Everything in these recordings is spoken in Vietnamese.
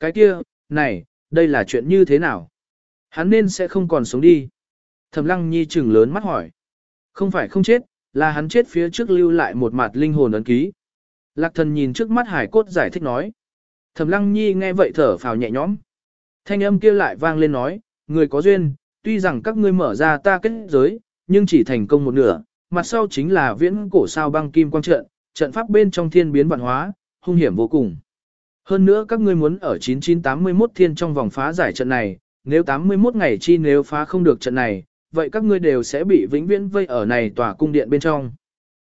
Cái kia, này, đây là chuyện như thế nào? Hắn nên sẽ không còn sống đi. Thẩm lăng nhi trừng lớn mắt hỏi. Không phải không chết, là hắn chết phía trước lưu lại một mặt linh hồn ấn ký. Lạc thần nhìn trước mắt hải cốt giải thích nói. Thẩm lăng nhi nghe vậy thở phào nhẹ nhõm. Thanh âm kia lại vang lên nói, người có duyên, tuy rằng các ngươi mở ra ta kết giới, nhưng chỉ thành công một nửa, mặt sau chính là viễn cổ sao băng kim quang trận, trận pháp bên trong thiên biến vạn hóa, hung hiểm vô cùng. Hơn nữa các ngươi muốn ở 9981 thiên trong vòng phá giải trận này, nếu 81 ngày chi nếu phá không được trận này, vậy các ngươi đều sẽ bị vĩnh viễn vây ở này tòa cung điện bên trong.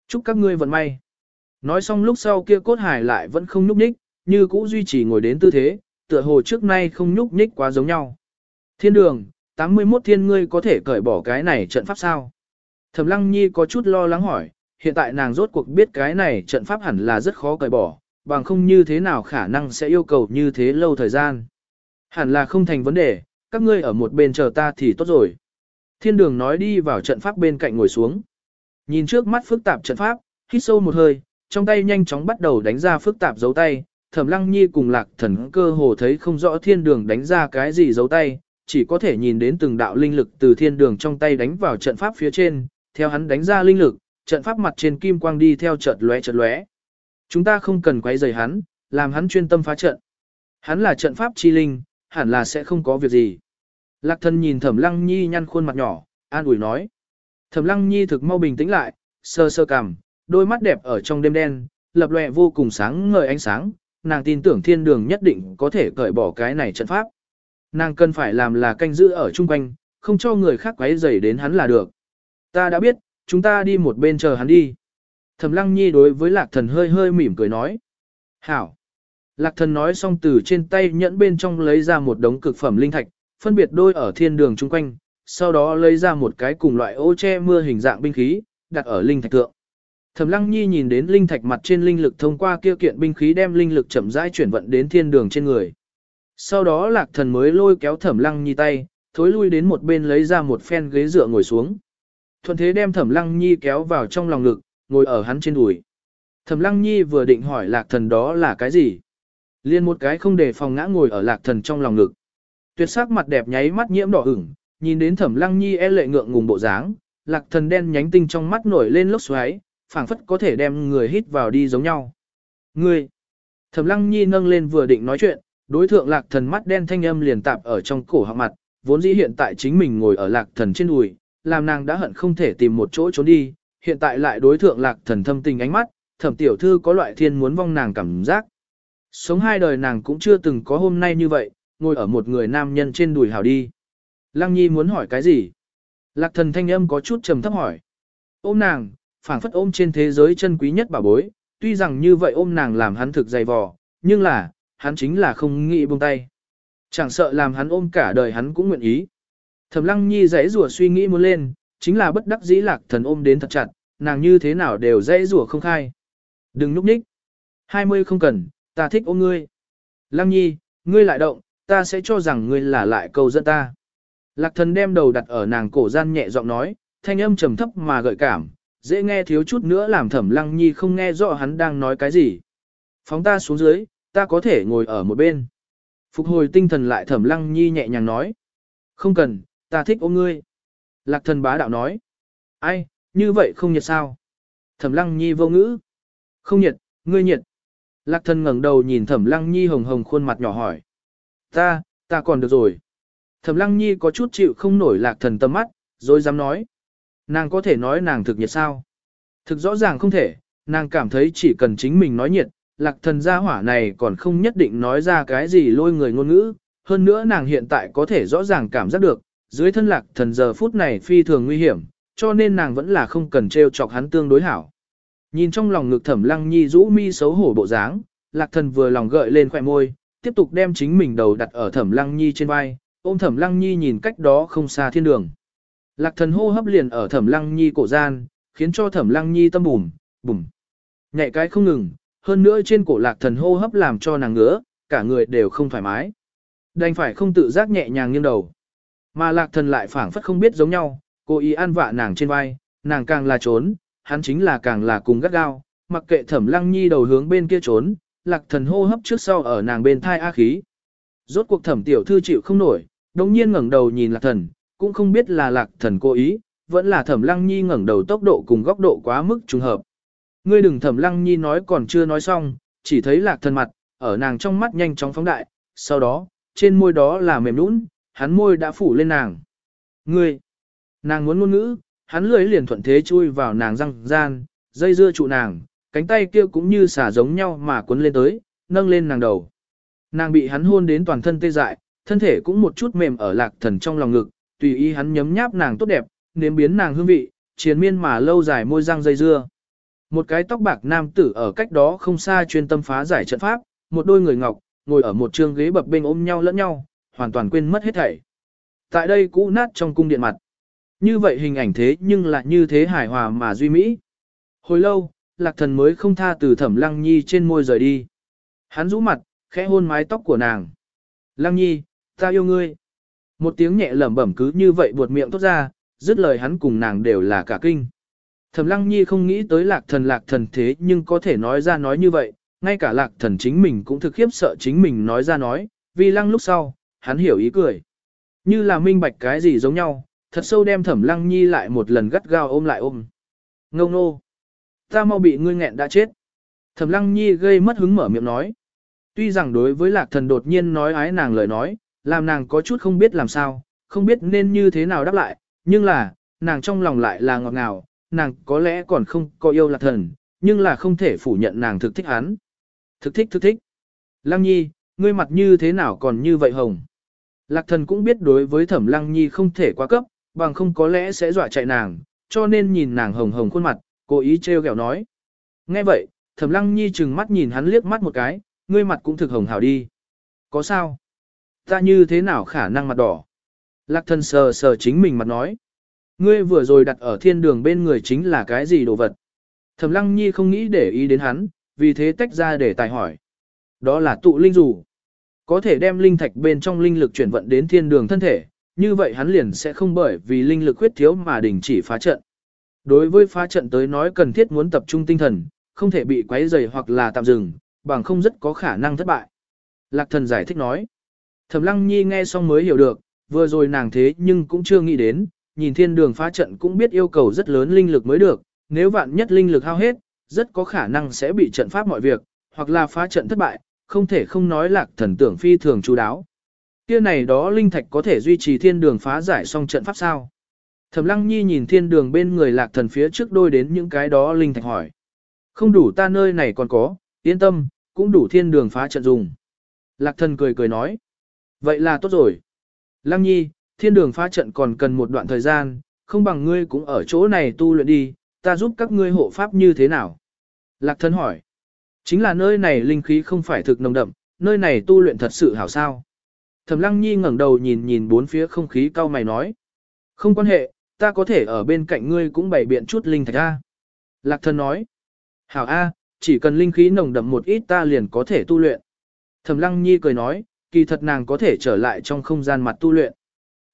Chúc các ngươi vận may. Nói xong lúc sau kia cốt hải lại vẫn không nhúc nhích, như cũ duy trì ngồi đến tư thế, tựa hồ trước nay không nhúc nhích quá giống nhau. Thiên đường, 81 thiên ngươi có thể cởi bỏ cái này trận pháp sao? Thẩm Lăng Nhi có chút lo lắng hỏi, hiện tại nàng rốt cuộc biết cái này trận pháp hẳn là rất khó cởi bỏ, bằng không như thế nào khả năng sẽ yêu cầu như thế lâu thời gian. Hẳn là không thành vấn đề, các ngươi ở một bên chờ ta thì tốt rồi. Thiên đường nói đi vào trận pháp bên cạnh ngồi xuống. Nhìn trước mắt phức tạp trận pháp, hít sâu một hơi, trong tay nhanh chóng bắt đầu đánh ra phức tạp dấu tay. Thẩm lăng nhi cùng lạc thần cơ hồ thấy không rõ thiên đường đánh ra cái gì dấu tay, chỉ có thể nhìn đến từng đạo linh lực từ thiên đường trong tay đánh vào trận pháp phía trên, theo hắn đánh ra linh lực, trận pháp mặt trên kim quang đi theo chợt lóe chợt lóe. Chúng ta không cần quấy rầy hắn, làm hắn chuyên tâm phá trận. Hắn là trận pháp chi linh, hẳn là sẽ không có việc gì. Lạc thân nhìn thẩm lăng nhi nhăn khuôn mặt nhỏ, an ủi nói. Thẩm lăng nhi thực mau bình tĩnh lại, sơ sơ cằm, đôi mắt đẹp ở trong đêm đen, lập lòe vô cùng sáng ngời ánh sáng, nàng tin tưởng thiên đường nhất định có thể cởi bỏ cái này trận pháp. Nàng cần phải làm là canh giữ ở chung quanh, không cho người khác quấy rầy đến hắn là được. Ta đã biết, chúng ta đi một bên chờ hắn đi. Thẩm lăng nhi đối với lạc thần hơi hơi mỉm cười nói. Hảo. Lạc thần nói xong từ trên tay nhẫn bên trong lấy ra một đống cực phẩm linh thạch, phân biệt đôi ở thiên đường chung quanh, sau đó lấy ra một cái cùng loại ô che mưa hình dạng binh khí, đặt ở linh thạch thượng. Thẩm Lăng Nhi nhìn đến linh thạch mặt trên linh lực thông qua kia kiện binh khí đem linh lực chậm rãi chuyển vận đến thiên đường trên người. Sau đó Lạc Thần mới lôi kéo Thẩm Lăng Nhi tay, thối lui đến một bên lấy ra một phen ghế dựa ngồi xuống. Thuận thế đem Thẩm Lăng Nhi kéo vào trong lòng ngực, ngồi ở hắn trên đùi. Thẩm Lăng Nhi vừa định hỏi Lạc Thần đó là cái gì? Liên một cái không để phòng ngã ngồi ở Lạc Thần trong lòng ngực. Tuyệt sắc mặt đẹp nháy mắt nhiễm đỏ ửng, nhìn đến Thẩm Lăng Nhi e lệ ngượng ngùng bộ dáng, Lạc Thần đen nhánh tinh trong mắt nổi lên lốc xoáy, phảng phất có thể đem người hít vào đi giống nhau. Ngươi! Thẩm Lăng Nhi nâng lên vừa định nói chuyện, đối thượng Lạc Thần mắt đen thanh âm liền tạp ở trong cổ họng mặt, vốn dĩ hiện tại chính mình ngồi ở Lạc Thần trên đùi, làm nàng đã hận không thể tìm một chỗ trốn đi, hiện tại lại đối thượng Lạc Thần thâm tình ánh mắt, Thẩm tiểu thư có loại thiên muốn vong nàng cảm giác. Sống hai đời nàng cũng chưa từng có hôm nay như vậy, ngồi ở một người nam nhân trên đùi hảo đi. Lăng Nhi muốn hỏi cái gì? Lạc thần thanh âm có chút trầm thấp hỏi. Ôm nàng, phảng phất ôm trên thế giới chân quý nhất bà bối, tuy rằng như vậy ôm nàng làm hắn thực dày vò, nhưng là, hắn chính là không nghĩ buông tay. Chẳng sợ làm hắn ôm cả đời hắn cũng nguyện ý. Thẩm lăng nhi dãy rủa suy nghĩ muốn lên, chính là bất đắc dĩ lạc thần ôm đến thật chặt, nàng như thế nào đều dễ rủa không khai. Đừng núp ních. Hai mươi không cần, ta thích ôm ngươi. Lăng nhi, ngươi lại động, ta sẽ cho rằng ngươi là lại câu dẫn ta. Lạc thần đem đầu đặt ở nàng cổ gian nhẹ giọng nói, thanh âm trầm thấp mà gợi cảm, dễ nghe thiếu chút nữa làm thẩm lăng nhi không nghe rõ hắn đang nói cái gì. Phóng ta xuống dưới, ta có thể ngồi ở một bên. Phục hồi tinh thần lại thẩm lăng nhi nhẹ nhàng nói. Không cần, ta thích ôm ngươi. Lạc thần bá đạo nói. Ai, như vậy không nhiệt sao? Thẩm lăng nhi vô ngữ. Không nhiệt, ngươi nhiệt. Lạc thần ngẩng đầu nhìn thẩm lăng nhi hồng hồng khuôn mặt nhỏ hỏi. Ta, ta còn được rồi. Thẩm lăng nhi có chút chịu không nổi lạc thần tâm mắt, rồi dám nói. Nàng có thể nói nàng thực nhiệt sao? Thực rõ ràng không thể, nàng cảm thấy chỉ cần chính mình nói nhiệt, lạc thần gia hỏa này còn không nhất định nói ra cái gì lôi người ngôn ngữ. Hơn nữa nàng hiện tại có thể rõ ràng cảm giác được, dưới thân lạc thần giờ phút này phi thường nguy hiểm, cho nên nàng vẫn là không cần treo chọc hắn tương đối hảo. Nhìn trong lòng ngực thẩm lăng nhi rũ mi xấu hổ bộ dáng, lạc thần vừa lòng gợi lên khỏe môi, tiếp tục đem chính mình đầu đặt ở thẩm lăng nhi trên vai, ôm thẩm lăng nhi nhìn cách đó không xa thiên đường. Lạc thần hô hấp liền ở thẩm lăng nhi cổ gian, khiến cho thẩm lăng nhi tâm bùm, bùm. Nhẹ cái không ngừng, hơn nữa trên cổ lạc thần hô hấp làm cho nàng ngứa, cả người đều không thoải mái. Đành phải không tự giác nhẹ nhàng nghiêng đầu. Mà lạc thần lại phảng phất không biết giống nhau, cố ý an vạ nàng trên vai, nàng càng là trốn, hắn chính là càng là cùng gắt gao, mặc kệ thẩm lăng nhi đầu hướng bên kia trốn, lạc thần hô hấp trước sau ở nàng bên thai a khí. Rốt cuộc thẩm tiểu thư chịu không nổi, đồng nhiên ngẩng đầu nhìn lạc thần, cũng không biết là lạc thần cố ý, vẫn là thẩm lăng nhi ngẩng đầu tốc độ cùng góc độ quá mức trùng hợp. Ngươi đừng thẩm lăng nhi nói còn chưa nói xong, chỉ thấy lạc thần mặt, ở nàng trong mắt nhanh chóng phóng đại, sau đó, trên môi đó là mềm nũng, hắn môi đã phủ lên nàng. Ngươi, nàng muốn ngôn ngữ, hắn lưỡi liền thuận thế chui vào nàng răng gian, dây dưa trụ nàng, cánh tay kia cũng như xả giống nhau mà cuốn lên tới, nâng lên nàng đầu. Nàng bị hắn hôn đến toàn thân tê dại, thân thể cũng một chút mềm ở lạc thần trong lòng ngực, tùy ý hắn nhấm nháp nàng tốt đẹp, nếm biến nàng hương vị, chiến miên mà lâu dài môi răng dây dưa. Một cái tóc bạc nam tử ở cách đó không xa chuyên tâm phá giải trận pháp, một đôi người ngọc, ngồi ở một trường ghế bập bên ôm nhau lẫn nhau, hoàn toàn quên mất hết thảy. Tại đây cũ nát trong cung điện mặt. Như vậy hình ảnh thế nhưng lại như thế hài hòa mà duy mỹ. Hồi lâu, lạc thần mới không tha từ thẩm lăng nhi trên môi rời đi. Hắn rũ mặt, khẽ hôn mái tóc của nàng. Lăng nhi, ta yêu ngươi. Một tiếng nhẹ lẩm bẩm cứ như vậy buột miệng tốt ra, dứt lời hắn cùng nàng đều là cả kinh. Thẩm lăng nhi không nghĩ tới lạc thần lạc thần thế nhưng có thể nói ra nói như vậy, ngay cả lạc thần chính mình cũng thực khiếp sợ chính mình nói ra nói, vì lăng lúc sau, hắn hiểu ý cười. Như là minh bạch cái gì giống nhau, thật sâu đem thẩm lăng nhi lại một lần gắt gao ôm lại ôm. Ngông nô. Ta mau bị ngươi nghẹn đã chết. Thẩm lăng nhi gây mất hứng mở miệng nói. Tuy rằng đối với lạc thần đột nhiên nói ái nàng lời nói, làm nàng có chút không biết làm sao, không biết nên như thế nào đáp lại, nhưng là, nàng trong lòng lại là ngọt ngào, nàng có lẽ còn không có yêu lạc thần, nhưng là không thể phủ nhận nàng thực thích hắn. Thực thích thực thích. Lăng nhi, ngươi mặt như thế nào còn như vậy hồng. Lạc thần cũng biết đối với thẩm lăng nhi không thể quá cấp, bằng không có lẽ sẽ dọa chạy nàng, cho nên nhìn nàng hồng hồng khuôn mặt, cố ý treo gẹo nói. Nghe vậy, thẩm lăng nhi chừng mắt nhìn hắn liếc mắt một cái, ngươi mặt cũng thực hồng hào đi. Có sao? Ta như thế nào khả năng mặt đỏ? Lạc thần sờ sờ chính mình mặt nói. Ngươi vừa rồi đặt ở thiên đường bên người chính là cái gì đồ vật? Thẩm lăng nhi không nghĩ để ý đến hắn, vì thế tách ra để tài hỏi. Đó là tụ linh rủ. Có thể đem linh thạch bên trong linh lực chuyển vận đến thiên đường thân thể, như vậy hắn liền sẽ không bởi vì linh lực khuyết thiếu mà đình chỉ phá trận. Đối với phá trận tới nói cần thiết muốn tập trung tinh thần, không thể bị quấy rầy hoặc là tạm dừng, bằng không rất có khả năng thất bại. Lạc thần giải thích nói. Thẩm lăng nhi nghe xong mới hiểu được, vừa rồi nàng thế nhưng cũng chưa nghĩ đến, nhìn thiên đường phá trận cũng biết yêu cầu rất lớn linh lực mới được, nếu vạn nhất linh lực hao hết, rất có khả năng sẽ bị trận pháp mọi việc, hoặc là phá trận thất bại, không thể không nói lạc thần tưởng phi thường chú đáo. Kia này đó linh thạch có thể duy trì thiên đường phá giải xong trận pháp sao? Thẩm Lăng Nhi nhìn thiên đường bên người lạc thần phía trước đôi đến những cái đó linh thạch hỏi. Không đủ ta nơi này còn có, yên tâm, cũng đủ thiên đường phá trận dùng. Lạc thần cười cười nói. Vậy là tốt rồi. Lăng Nhi, thiên đường phá trận còn cần một đoạn thời gian, không bằng ngươi cũng ở chỗ này tu luyện đi, ta giúp các ngươi hộ pháp như thế nào? Lạc thần hỏi. Chính là nơi này linh khí không phải thực nồng đậm, nơi này tu luyện thật sự hảo sao. Thẩm Lăng Nhi ngẩng đầu nhìn nhìn bốn phía không khí cao mày nói. Không quan hệ, ta có thể ở bên cạnh ngươi cũng bày biện chút linh thạch A. Lạc thần nói. Hảo A, chỉ cần linh khí nồng đậm một ít ta liền có thể tu luyện. Thẩm Lăng Nhi cười nói, kỳ thật nàng có thể trở lại trong không gian mặt tu luyện.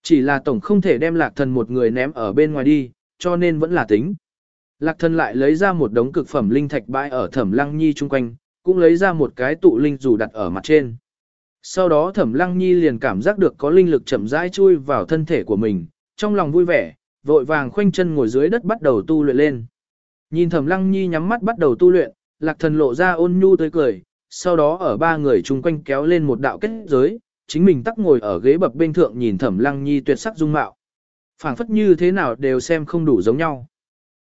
Chỉ là tổng không thể đem lạc thần một người ném ở bên ngoài đi, cho nên vẫn là tính. Lạc thần lại lấy ra một đống cực phẩm linh thạch bãi ở thẩm lăng nhi chung quanh, cũng lấy ra một cái tụ linh dù đặt ở mặt trên. Sau đó thẩm lăng nhi liền cảm giác được có linh lực chậm rãi chui vào thân thể của mình, trong lòng vui vẻ, vội vàng khoanh chân ngồi dưới đất bắt đầu tu luyện lên. Nhìn thẩm lăng nhi nhắm mắt bắt đầu tu luyện, lạc thần lộ ra ôn nhu tới cười, sau đó ở ba người chung quanh kéo lên một đạo kết giới, chính mình tắc ngồi ở ghế bập bên thượng nhìn thẩm lăng nhi tuyệt sắc dung mạo. phảng phất như thế nào đều xem không đủ giống nhau.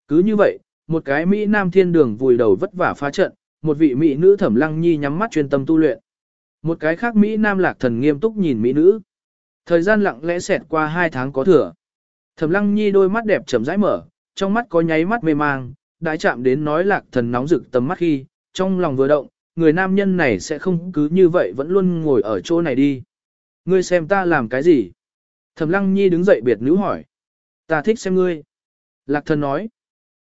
Cứ như vậy, một cái Mỹ Nam thiên đường vùi đầu vất vả phá trận, một vị Mỹ nữ thẩm lăng nhi nhắm mắt chuyên tâm tu luyện. Một cái khác Mỹ Nam lạc thần nghiêm túc nhìn Mỹ nữ. Thời gian lặng lẽ xẹt qua hai tháng có thừa. Thẩm lăng nhi đôi mắt đẹp chậm rãi mở, trong mắt có nháy mắt mê mang, đãi chạm đến nói lạc thần nóng rực tầm mắt khi, trong lòng vừa động, người nam nhân này sẽ không cứ như vậy vẫn luôn ngồi ở chỗ này đi. Ngươi xem ta làm cái gì? Thẩm lăng nhi đứng dậy biệt nữ hỏi. Ta thích xem ngươi. Lạc thần nói.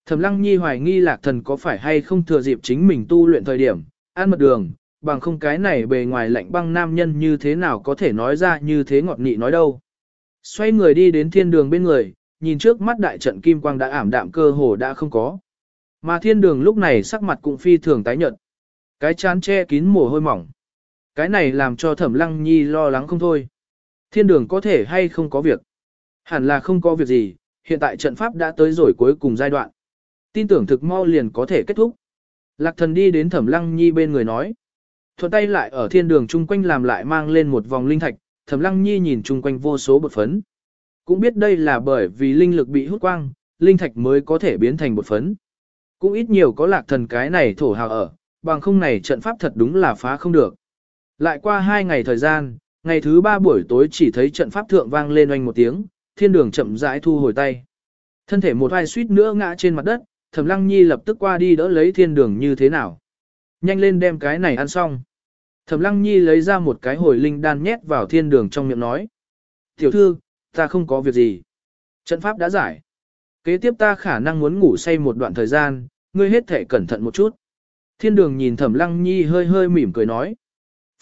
Thẩm lăng nhi hoài nghi lạc thần có phải hay không thừa dịp chính mình tu luyện thời điểm, ăn mật đường, bằng không cái này bề ngoài lạnh băng nam nhân như thế nào có thể nói ra như thế ngọt nị nói đâu. Xoay người đi đến thiên đường bên người, nhìn trước mắt đại trận kim quang đã ảm đạm cơ hồ đã không có. Mà thiên đường lúc này sắc mặt cũng phi thường tái nhợt. Cái chán che kín mồ hôi mỏng. Cái này làm cho thẩm lăng nhi lo lắng không thôi. Thiên đường có thể hay không có việc. Hẳn là không có việc gì, hiện tại trận pháp đã tới rồi cuối cùng giai đoạn. Tin tưởng thực mau liền có thể kết thúc. Lạc thần đi đến thẩm lăng nhi bên người nói. Thuận tay lại ở thiên đường chung quanh làm lại mang lên một vòng linh thạch, thẩm lăng nhi nhìn chung quanh vô số bột phấn. Cũng biết đây là bởi vì linh lực bị hút quang, linh thạch mới có thể biến thành bột phấn. Cũng ít nhiều có lạc thần cái này thổ hào ở, bằng không này trận pháp thật đúng là phá không được. Lại qua hai ngày thời gian, ngày thứ ba buổi tối chỉ thấy trận pháp thượng vang lên oanh một tiếng, thiên đường chậm rãi thu hồi tay. Thân thể một ai suýt nữa ngã trên mặt đất, thẩm lăng nhi lập tức qua đi đỡ lấy thiên đường như thế nào. Nhanh lên đem cái này ăn xong. Thẩm lăng nhi lấy ra một cái hồi linh đan nhét vào thiên đường trong miệng nói. Tiểu thư, ta không có việc gì. Trận pháp đã giải. Kế tiếp ta khả năng muốn ngủ say một đoạn thời gian, ngươi hết thể cẩn thận một chút. Thiên đường nhìn thẩm lăng nhi hơi hơi mỉm cười nói.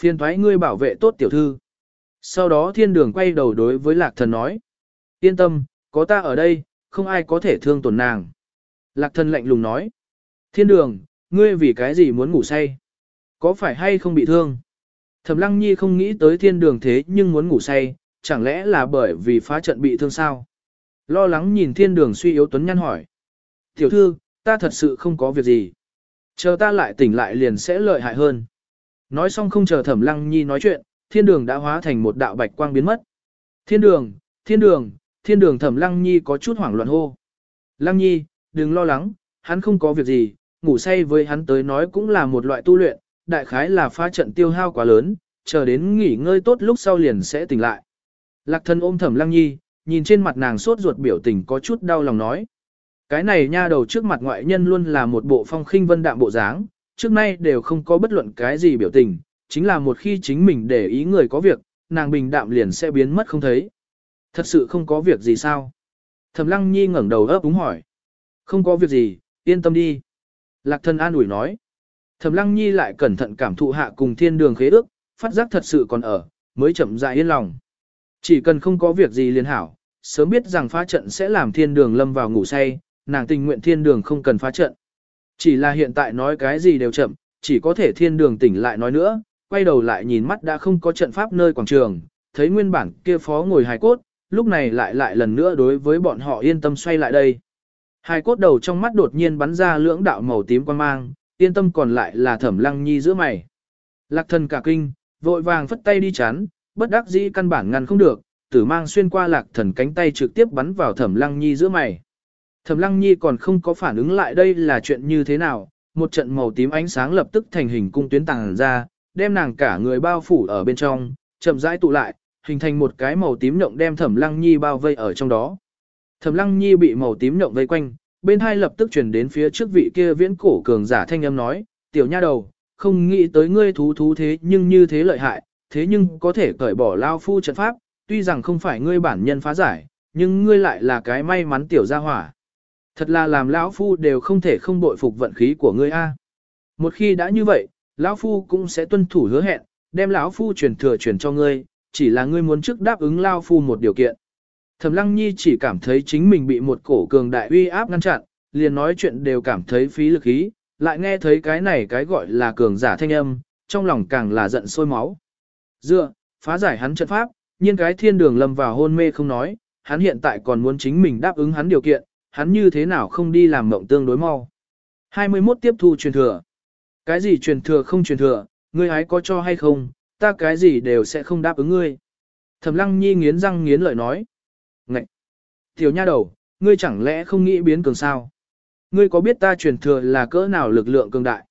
Phiên thoái ngươi bảo vệ tốt tiểu thư. Sau đó thiên đường quay đầu đối với lạc thần nói. Yên tâm, có ta ở đây, không ai có thể thương tổn nàng. Lạc thần lạnh lùng nói. Thiên đường, ngươi vì cái gì muốn ngủ say? Có phải hay không bị thương? Thẩm lăng nhi không nghĩ tới thiên đường thế nhưng muốn ngủ say, chẳng lẽ là bởi vì phá trận bị thương sao? Lo lắng nhìn thiên đường suy yếu tuấn nhăn hỏi. Tiểu thư, ta thật sự không có việc gì. Chờ ta lại tỉnh lại liền sẽ lợi hại hơn. Nói xong không chờ thẩm lăng nhi nói chuyện, thiên đường đã hóa thành một đạo bạch quang biến mất. Thiên đường, thiên đường, thiên đường thẩm lăng nhi có chút hoảng loạn hô. Lăng nhi, đừng lo lắng, hắn không có việc gì, ngủ say với hắn tới nói cũng là một loại tu luyện, đại khái là pha trận tiêu hao quá lớn, chờ đến nghỉ ngơi tốt lúc sau liền sẽ tỉnh lại. Lạc thân ôm thẩm lăng nhi, nhìn trên mặt nàng sốt ruột biểu tình có chút đau lòng nói. Cái này nha đầu trước mặt ngoại nhân luôn là một bộ phong khinh vân đạm bộ dáng, trước nay đều không có bất luận cái gì biểu tình, chính là một khi chính mình để ý người có việc, nàng bình đạm liền sẽ biến mất không thấy. Thật sự không có việc gì sao? Thẩm lăng nhi ngẩng đầu ấp úng hỏi. Không có việc gì, yên tâm đi. Lạc thân an ủi nói. Thẩm lăng nhi lại cẩn thận cảm thụ hạ cùng thiên đường khế ước, phát giác thật sự còn ở, mới chậm rãi yên lòng. Chỉ cần không có việc gì liền hảo, sớm biết rằng phá trận sẽ làm thiên đường lâm vào ngủ say, nàng tình nguyện thiên đường không cần phá trận. Chỉ là hiện tại nói cái gì đều chậm, chỉ có thể thiên đường tỉnh lại nói nữa, quay đầu lại nhìn mắt đã không có trận pháp nơi quảng trường, thấy nguyên bản kia phó ngồi hài cốt, lúc này lại lại lần nữa đối với bọn họ yên tâm xoay lại đây hai cốt đầu trong mắt đột nhiên bắn ra lưỡng đạo màu tím quan mang, yên tâm còn lại là thẩm lăng nhi giữa mày. Lạc thần cả kinh, vội vàng phất tay đi chán, bất đắc dĩ căn bản ngăn không được, tử mang xuyên qua lạc thần cánh tay trực tiếp bắn vào thẩm lăng nhi giữa mày. Thẩm lăng nhi còn không có phản ứng lại đây là chuyện như thế nào, một trận màu tím ánh sáng lập tức thành hình cung tuyến tàng ra, đem nàng cả người bao phủ ở bên trong, chậm rãi tụ lại, hình thành một cái màu tím động đem thẩm lăng nhi bao vây ở trong đó. Thẩm lăng nhi bị màu tím nhộng vây quanh, bên hai lập tức chuyển đến phía trước vị kia viễn cổ cường giả thanh âm nói, tiểu nha đầu, không nghĩ tới ngươi thú thú thế nhưng như thế lợi hại, thế nhưng có thể cởi bỏ lao phu trận pháp, tuy rằng không phải ngươi bản nhân phá giải, nhưng ngươi lại là cái may mắn tiểu gia hỏa. Thật là làm lão phu đều không thể không bội phục vận khí của ngươi a. Một khi đã như vậy, lão phu cũng sẽ tuân thủ hứa hẹn, đem lão phu truyền thừa truyền cho ngươi, chỉ là ngươi muốn trước đáp ứng lão phu một điều kiện. Thẩm Lăng Nhi chỉ cảm thấy chính mình bị một cổ cường đại uy áp ngăn chặn, liền nói chuyện đều cảm thấy phí lực ý, lại nghe thấy cái này cái gọi là cường giả thanh âm, trong lòng càng là giận sôi máu. Dựa, phá giải hắn trận pháp, nhiên cái thiên đường lâm vào hôn mê không nói, hắn hiện tại còn muốn chính mình đáp ứng hắn điều kiện, hắn như thế nào không đi làm mộng tương đối mau. 21 tiếp thu truyền thừa. Cái gì truyền thừa không truyền thừa, ngươi hái có cho hay không, ta cái gì đều sẽ không đáp ứng ngươi. Thẩm lăng nhi nghiến răng nghiến lợi nói. Tiểu nha đầu, ngươi chẳng lẽ không nghĩ biến cường sao? Ngươi có biết ta truyền thừa là cỡ nào lực lượng cường đại?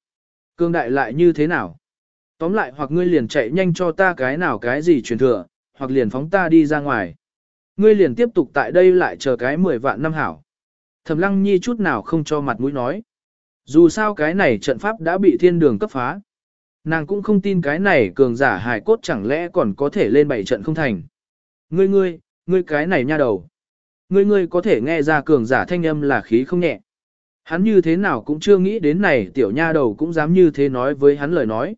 Cường đại lại như thế nào? Tóm lại hoặc ngươi liền chạy nhanh cho ta cái nào cái gì truyền thừa, hoặc liền phóng ta đi ra ngoài. Ngươi liền tiếp tục tại đây lại chờ cái 10 vạn năm hảo. Thẩm lăng nhi chút nào không cho mặt mũi nói. Dù sao cái này trận pháp đã bị thiên đường cấp phá. Nàng cũng không tin cái này cường giả hài cốt chẳng lẽ còn có thể lên bảy trận không thành. Ngươi ngươi, ngươi cái này nha đầu. Ngươi ngươi có thể nghe ra cường giả thanh âm là khí không nhẹ. Hắn như thế nào cũng chưa nghĩ đến này tiểu nha đầu cũng dám như thế nói với hắn lời nói.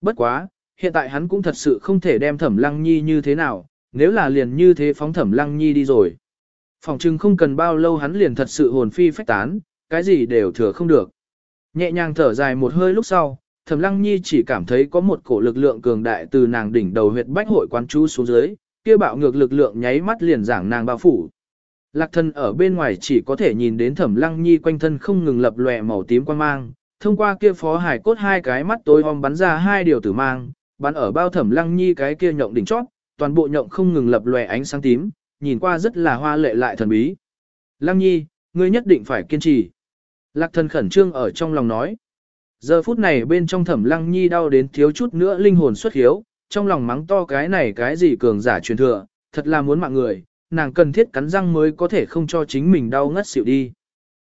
Bất quá, hiện tại hắn cũng thật sự không thể đem thẩm lăng nhi như thế nào, nếu là liền như thế phóng thẩm lăng nhi đi rồi. Phòng trưng không cần bao lâu hắn liền thật sự hồn phi phách tán, cái gì đều thừa không được. Nhẹ nhàng thở dài một hơi lúc sau, Thẩm Lăng Nhi chỉ cảm thấy có một cổ lực lượng cường đại từ nàng đỉnh đầu huyệt bách hội quán chú xuống dưới, kia bạo ngược lực lượng nháy mắt liền giảng nàng bao phủ. Lạc thân ở bên ngoài chỉ có thể nhìn đến Thẩm Lăng Nhi quanh thân không ngừng lập lòe màu tím quang mang, thông qua kia phó hải cốt hai cái mắt tối om bắn ra hai điều tử mang, bắn ở bao Thẩm Lăng Nhi cái kia nhộng đỉnh chót, toàn bộ nhộng không ngừng lập lòe ánh sáng tím, nhìn qua rất là hoa lệ lại thần bí. Lăng Nhi, ngươi nhất định phải kiên trì. Lạc thần khẩn trương ở trong lòng nói. Giờ phút này bên trong thẩm lăng nhi đau đến thiếu chút nữa linh hồn xuất hiếu, trong lòng mắng to cái này cái gì cường giả truyền thừa, thật là muốn mạng người, nàng cần thiết cắn răng mới có thể không cho chính mình đau ngất xỉu đi.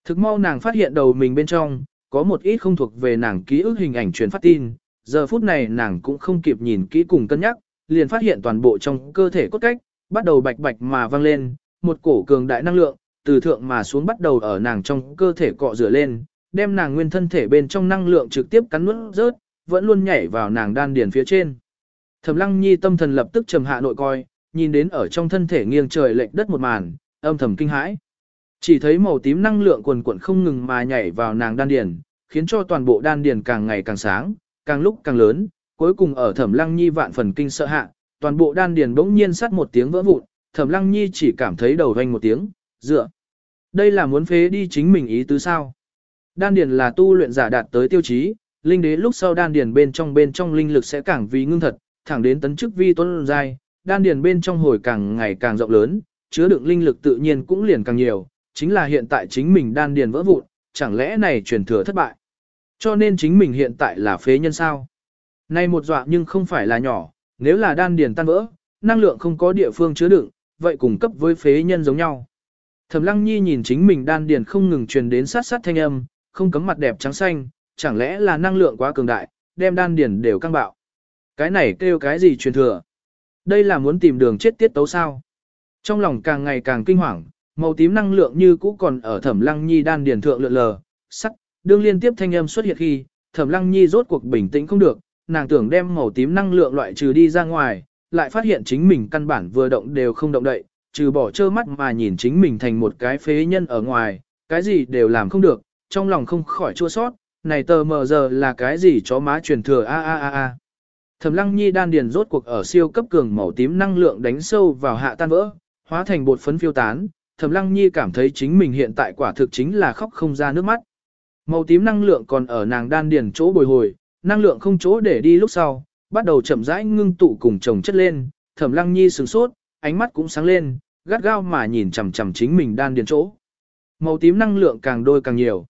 Thực mau nàng phát hiện đầu mình bên trong, có một ít không thuộc về nàng ký ức hình ảnh truyền phát tin, giờ phút này nàng cũng không kịp nhìn kỹ cùng cân nhắc, liền phát hiện toàn bộ trong cơ thể cốt cách, bắt đầu bạch bạch mà vang lên, một cổ cường đại năng lượng, từ thượng mà xuống bắt đầu ở nàng trong cơ thể cọ rửa lên, đem nàng nguyên thân thể bên trong năng lượng trực tiếp cắn nuốt rớt, vẫn luôn nhảy vào nàng đan điền phía trên. Thẩm Lăng Nhi tâm thần lập tức trầm hạ nội coi, nhìn đến ở trong thân thể nghiêng trời lệch đất một màn, âm thầm kinh hãi. Chỉ thấy màu tím năng lượng quần quần không ngừng mà nhảy vào nàng đan điền, khiến cho toàn bộ đan điền càng ngày càng sáng, càng lúc càng lớn, cuối cùng ở Thẩm Lăng Nhi vạn phần kinh sợ hạ, toàn bộ đan điền bỗng nhiên sắt một tiếng vỡ vụn, Thẩm Lăng Nhi chỉ cảm thấy đầu vang một tiếng, dựa. Đây là muốn phế đi chính mình ý tứ sao? Đan điền là tu luyện giả đạt tới tiêu chí, linh đế lúc sau đan điền bên trong bên trong linh lực sẽ càng vì ngưng thật, thẳng đến tấn chức vi tuấn giai, đan điền bên trong hồi càng ngày càng rộng lớn, chứa đựng linh lực tự nhiên cũng liền càng nhiều, chính là hiện tại chính mình đan điền vỡ vụn, chẳng lẽ này truyền thừa thất bại. Cho nên chính mình hiện tại là phế nhân sao? Này một dọa nhưng không phải là nhỏ, nếu là đan điền tan vỡ, năng lượng không có địa phương chứa đựng, vậy cùng cấp với phế nhân giống nhau. Thẩm Lăng Nhi nhìn chính mình đan điền không ngừng truyền đến sát sát thanh âm, không cấm mặt đẹp trắng xanh, chẳng lẽ là năng lượng quá cường đại, đem đan điền đều căng bạo. Cái này kêu cái gì truyền thừa? Đây là muốn tìm đường chết tiết tấu sao? Trong lòng càng ngày càng kinh hoàng, màu tím năng lượng như cũ còn ở Thẩm Lăng Nhi đan điền thượng lượn lờ, sắc, đương liên tiếp thanh âm xuất hiện khi, Thẩm Lăng Nhi rốt cuộc bình tĩnh không được, nàng tưởng đem màu tím năng lượng loại trừ đi ra ngoài, lại phát hiện chính mình căn bản vừa động đều không động đậy, trừ bỏ trơ mắt mà nhìn chính mình thành một cái phế nhân ở ngoài, cái gì đều làm không được, trong lòng không khỏi chua sót, này tờ mờ giờ là cái gì chó má truyền thừa a a a a. Thẩm Lăng Nhi đan điền rốt cuộc ở siêu cấp cường màu tím năng lượng đánh sâu vào hạ tan vỡ, hóa thành bột phấn phiêu tán, Thẩm Lăng Nhi cảm thấy chính mình hiện tại quả thực chính là khóc không ra nước mắt. Màu tím năng lượng còn ở nàng đan điền chỗ bồi hồi, năng lượng không chỗ để đi lúc sau, bắt đầu chậm rãi ngưng tụ cùng chồng chất lên, Thẩm Lăng Nhi sửng sốt, ánh mắt cũng sáng lên, gắt gao mà nhìn chằm chằm chính mình đan điền chỗ. Màu tím năng lượng càng đôi càng nhiều.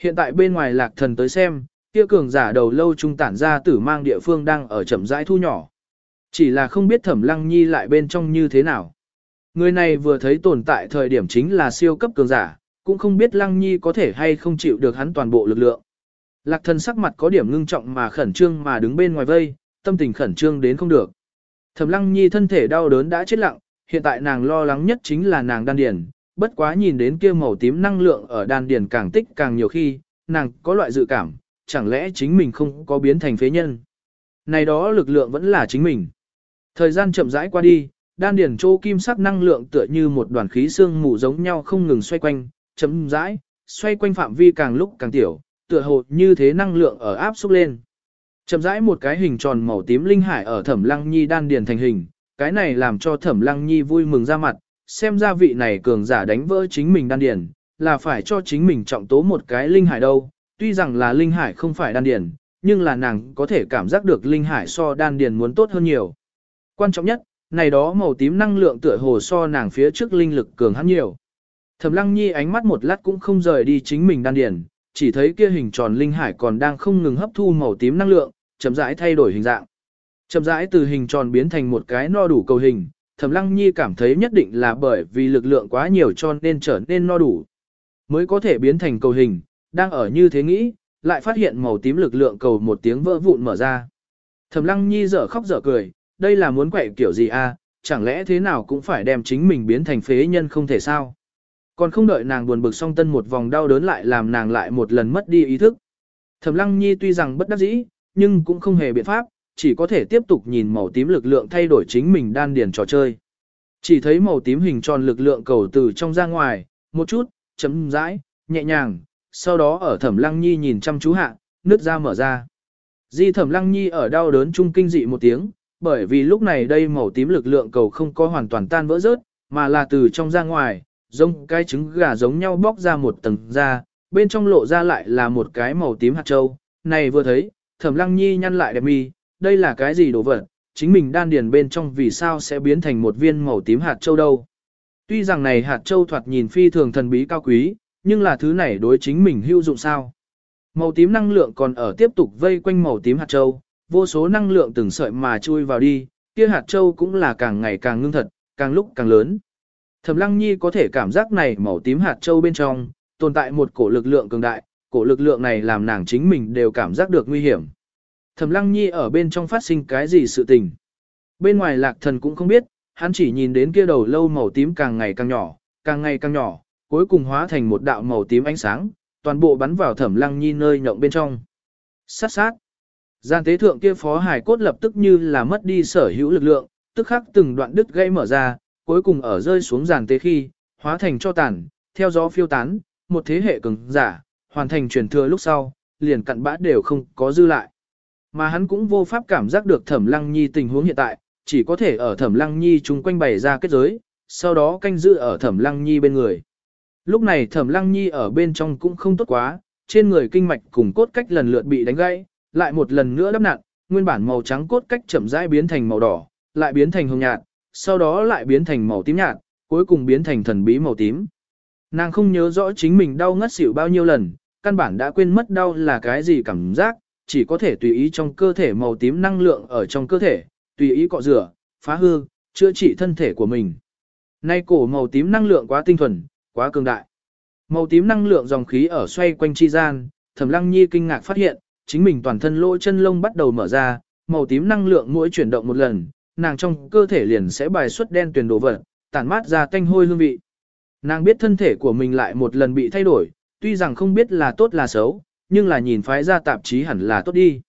Hiện tại bên ngoài lạc thần tới xem, kia cường giả đầu lâu trung tản ra tử mang địa phương đang ở chậm rãi thu nhỏ. Chỉ là không biết thẩm lăng nhi lại bên trong như thế nào. Người này vừa thấy tồn tại thời điểm chính là siêu cấp cường giả, cũng không biết lăng nhi có thể hay không chịu được hắn toàn bộ lực lượng. Lạc thần sắc mặt có điểm ngưng trọng mà khẩn trương mà đứng bên ngoài vây, tâm tình khẩn trương đến không được. Thẩm lăng nhi thân thể đau đớn đã chết lặng, hiện tại nàng lo lắng nhất chính là nàng đan điền, bất quá nhìn đến kia màu tím năng lượng ở đan điền càng tích càng nhiều khi, nàng có loại dự cảm, chẳng lẽ chính mình không có biến thành phế nhân. Này đó lực lượng vẫn là chính mình. Thời gian chậm rãi qua đi, đan điền chỗ kim sắc năng lượng tựa như một đoàn khí xương mù giống nhau không ngừng xoay quanh, chậm rãi, xoay quanh phạm vi càng lúc càng tiểu, tựa hồ như thế năng lượng ở áp xúc lên. Chậm rãi một cái hình tròn màu tím linh hải ở Thẩm Lăng Nhi đan điền thành hình, cái này làm cho Thẩm Lăng Nhi vui mừng ra mặt, xem ra vị này cường giả đánh vỡ chính mình đan điền, là phải cho chính mình trọng tố một cái linh hải đâu. Tuy rằng là linh hải không phải đan điền, nhưng là nàng có thể cảm giác được linh hải so đan điền muốn tốt hơn nhiều. Quan trọng nhất, này đó màu tím năng lượng tựa hồ so nàng phía trước linh lực cường hắn nhiều. Thẩm Lăng Nhi ánh mắt một lát cũng không rời đi chính mình đan điền, chỉ thấy kia hình tròn linh hải còn đang không ngừng hấp thu màu tím năng lượng, chậm rãi thay đổi hình dạng. Chậm rãi từ hình tròn biến thành một cái no đủ cầu hình, Thẩm Lăng Nhi cảm thấy nhất định là bởi vì lực lượng quá nhiều cho nên trở nên no đủ. Mới có thể biến thành cầu hình, đang ở như thế nghĩ, lại phát hiện màu tím lực lượng cầu một tiếng vỡ vụn mở ra. Thẩm Lăng Nhi dở khóc dở cười, đây là muốn quậy kiểu gì a? chẳng lẽ thế nào cũng phải đem chính mình biến thành phế nhân không thể sao? Còn không đợi nàng buồn bực song tân một vòng đau đớn lại làm nàng lại một lần mất đi ý thức. Thẩm Lăng Nhi tuy rằng bất đắc dĩ, nhưng cũng không hề biện pháp, chỉ có thể tiếp tục nhìn màu tím lực lượng thay đổi chính mình đan điền trò chơi. Chỉ thấy màu tím hình tròn lực lượng cầu từ trong ra ngoài, một chút, chấm rãi, nhẹ nhàng, sau đó ở thẩm lăng nhi nhìn chăm chú hạ, nước ra mở ra. Di thẩm lăng nhi ở đau đớn chung kinh dị một tiếng, bởi vì lúc này đây màu tím lực lượng cầu không có hoàn toàn tan vỡ rớt, mà là từ trong ra ngoài, giống cái trứng gà giống nhau bóc ra một tầng da, bên trong lộ ra lại là một cái màu tím hạt châu. Này vừa thấy, thẩm lăng nhi nhăn lại đẹp mi, đây là cái gì đồ vật, chính mình đan điền bên trong vì sao sẽ biến thành một viên màu tím hạt châu đâu. Tuy rằng này hạt châu thoạt nhìn phi thường thần bí cao quý, nhưng là thứ này đối chính mình hữu dụng sao. Màu tím năng lượng còn ở tiếp tục vây quanh màu tím hạt châu, vô số năng lượng từng sợi mà chui vào đi, kia hạt châu cũng là càng ngày càng ngưng thật, càng lúc càng lớn. Thẩm Lăng Nhi có thể cảm giác này màu tím hạt châu bên trong, tồn tại một cổ lực lượng cường đại, cổ lực lượng này làm nàng chính mình đều cảm giác được nguy hiểm. Thẩm Lăng Nhi ở bên trong phát sinh cái gì sự tình. Bên ngoài lạc thần cũng không biết, hắn chỉ nhìn đến kia đầu lâu màu tím càng ngày càng nhỏ, càng ngày càng nhỏ, cuối cùng hóa thành một đạo màu tím ánh sáng, toàn bộ bắn vào Thẩm Lăng Nhi nơi nhộng bên trong. Sát sát. Gian tế thượng kia phó hải cốt lập tức như là mất đi sở hữu lực lượng, tức khắc từng đoạn đứt gãy mở ra, cuối cùng ở rơi xuống giàn tế khi, hóa thành cho tàn, theo gió phiêu tán, một thế hệ cường giả, hoàn thành truyền thừa lúc sau, liền cặn bã đều không có dư lại. Mà hắn cũng vô pháp cảm giác được Thẩm Lăng Nhi tình huống hiện tại, chỉ có thể ở Thẩm Lăng Nhi chung quanh bày ra kết giới, sau đó canh giữ ở Thẩm Lăng Nhi bên người. Lúc này Thẩm Lăng Nhi ở bên trong cũng không tốt quá, trên người kinh mạch cùng cốt cách lần lượt bị đánh gãy, lại một lần nữa đắp nặn, nguyên bản màu trắng cốt cách chậm rãi biến thành màu đỏ, lại biến thành hồng nhạt, sau đó lại biến thành màu tím nhạt, cuối cùng biến thành thần bí màu tím. Nàng không nhớ rõ chính mình đau ngất xỉu bao nhiêu lần, căn bản đã quên mất đau là cái gì cảm giác, chỉ có thể tùy ý trong cơ thể màu tím năng lượng ở trong cơ thể, tùy ý cọ rửa, phá hư, chữa trị thân thể của mình. Nay cổ màu tím năng lượng quá tinh thuần, quá cường đại. Màu tím năng lượng dòng khí ở xoay quanh chi gian, Thẩm Lăng Nhi kinh ngạc phát hiện, chính mình toàn thân lỗ chân lông bắt đầu mở ra, màu tím năng lượng mỗi chuyển động một lần, nàng trong cơ thể liền sẽ bài xuất đen tuyền đồ vật, tản mát ra tanh hôi hương vị. Nàng biết thân thể của mình lại một lần bị thay đổi, tuy rằng không biết là tốt là xấu, nhưng là nhìn phái ra tạp chí hẳn là tốt đi.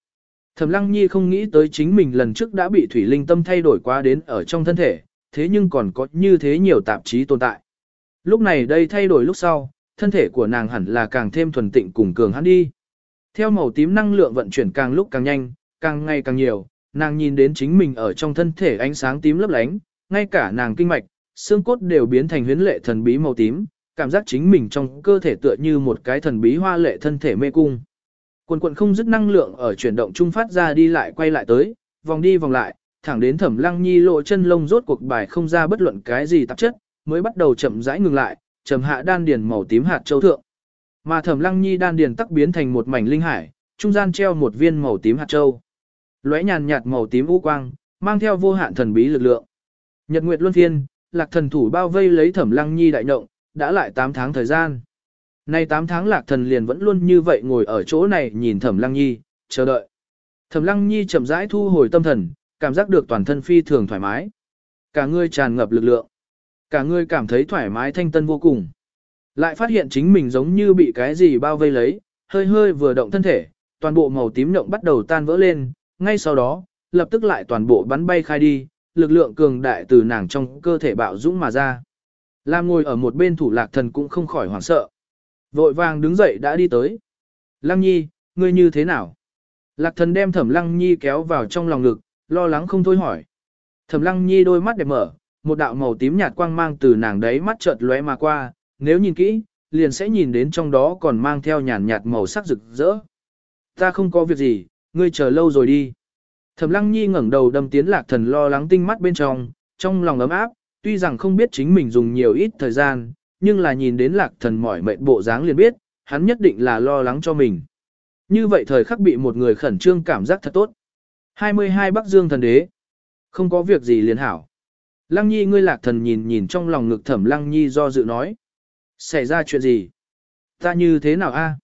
Thẩm Lăng Nhi không nghĩ tới chính mình lần trước đã bị thủy linh tâm thay đổi qua đến ở trong thân thể, thế nhưng còn có như thế nhiều tạp chí tồn tại. Lúc này đây thay đổi lúc sau, thân thể của nàng hẳn là càng thêm thuần tịnh cùng cường hắn đi. Theo màu tím năng lượng vận chuyển càng lúc càng nhanh, càng ngày càng nhiều, nàng nhìn đến chính mình ở trong thân thể ánh sáng tím lấp lánh, ngay cả nàng kinh mạch, xương cốt đều biến thành huyến lệ thần bí màu tím, cảm giác chính mình trong cơ thể tựa như một cái thần bí hoa lệ thân thể mê cung. Quần quần không dứt năng lượng ở chuyển động trung phát ra đi lại quay lại tới, vòng đi vòng lại, thẳng đến thẩm lăng nhi lộ chân lông rốt cuộc bài không ra bất luận cái gì tạp chất, mới bắt đầu chậm rãi ngừng lại, trầm hạ đan điền màu tím hạt châu thượng. Mà thẩm lăng nhi đan điền tắc biến thành một mảnh linh hải, trung gian treo một viên màu tím hạt châu. Lóe nhàn nhạt màu tím u quang, mang theo vô hạn thần bí lực lượng. Nhật Nguyệt Luân thiên, Lạc Thần thủ bao vây lấy Thẩm Lăng Nhi đại động, đã lại 8 tháng thời gian. Nay 8 tháng Lạc Thần liền vẫn luôn như vậy ngồi ở chỗ này nhìn Thẩm Lăng Nhi, chờ đợi. Thẩm Lăng Nhi chậm rãi thu hồi tâm thần, cảm giác được toàn thân phi thường thoải mái. Cả người tràn ngập lực lượng. Cả người cảm thấy thoải mái thanh tân vô cùng. Lại phát hiện chính mình giống như bị cái gì bao vây lấy, hơi hơi vừa động thân thể, toàn bộ màu tím nhộng bắt đầu tan vỡ lên, ngay sau đó, lập tức lại toàn bộ bắn bay khai đi, lực lượng cường đại từ nàng trong cơ thể bạo dũng mà ra. Lam ngồi ở một bên thủ lạc thần cũng không khỏi hoảng sợ. Vội vàng đứng dậy đã đi tới. Lăng nhi, ngươi như thế nào? Lạc thần đem thẩm lăng nhi kéo vào trong lòng ngực, lo lắng không thôi hỏi. Thẩm lăng nhi đôi mắt đẹp mở, một đạo màu tím nhạt quang mang từ nàng đấy mắt chợt lóe mà qua, nếu nhìn kỹ, liền sẽ nhìn đến trong đó còn mang theo nhàn nhạt màu sắc rực rỡ. Ta không có việc gì, ngươi chờ lâu rồi đi. Thẩm Lăng Nhi ngẩng đầu đâm tiến Lạc Thần lo lắng tinh mắt bên trong, trong lòng ấm áp, tuy rằng không biết chính mình dùng nhiều ít thời gian, nhưng là nhìn đến Lạc Thần mỏi mệt bộ dáng liền biết, hắn nhất định là lo lắng cho mình. Như vậy thời khắc bị một người khẩn trương cảm giác thật tốt. 22 Bắc Dương thần đế. Không có việc gì liền hảo. Lăng Nhi ngươi Lạc Thần nhìn nhìn trong lòng ngực Thẩm Lăng Nhi do dự nói. Xảy ra chuyện gì? Ta như thế nào a?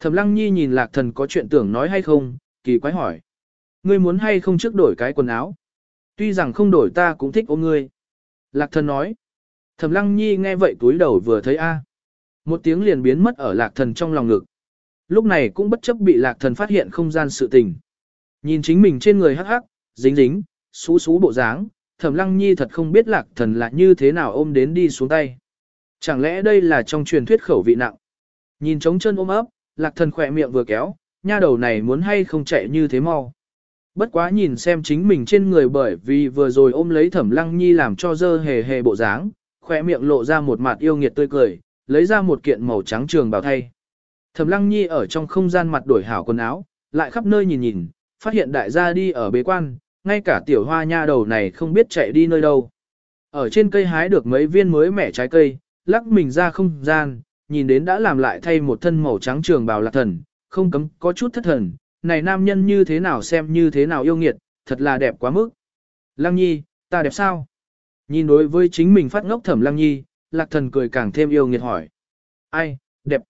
Thẩm Lăng Nhi nhìn Lạc Thần có chuyện tưởng nói hay không, kỳ quái hỏi. Ngươi muốn hay không trước đổi cái quần áo? Tuy rằng không đổi ta cũng thích ôm ngươi. Lạc thần nói. Thẩm lăng nhi nghe vậy túi đầu vừa thấy A. Một tiếng liền biến mất ở lạc thần trong lòng ngực. Lúc này cũng bất chấp bị lạc thần phát hiện không gian sự tình. Nhìn chính mình trên người hắc hắc, dính dính, xú xú bộ dáng, thẩm lăng nhi thật không biết lạc thần là như thế nào ôm đến đi xuống tay. Chẳng lẽ đây là trong truyền thuyết khẩu vị nặng? Nhìn trống chân ôm ấp, lạc thần khỏe miệng vừa kéo, nha đầu này muốn hay không chạy như thế mau. Bất quá nhìn xem chính mình trên người bởi vì vừa rồi ôm lấy thẩm lăng nhi làm cho dơ hề hề bộ dáng, khỏe miệng lộ ra một mặt yêu nghiệt tươi cười, lấy ra một kiện màu trắng trường bào thay. Thẩm lăng nhi ở trong không gian mặt đổi hảo quần áo, lại khắp nơi nhìn nhìn, phát hiện đại gia đi ở bế quan, ngay cả tiểu hoa nha đầu này không biết chạy đi nơi đâu. Ở trên cây hái được mấy viên mới mẻ trái cây, lắc mình ra không gian, nhìn đến đã làm lại thay một thân màu trắng trường bào lạc thần, không cấm có chút thất thần, này nam nhân như thế nào xem như thế nào yêu nghiệt, thật là đẹp quá mức. Lăng nhi, ta đẹp sao? Nhìn đối với chính mình phát ngốc thẩm lăng nhi, lạc thần cười càng thêm yêu nghiệt hỏi. Ai, đẹp.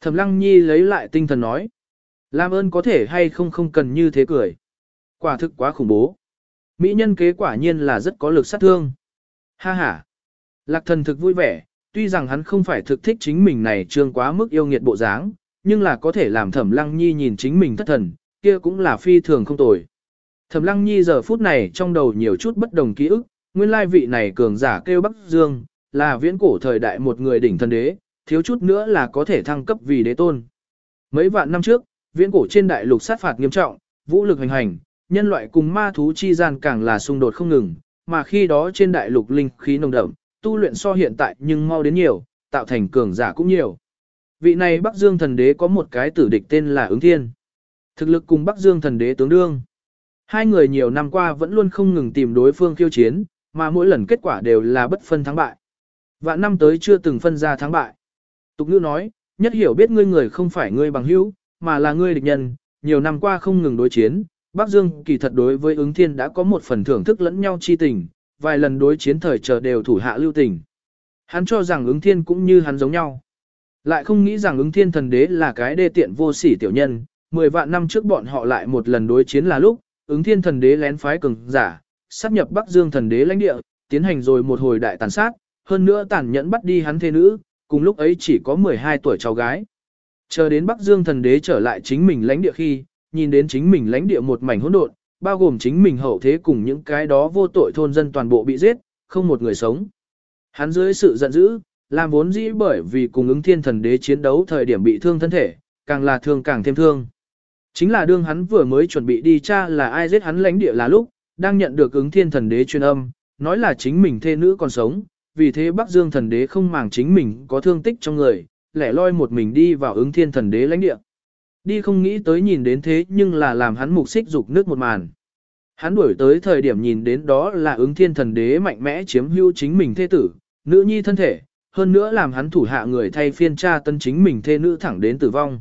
Thẩm lăng nhi lấy lại tinh thần nói. Làm ơn có thể hay không không cần như thế cười. Quả thực quá khủng bố. Mỹ nhân kế quả nhiên là rất có lực sát thương. Ha ha. Lạc thần thực vui vẻ, tuy rằng hắn không phải thực thích chính mình này trương quá mức yêu nghiệt bộ dáng, nhưng là có thể làm thẩm lăng nhi nhìn chính mình thất thần, kia cũng là phi thường không tồi. Thẩm lăng nhi giờ phút này trong đầu nhiều chút bất đồng ký ức, nguyên lai vị này cường giả kêu Bắc Dương, là viễn cổ thời đại một người đỉnh thần đế, thiếu chút nữa là có thể thăng cấp vì đế tôn. Mấy vạn năm trước, viễn cổ trên đại lục sát phạt nghiêm trọng, vũ lực hành hành, nhân loại cùng ma thú chi gian càng là xung đột không ngừng, mà khi đó trên đại lục linh khí nồng đậm, tu luyện so hiện tại nhưng mau đến nhiều, tạo thành cường giả cũng nhiều. Vị này Bắc Dương thần đế có một cái tử địch tên là ứng thiên. Thực lực cùng Bắc Dương thần đế tướng đương. Hai người nhiều năm qua vẫn luôn không ngừng tìm đối phương khiêu chiến, mà mỗi lần kết quả đều là bất phân thắng bại. Vạn năm tới chưa từng phân ra thắng bại. Tục ngữ nói, nhất hiểu biết ngươi người không phải ngươi bằng hữu, mà là ngươi địch nhân, nhiều năm qua không ngừng đối chiến, Bắc Dương kỳ thật đối với ứng thiên đã có một phần thưởng thức lẫn nhau chi tình, vài lần đối chiến thời chờ đều thủ hạ lưu tình. Hắn cho rằng ứng thiên cũng như hắn giống nhau. Lại không nghĩ rằng ứng thiên thần đế là cái đê tiện vô sỉ tiểu nhân, mười vạn năm trước bọn họ lại một lần đối chiến là lúc, ứng thiên thần đế lén phái cường giả, sắp nhập Bắc Dương thần đế lãnh địa, tiến hành rồi một hồi đại tàn sát, hơn nữa tàn nhẫn bắt đi hắn thế nữ, cùng lúc ấy chỉ có 12 tuổi cháu gái. Chờ đến Bắc Dương thần đế trở lại chính mình lãnh địa khi, nhìn đến chính mình lãnh địa một mảnh hỗn độn, bao gồm chính mình hậu thế cùng những cái đó vô tội thôn dân toàn bộ bị giết, không một người sống. Hắn dưới sự giận dữ, làm vốn dĩ bởi vì cùng ứng thiên thần đế chiến đấu thời điểm bị thương thân thể, càng là thương càng thêm thương. Chính là đương hắn vừa mới chuẩn bị đi tra là ai giết hắn lãnh địa là lúc, đang nhận được ứng thiên thần đế truyền âm, nói là chính mình thê nữ còn sống, vì thế Bắc Dương thần đế không màng chính mình có thương tích trong người, lẻ loi một mình đi vào ứng thiên thần đế lãnh địa. Đi không nghĩ tới nhìn đến thế nhưng là làm hắn mục xích dục nước một màn. Hắn đuổi tới thời điểm nhìn đến đó là ứng thiên thần đế mạnh mẽ chiếm hữu chính mình thê tử, nữ nhi thân thể, hơn nữa làm hắn thủ hạ người thay phiên tra tân chính mình thê nữ thẳng đến tử vong.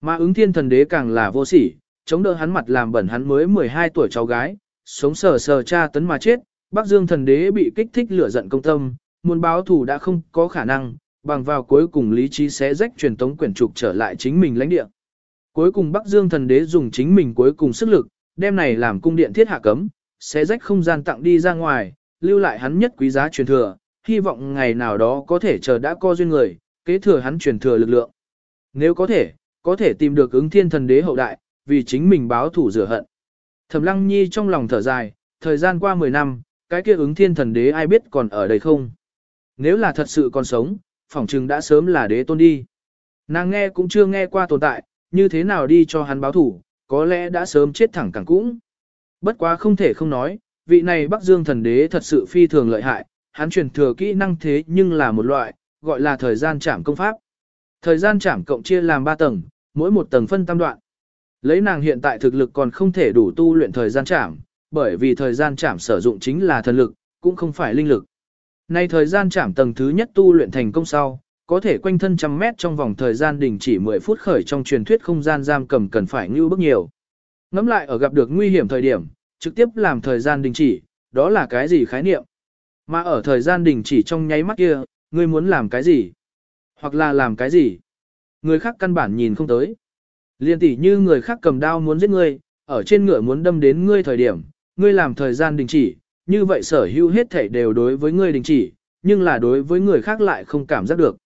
Mà ứng thiên thần đế càng là vô sỉ, chống đỡ hắn mặt làm bẩn hắn mới 12 tuổi cháu gái, sống sờ sờ cha tấn mà chết, Bắc Dương thần đế bị kích thích lửa giận công tâm, muốn báo thù đã không có khả năng, bằng vào cuối cùng lý trí sẽ rách truyền tống quyển trục trở lại chính mình lãnh địa. Cuối cùng Bắc Dương thần đế dùng chính mình cuối cùng sức lực, đem này làm cung điện thiết hạ cấm, sẽ rách không gian tặng đi ra ngoài, lưu lại hắn nhất quý giá truyền thừa, hy vọng ngày nào đó có thể chờ đã co duyên người, kế thừa hắn truyền thừa lực lượng. Nếu có thể, có thể tìm được ứng thiên thần đế hậu đại, vì chính mình báo thủ rửa hận. Thẩm Lăng Nhi trong lòng thở dài, thời gian qua 10 năm, cái kia ứng thiên thần đế ai biết còn ở đây không? Nếu là thật sự còn sống, phỏng chừng đã sớm là đế tôn đi. Nàng nghe cũng chưa nghe qua tồn tại, như thế nào đi cho hắn báo thủ, có lẽ đã sớm chết thẳng cẳng cũng. Bất quá không thể không nói, vị này Bắc Dương thần đế thật sự phi thường lợi hại, hắn truyền thừa kỹ năng thế nhưng là một loại, gọi là thời gian chạm công pháp. Thời gian chạm cộng chia làm 3 tầng, mỗi một tầng phân tam đoạn. Lấy nàng hiện tại thực lực còn không thể đủ tu luyện thời gian chạm, bởi vì thời gian chạm sử dụng chính là thần lực, cũng không phải linh lực. Nay thời gian chạm tầng thứ nhất tu luyện thành công sau, có thể quanh thân trăm mét trong vòng thời gian đình chỉ 10 phút khởi trong truyền thuyết không gian giam cầm cần phải như bước nhiều. Ngắm lại ở gặp được nguy hiểm thời điểm, trực tiếp làm thời gian đình chỉ, đó là cái gì khái niệm? Mà ở thời gian đình chỉ trong nháy mắt kia, ngươi muốn làm cái gì? Hoặc là làm cái gì? Người khác căn bản nhìn không tới. Liên tỷ như người khác cầm đao muốn giết ngươi, ở trên ngựa muốn đâm đến ngươi thời điểm, ngươi làm thời gian đình chỉ, như vậy sở hữu hết thể đều đối với ngươi đình chỉ, nhưng là đối với người khác lại không cảm giác được.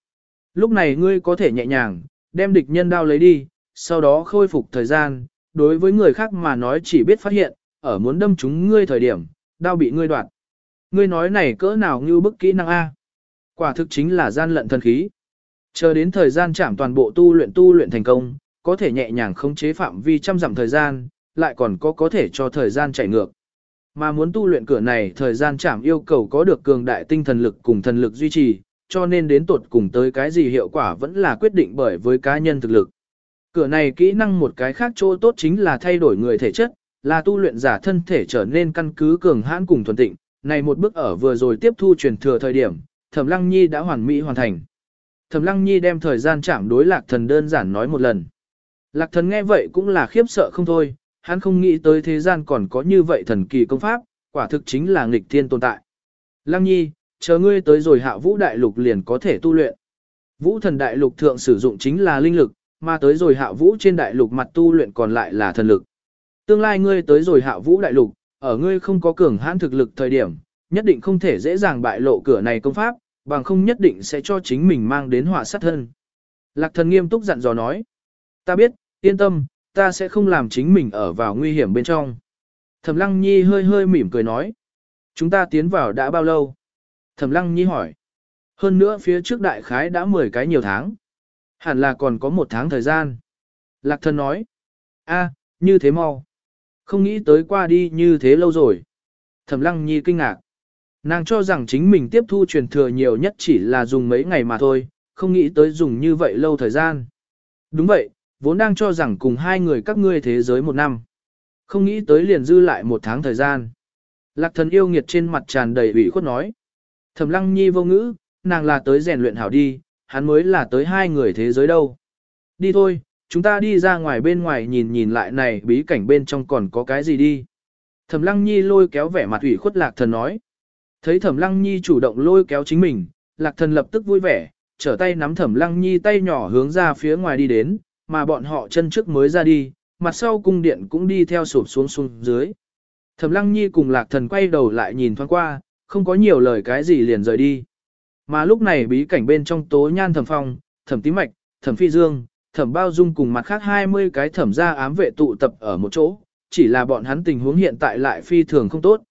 Lúc này ngươi có thể nhẹ nhàng, đem địch nhân đao lấy đi, sau đó khôi phục thời gian, đối với người khác mà nói chỉ biết phát hiện, ở muốn đâm chúng ngươi thời điểm, đao bị ngươi đoạt. Ngươi nói này cỡ nào như bức kỹ năng A. Quả thực chính là gian lận thần khí. Chờ đến thời gian chạm toàn bộ tu luyện tu luyện thành công, có thể nhẹ nhàng khống chế phạm vi trăm dặm thời gian, lại còn có có thể cho thời gian chạy ngược. Mà muốn tu luyện cửa này thời gian chạm yêu cầu có được cường đại tinh thần lực cùng thần lực duy trì, cho nên đến tột cùng tới cái gì hiệu quả vẫn là quyết định bởi với cá nhân thực lực. Cửa này kỹ năng một cái khác chỗ tốt chính là thay đổi người thể chất, là tu luyện giả thân thể trở nên căn cứ cường hãn cùng thuần tịnh. Này một bước ở vừa rồi tiếp thu truyền thừa thời điểm, Thẩm Lăng Nhi đã hoàn mỹ hoàn thành. Thẩm Lăng Nhi đem thời gian chạm đối Lạc Thần đơn giản nói một lần. Lạc Thần nghe vậy cũng là khiếp sợ không thôi, hắn không nghĩ tới thế gian còn có như vậy thần kỳ công pháp, quả thực chính là nghịch thiên tồn tại. Lăng Nhi, chờ ngươi tới rồi hạ vũ đại lục liền có thể tu luyện. Vũ thần đại lục thượng sử dụng chính là linh lực, mà tới rồi hạ vũ trên đại lục mặt tu luyện còn lại là thần lực. Tương lai ngươi tới rồi hạ vũ đại lục, ở ngươi không có cường hãn thực lực thời điểm, nhất định không thể dễ dàng bại lộ cửa này công pháp, bằng không nhất định sẽ cho chính mình mang đến họa sát thân. Lạc thần nghiêm túc dặn dò nói. Ta biết, yên tâm, ta sẽ không làm chính mình ở vào nguy hiểm bên trong. Thẩm lăng nhi hơi hơi mỉm cười nói. Chúng ta tiến vào đã bao lâu? Thẩm lăng nhi hỏi. Hơn nữa phía trước đại khái đã 10 cái nhiều tháng. Hẳn là còn có một tháng thời gian. Lạc thần nói. a, như thế mau. Không nghĩ tới qua đi như thế lâu rồi. Thẩm lăng nhi kinh ngạc. Nàng cho rằng chính mình tiếp thu truyền thừa nhiều nhất chỉ là dùng mấy ngày mà thôi, không nghĩ tới dùng như vậy lâu thời gian. Đúng vậy, vốn đang cho rằng cùng hai người các ngươi thế giới một năm. Không nghĩ tới liền dư lại một tháng thời gian. Lạc thần yêu nghiệt trên mặt tràn đầy ủy khuất nói. Thẩm lăng nhi vô ngữ, nàng là tới rèn luyện hảo đi, hắn mới là tới hai người thế giới đâu. Đi thôi, chúng ta đi ra ngoài bên ngoài nhìn nhìn lại này bí cảnh bên trong còn có cái gì đi. Thẩm lăng nhi lôi kéo vẻ mặt ủy khuất lạc thần nói. Thấy thẩm lăng nhi chủ động lôi kéo chính mình, lạc thần lập tức vui vẻ, trở tay nắm thẩm lăng nhi tay nhỏ hướng ra phía ngoài đi đến, mà bọn họ chân trước mới ra đi, mặt sau cung điện cũng đi theo sụp xuống xuống dưới. Thẩm lăng nhi cùng lạc thần quay đầu lại nhìn thoáng qua, không có nhiều lời cái gì liền rời đi. Mà lúc này bí cảnh bên trong tố nhan thẩm phong, thẩm tí mạch, thẩm phi dương, thẩm bao dung cùng mặt khác 20 cái thẩm gia ám vệ tụ tập ở một chỗ, chỉ là bọn hắn tình huống hiện tại lại phi thường không tốt.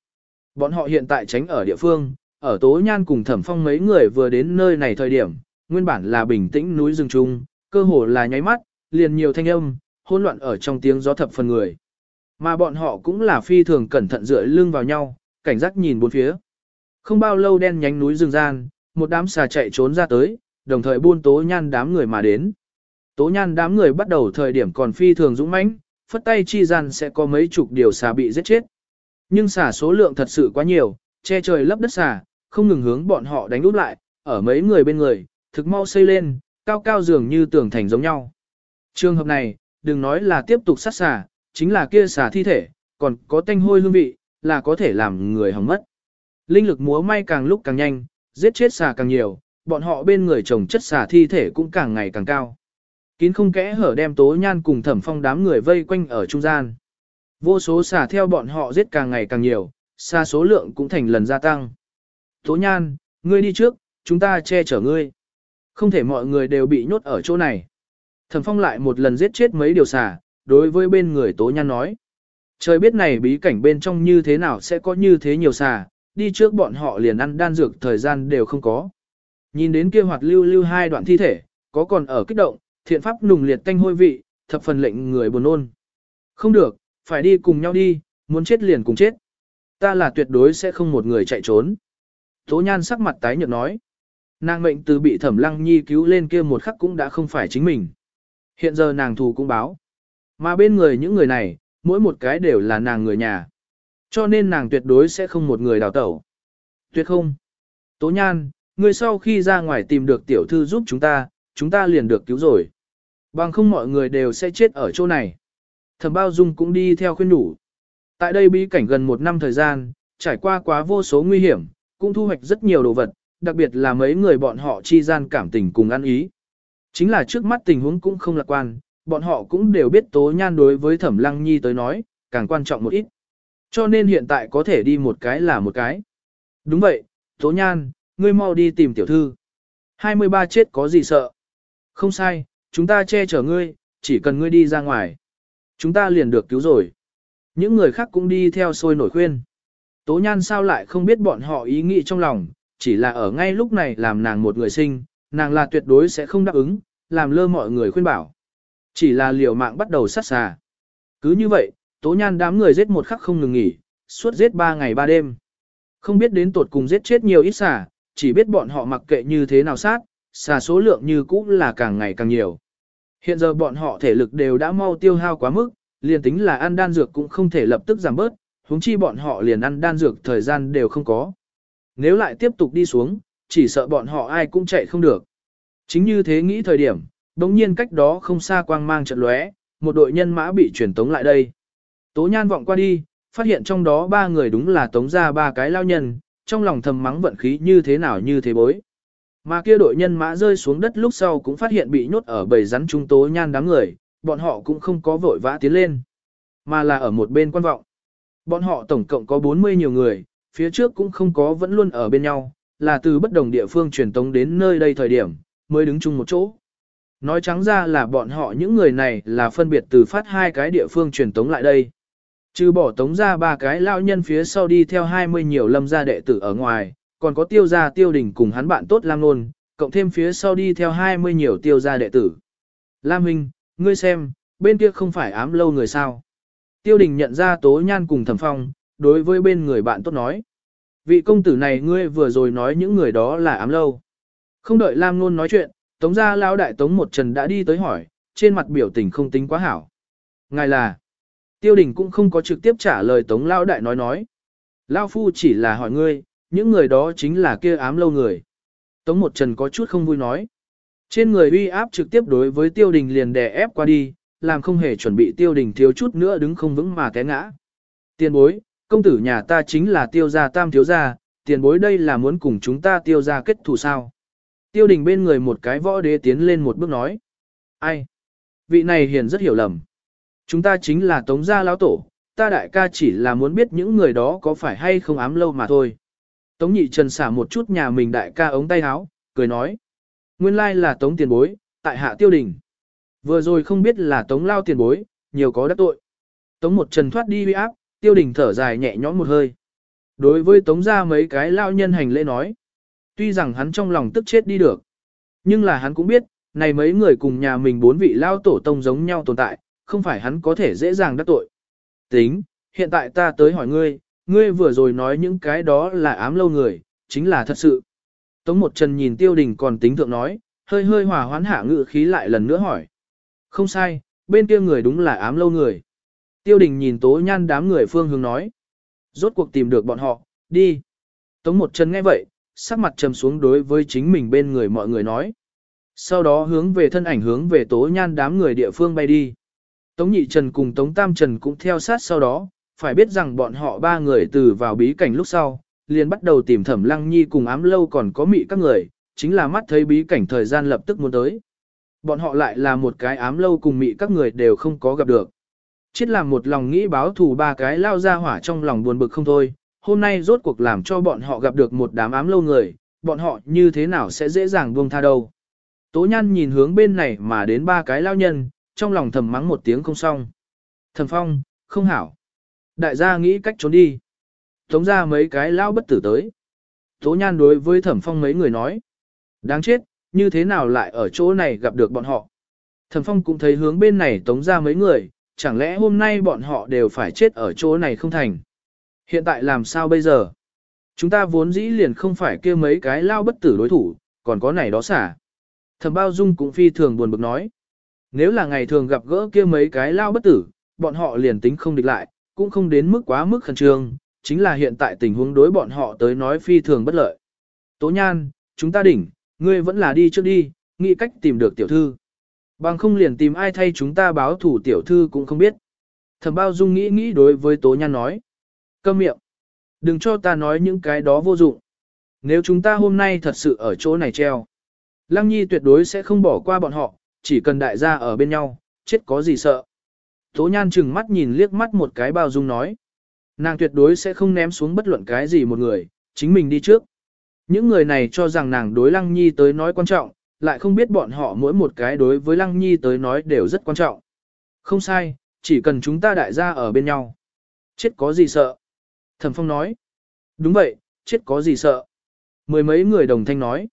Bọn họ hiện tại tránh ở địa phương, ở tố nhan cùng thẩm phong mấy người vừa đến nơi này thời điểm, nguyên bản là bình tĩnh núi rừng trung, cơ hồ là nháy mắt, liền nhiều thanh âm, hỗn loạn ở trong tiếng gió thập phần người. Mà bọn họ cũng là phi thường cẩn thận dựa lưng vào nhau, cảnh giác nhìn bốn phía. Không bao lâu đen nhánh núi rừng gian, một đám xà chạy trốn ra tới, đồng thời buôn tố nhan đám người mà đến. Tố nhan đám người bắt đầu thời điểm còn phi thường dũng mãnh, phất tay chi gian sẽ có mấy chục điều xà bị giết chết. Nhưng xà số lượng thật sự quá nhiều, che trời lấp đất xà, không ngừng hướng bọn họ đánh úp lại, ở mấy người bên người, thực mau xây lên, cao cao dường như tường thành giống nhau. Trường hợp này, đừng nói là tiếp tục sát xà, chính là kia xà thi thể, còn có tanh hôi hương vị, là có thể làm người hỏng mất. Linh lực múa may càng lúc càng nhanh, giết chết xà càng nhiều, bọn họ bên người chồng chất xà thi thể cũng càng ngày càng cao. Kín không kẽ hở đem tố nhan cùng thẩm phong đám người vây quanh ở trung gian. Vô số xà theo bọn họ giết càng ngày càng nhiều, xa số lượng cũng thành lần gia tăng. Tố nhan, ngươi đi trước, chúng ta che chở ngươi. Không thể mọi người đều bị nhốt ở chỗ này. Thẩm phong lại một lần giết chết mấy điều xà, đối với bên người tố nhan nói. Trời biết này bí cảnh bên trong như thế nào sẽ có như thế nhiều xà, đi trước bọn họ liền ăn đan dược thời gian đều không có. Nhìn đến kia hoạt lưu lưu hai đoạn thi thể, có còn ở kích động, thiện pháp nùng liệt tanh hôi vị, thập phần lệnh người buồn ôn Không được, phải đi cùng nhau đi, muốn chết liền cùng chết. Ta là tuyệt đối sẽ không một người chạy trốn. Tố nhan sắc mặt tái nhợt nói. Nàng mệnh từ bị thẩm lăng nhi cứu lên kia một khắc cũng đã không phải chính mình. Hiện giờ nàng thù cũng báo. Mà bên người những người này, mỗi một cái đều là nàng người nhà. Cho nên nàng tuyệt đối sẽ không một người đào tẩu. Tuyệt không. Tố nhan, người sau khi ra ngoài tìm được tiểu thư giúp chúng ta, chúng ta liền được cứu rồi. Bằng không mọi người đều sẽ chết ở chỗ này. Thẩm bao dung cũng đi theo khuyên đủ. Tại đây bí cảnh gần một năm thời gian, trải qua quá vô số nguy hiểm, cũng thu hoạch rất nhiều đồ vật, đặc biệt là mấy người bọn họ chi gian cảm tình cùng ăn ý. Chính là trước mắt tình huống cũng không lạc quan, bọn họ cũng đều biết tố nhan đối với thẩm lăng nhi tới nói, càng quan trọng một ít. Cho nên hiện tại có thể đi một cái là một cái. Đúng vậy, tố nhan, ngươi mau đi tìm tiểu thư. 23 chết có gì sợ? Không sai, chúng ta che chở ngươi, chỉ cần ngươi đi ra ngoài. Chúng ta liền được cứu rồi. Những người khác cũng đi theo sôi nổi khuyên. Tố nhan sao lại không biết bọn họ ý nghĩ trong lòng, chỉ là ở ngay lúc này làm nàng một người sinh, nàng là tuyệt đối sẽ không đáp ứng, làm lơ mọi người khuyên bảo. Chỉ là liều mạng bắt đầu sát xà. Cứ như vậy, tố nhan đám người giết một khắc không ngừng nghỉ, suốt giết ba ngày ba đêm. Không biết đến tột cùng giết chết nhiều ít xà, chỉ biết bọn họ mặc kệ như thế nào sát, xà số lượng như cũ là càng ngày càng nhiều. Hiện giờ bọn họ thể lực đều đã mau tiêu hao quá mức, liền tính là ăn đan dược cũng không thể lập tức giảm bớt, huống chi bọn họ liền ăn đan dược thời gian đều không có. Nếu lại tiếp tục đi xuống, chỉ sợ bọn họ ai cũng chạy không được. Chính như thế nghĩ thời điểm, đống nhiên cách đó không xa quang mang trận lóe, một đội nhân mã bị truyền tống lại đây. Tố nhan vọng qua đi, phát hiện trong đó ba người đúng là tống ra ba cái lao nhân, trong lòng thầm mắng vận khí như thế nào như thế bối. Mà kia đội nhân mã rơi xuống đất lúc sau cũng phát hiện bị nhốt ở bầy rắn trung tố nhan đám người, bọn họ cũng không có vội vã tiến lên, mà là ở một bên quan vọng. Bọn họ tổng cộng có 40 nhiều người, phía trước cũng không có vẫn luôn ở bên nhau, là từ bất đồng địa phương truyền tống đến nơi đây thời điểm, mới đứng chung một chỗ. Nói trắng ra là bọn họ những người này là phân biệt từ phát hai cái địa phương truyền tống lại đây. Trừ bỏ tống ra ba cái lao nhân phía sau đi theo 20 nhiều lâm gia đệ tử ở ngoài, còn có tiêu gia tiêu đình cùng hắn bạn tốt Lam Nôn, cộng thêm phía sau đi theo 20 nhiều tiêu gia đệ tử. Lam Huynh, ngươi xem, bên kia không phải ám lâu người sao. Tiêu đình nhận ra tố nhan cùng thẩm phong, đối với bên người bạn tốt nói. Vị công tử này ngươi vừa rồi nói những người đó là ám lâu. Không đợi Lam Nôn nói chuyện, tống gia lao đại tống một trần đã đi tới hỏi, trên mặt biểu tình không tính quá hảo. Ngài là, tiêu đình cũng không có trực tiếp trả lời tống lao đại nói nói. Lao phu chỉ là hỏi ngươi, những người đó chính là kia ám lâu người. Tống một trần có chút không vui nói. Trên người uy áp trực tiếp đối với tiêu đình liền đè ép qua đi, làm không hề chuẩn bị tiêu đình thiếu chút nữa đứng không vững mà té ngã. Tiền bối, công tử nhà ta chính là tiêu gia tam thiếu gia, tiền bối đây là muốn cùng chúng ta tiêu gia kết thù sao. Tiêu đình bên người một cái võ đế tiến lên một bước nói. Ai? Vị này hiền rất hiểu lầm. Chúng ta chính là tống gia lão tổ, ta đại ca chỉ là muốn biết những người đó có phải hay không ám lâu mà thôi. Tống nhị trần xả một chút nhà mình đại ca ống tay áo, cười nói. Nguyên lai là tống tiền bối, tại hạ tiêu đình. Vừa rồi không biết là tống lao tiền bối, nhiều có đắc tội. Tống một trần thoát đi huy áp, tiêu đình thở dài nhẹ nhõm một hơi. Đối với tống ra mấy cái lao nhân hành lễ nói. Tuy rằng hắn trong lòng tức chết đi được. Nhưng là hắn cũng biết, này mấy người cùng nhà mình bốn vị lao tổ tông giống nhau tồn tại, không phải hắn có thể dễ dàng đắc tội. Tính, hiện tại ta tới hỏi ngươi, ngươi vừa rồi nói những cái đó là ám lâu người, chính là thật sự. Tống một trần nhìn tiêu đình còn tính thượng nói, hơi hơi hòa hoán hạ ngự khí lại lần nữa hỏi. Không sai, bên kia người đúng là ám lâu người. Tiêu đình nhìn tố nhan đám người phương hướng nói. Rốt cuộc tìm được bọn họ, đi. Tống một chân nghe vậy, sắc mặt trầm xuống đối với chính mình bên người mọi người nói. Sau đó hướng về thân ảnh hướng về tố nhan đám người địa phương bay đi. Tống nhị trần cùng tống tam trần cũng theo sát sau đó, phải biết rằng bọn họ ba người từ vào bí cảnh lúc sau, liền bắt đầu tìm thẩm lăng nhi cùng ám lâu còn có mị các người, chính là mắt thấy bí cảnh thời gian lập tức muốn tới. Bọn họ lại là một cái ám lâu cùng mị các người đều không có gặp được. Chết làm một lòng nghĩ báo thù ba cái lao ra hỏa trong lòng buồn bực không thôi, hôm nay rốt cuộc làm cho bọn họ gặp được một đám ám lâu người, bọn họ như thế nào sẽ dễ dàng buông tha đâu. Tố nhan nhìn hướng bên này mà đến ba cái lao nhân, trong lòng thầm mắng một tiếng không xong. Thầm phong, không hảo. Đại gia nghĩ cách trốn đi. Tống ra mấy cái lao bất tử tới. Tố nhan đối với thẩm phong mấy người nói. Đáng chết, như thế nào lại ở chỗ này gặp được bọn họ. Thẩm phong cũng thấy hướng bên này tống ra mấy người, chẳng lẽ hôm nay bọn họ đều phải chết ở chỗ này không thành. Hiện tại làm sao bây giờ? Chúng ta vốn dĩ liền không phải kia mấy cái lao bất tử đối thủ, còn có này đó xả. Thẩm bao dung cũng phi thường buồn bực nói. Nếu là ngày thường gặp gỡ kia mấy cái lao bất tử, bọn họ liền tính không địch lại, cũng không đến mức quá mức khẩn trương, chính là hiện tại tình huống đối bọn họ tới nói phi thường bất lợi. Tố nhan, chúng ta đỉnh, ngươi vẫn là đi trước đi, nghĩ cách tìm được tiểu thư. Bằng không liền tìm ai thay chúng ta báo thủ tiểu thư cũng không biết. Thẩm bao dung nghĩ nghĩ đối với tố nhan nói. Câm miệng. Đừng cho ta nói những cái đó vô dụng. Nếu chúng ta hôm nay thật sự ở chỗ này treo. Lăng nhi tuyệt đối sẽ không bỏ qua bọn họ, chỉ cần đại gia ở bên nhau, chết có gì sợ. Tố nhan chừng mắt nhìn liếc mắt một cái bao dung nói. Nàng tuyệt đối sẽ không ném xuống bất luận cái gì một người, chính mình đi trước. Những người này cho rằng nàng đối Lăng Nhi tới nói quan trọng, lại không biết bọn họ mỗi một cái đối với Lăng Nhi tới nói đều rất quan trọng. Không sai, chỉ cần chúng ta đại gia ở bên nhau. Chết có gì sợ? Thẩm Phong nói. Đúng vậy, chết có gì sợ? Mười mấy người đồng thanh nói.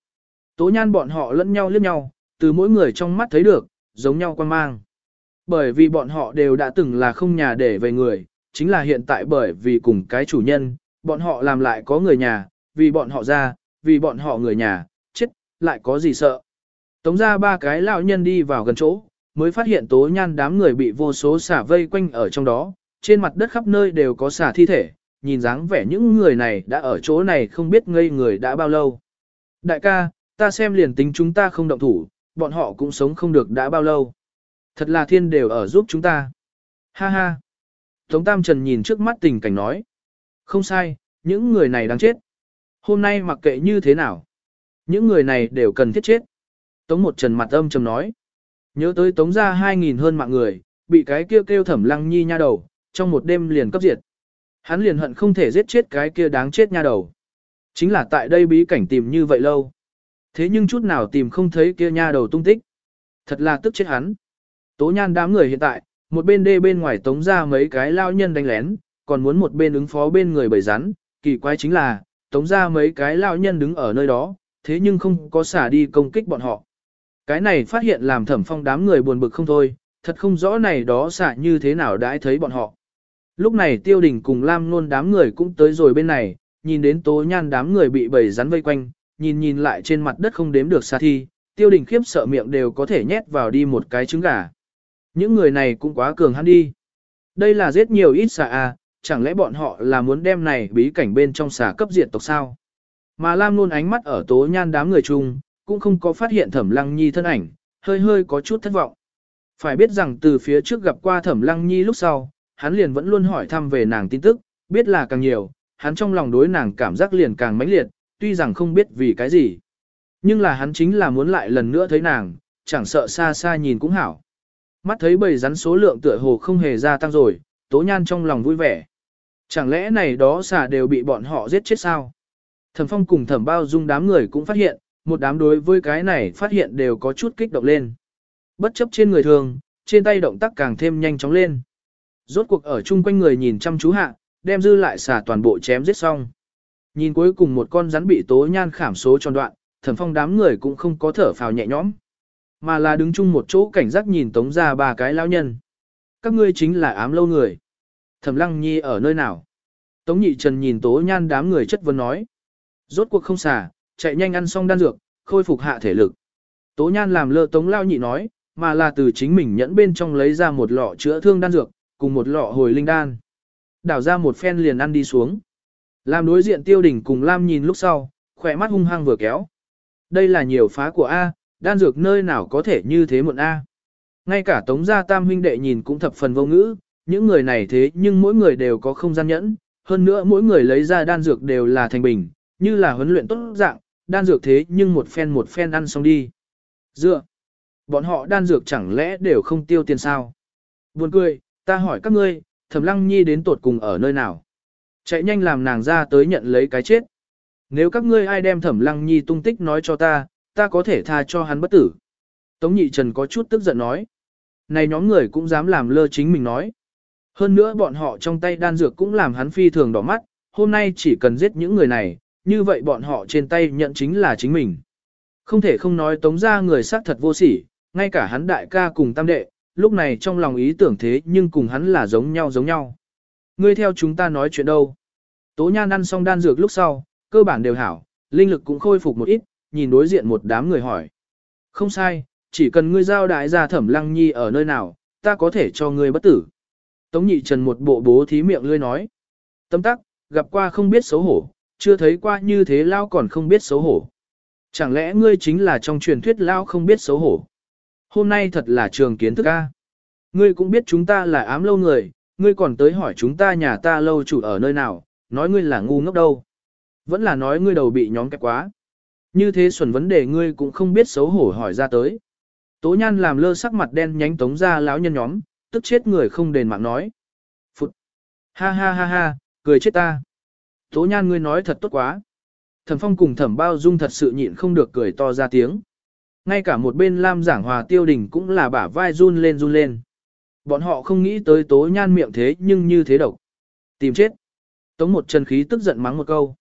Tố nhan bọn họ lẫn nhau liếc nhau, từ mỗi người trong mắt thấy được, giống nhau quan mang. Bởi vì bọn họ đều đã từng là không nhà để về người, chính là hiện tại bởi vì cùng cái chủ nhân, bọn họ làm lại có người nhà, vì bọn họ ra, vì bọn họ người nhà, chết, lại có gì sợ. Tống ra ba cái lão nhân đi vào gần chỗ, mới phát hiện tố nhan đám người bị vô số xả vây quanh ở trong đó, trên mặt đất khắp nơi đều có xả thi thể, nhìn dáng vẻ những người này đã ở chỗ này không biết ngây người đã bao lâu. Đại ca, ta xem liền tính chúng ta không động thủ, bọn họ cũng sống không được đã bao lâu. Thật là thiên đều ở giúp chúng ta. Ha ha. Tống Tam Trần nhìn trước mắt tình cảnh nói. Không sai, những người này đang chết. Hôm nay mặc kệ như thế nào. Những người này đều cần thiết chết. Tống một trần mặt âm trầm nói. Nhớ tới tống ra 2.000 hơn mạng người, bị cái kia kêu thẩm lăng nhi nha đầu, trong một đêm liền cấp diệt. Hắn liền hận không thể giết chết cái kia đáng chết nha đầu. Chính là tại đây bí cảnh tìm như vậy lâu. Thế nhưng chút nào tìm không thấy kia nha đầu tung tích. Thật là tức chết hắn. Tố nhan đám người hiện tại, một bên đê bên ngoài tống ra mấy cái lao nhân đánh lén, còn muốn một bên ứng phó bên người bầy rắn. Kỳ quái chính là, tống ra mấy cái lao nhân đứng ở nơi đó, thế nhưng không có xả đi công kích bọn họ. Cái này phát hiện làm thẩm phong đám người buồn bực không thôi, thật không rõ này đó xả như thế nào đãi thấy bọn họ. Lúc này tiêu đình cùng Lam nôn đám người cũng tới rồi bên này, nhìn đến tố nhan đám người bị bầy rắn vây quanh, nhìn nhìn lại trên mặt đất không đếm được xa thi, tiêu đình khiếp sợ miệng đều có thể nhét vào đi một cái trứng gà. Những người này cũng quá cường hắn đi. Đây là giết nhiều ít xà à, chẳng lẽ bọn họ là muốn đem này bí cảnh bên trong xà cấp diệt tộc sao? Mà Lam luôn ánh mắt ở tố nhan đám người chung, cũng không có phát hiện thẩm lăng nhi thân ảnh, hơi hơi có chút thất vọng. Phải biết rằng từ phía trước gặp qua thẩm lăng nhi lúc sau, hắn liền vẫn luôn hỏi thăm về nàng tin tức, biết là càng nhiều, hắn trong lòng đối nàng cảm giác liền càng mãnh liệt, tuy rằng không biết vì cái gì. Nhưng là hắn chính là muốn lại lần nữa thấy nàng, chẳng sợ xa xa nhìn cũng hảo. Mắt thấy bầy rắn số lượng tựa hồ không hề gia tăng rồi, tố nhan trong lòng vui vẻ. Chẳng lẽ này đó xà đều bị bọn họ giết chết sao? Thẩm phong cùng thẩm bao dung đám người cũng phát hiện, một đám đối với cái này phát hiện đều có chút kích động lên. Bất chấp trên người thường, trên tay động tác càng thêm nhanh chóng lên. Rốt cuộc ở chung quanh người nhìn chăm chú hạ, đem dư lại xà toàn bộ chém giết xong. Nhìn cuối cùng một con rắn bị tố nhan khảm số tròn đoạn, thẩm phong đám người cũng không có thở phào nhẹ nhõm. Mà là đứng chung một chỗ cảnh giác nhìn tống ra ba cái lão nhân. Các ngươi chính là ám lâu người. Thẩm lăng nhi ở nơi nào? Tống nhị trần nhìn tố nhan đám người chất vấn nói. Rốt cuộc không xả, chạy nhanh ăn xong đan dược, khôi phục hạ thể lực. Tố nhan làm lơ tống lao nhị nói, mà là từ chính mình nhẫn bên trong lấy ra một lọ chữa thương đan dược, cùng một lọ hồi linh đan. Đảo ra một phen liền ăn đi xuống. Làm đối diện tiêu đỉnh cùng Lam nhìn lúc sau, khỏe mắt hung hăng vừa kéo. Đây là nhiều phá của A, đan dược nơi nào có thể như thế muộn A. Ngay cả tống gia tam huynh đệ nhìn cũng thập phần vô ngữ, những người này thế nhưng mỗi người đều có không gian nhẫn, hơn nữa mỗi người lấy ra đan dược đều là thành bình, như là huấn luyện tốt dạng, đan dược thế nhưng một phen một phen ăn xong đi. Dựa, bọn họ đan dược chẳng lẽ đều không tiêu tiền sao? Buồn cười, ta hỏi các ngươi, thẩm lăng nhi đến tột cùng ở nơi nào? Chạy nhanh làm nàng ra tới nhận lấy cái chết. Nếu các ngươi ai đem thẩm lăng nhi tung tích nói cho ta, ta có thể tha cho hắn bất tử. Tống nhị trần có chút tức giận nói. Này nhóm người cũng dám làm lơ chính mình nói. Hơn nữa bọn họ trong tay đan dược cũng làm hắn phi thường đỏ mắt, hôm nay chỉ cần giết những người này, như vậy bọn họ trên tay nhận chính là chính mình. Không thể không nói tống ra người xác thật vô sỉ, ngay cả hắn đại ca cùng tam đệ, lúc này trong lòng ý tưởng thế nhưng cùng hắn là giống nhau giống nhau. Ngươi theo chúng ta nói chuyện đâu? Tố Nhan ăn xong đan dược lúc sau, cơ bản đều hảo, linh lực cũng khôi phục một ít, nhìn đối diện một đám người hỏi. Không sai, chỉ cần ngươi giao đại gia thẩm lăng nhi ở nơi nào, ta có thể cho ngươi bất tử. Tống nhị trần một bộ bố thí miệng lươi nói. Tâm tắc, gặp qua không biết xấu hổ, chưa thấy qua như thế lao còn không biết xấu hổ. Chẳng lẽ ngươi chính là trong truyền thuyết lao không biết xấu hổ? Hôm nay thật là trường kiến thức A. Ngươi cũng biết chúng ta là ám lâu người, ngươi còn tới hỏi chúng ta nhà ta lâu chủ ở nơi nào, nói ngươi là ngu ngốc đâu. Vẫn là nói ngươi đầu bị nhóm kẹp quá. Như thế xuẩn vấn đề ngươi cũng không biết xấu hổ hỏi ra tới. Tố nhan làm lơ sắc mặt đen nhánh tống ra lão nhân nhóm, tức chết người không đền mạng nói. Phụt! Ha ha ha ha, cười chết ta. Tố nhan ngươi nói thật tốt quá. Thẩm phong cùng thẩm bao dung thật sự nhịn không được cười to ra tiếng. Ngay cả một bên Lam giảng hòa tiêu đình cũng là bả vai run lên run lên. Bọn họ không nghĩ tới tố nhan miệng thế nhưng như thế độc. Tìm chết. Tống một chân khí tức giận mắng một câu.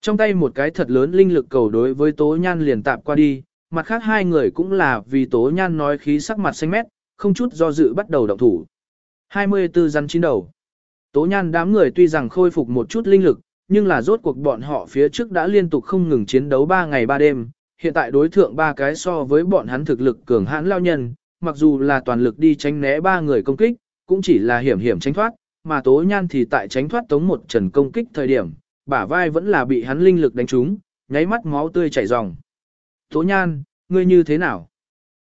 Trong tay một cái thật lớn linh lực cầu đối với tố nhan liền tạp qua đi, mặt khác hai người cũng là vì tố nhan nói khí sắc mặt xanh mét, không chút do dự bắt đầu động thủ. 24 rắn chín đầu. Tố nhan đám người tuy rằng khôi phục một chút linh lực, nhưng là rốt cuộc bọn họ phía trước đã liên tục không ngừng chiến đấu 3 ngày 3 đêm, hiện tại đối thượng ba cái so với bọn hắn thực lực cường hãn lao nhân, mặc dù là toàn lực đi tránh né ba người công kích, cũng chỉ là hiểm hiểm tránh thoát, mà tố nhan thì tại tránh thoát tống một trần công kích thời điểm, bả vai vẫn là bị hắn linh lực đánh trúng, nháy mắt máu tươi chảy ròng. Tố nhan, ngươi như thế nào?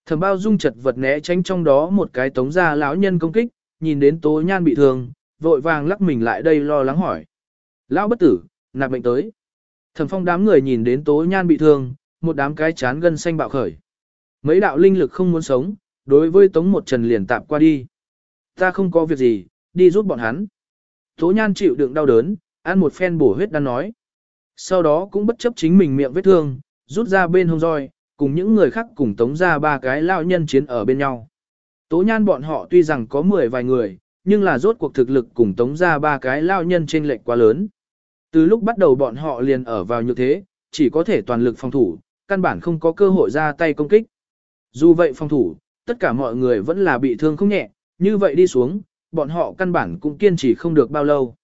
Thẩm bao dung chật vật né tránh trong đó một cái tống gia lão nhân công kích, nhìn đến tố nhan bị thương, vội vàng lắc mình lại đây lo lắng hỏi. Lão bất tử, nạp bệnh tới. Thẩm phong đám người nhìn đến tố nhan bị thương, một đám cái chán gân xanh bạo khởi. Mấy đạo linh lực không muốn sống, đối với tống một trần liền tạp qua đi. Ta không có việc gì, đi giúp bọn hắn. Tố nhan chịu đựng đau đớn, ăn một phen bổ huyết đang nói. Sau đó cũng bất chấp chính mình miệng vết thương, rút ra bên hông roi, cùng những người khác cùng tống ra ba cái lao nhân chiến ở bên nhau. Tố nhan bọn họ tuy rằng có mười vài người, nhưng là rốt cuộc thực lực cùng tống ra ba cái lao nhân trên lệch quá lớn. Từ lúc bắt đầu bọn họ liền ở vào như thế, chỉ có thể toàn lực phòng thủ, căn bản không có cơ hội ra tay công kích. Dù vậy phòng thủ, tất cả mọi người vẫn là bị thương không nhẹ, như vậy đi xuống, bọn họ căn bản cũng kiên trì không được bao lâu.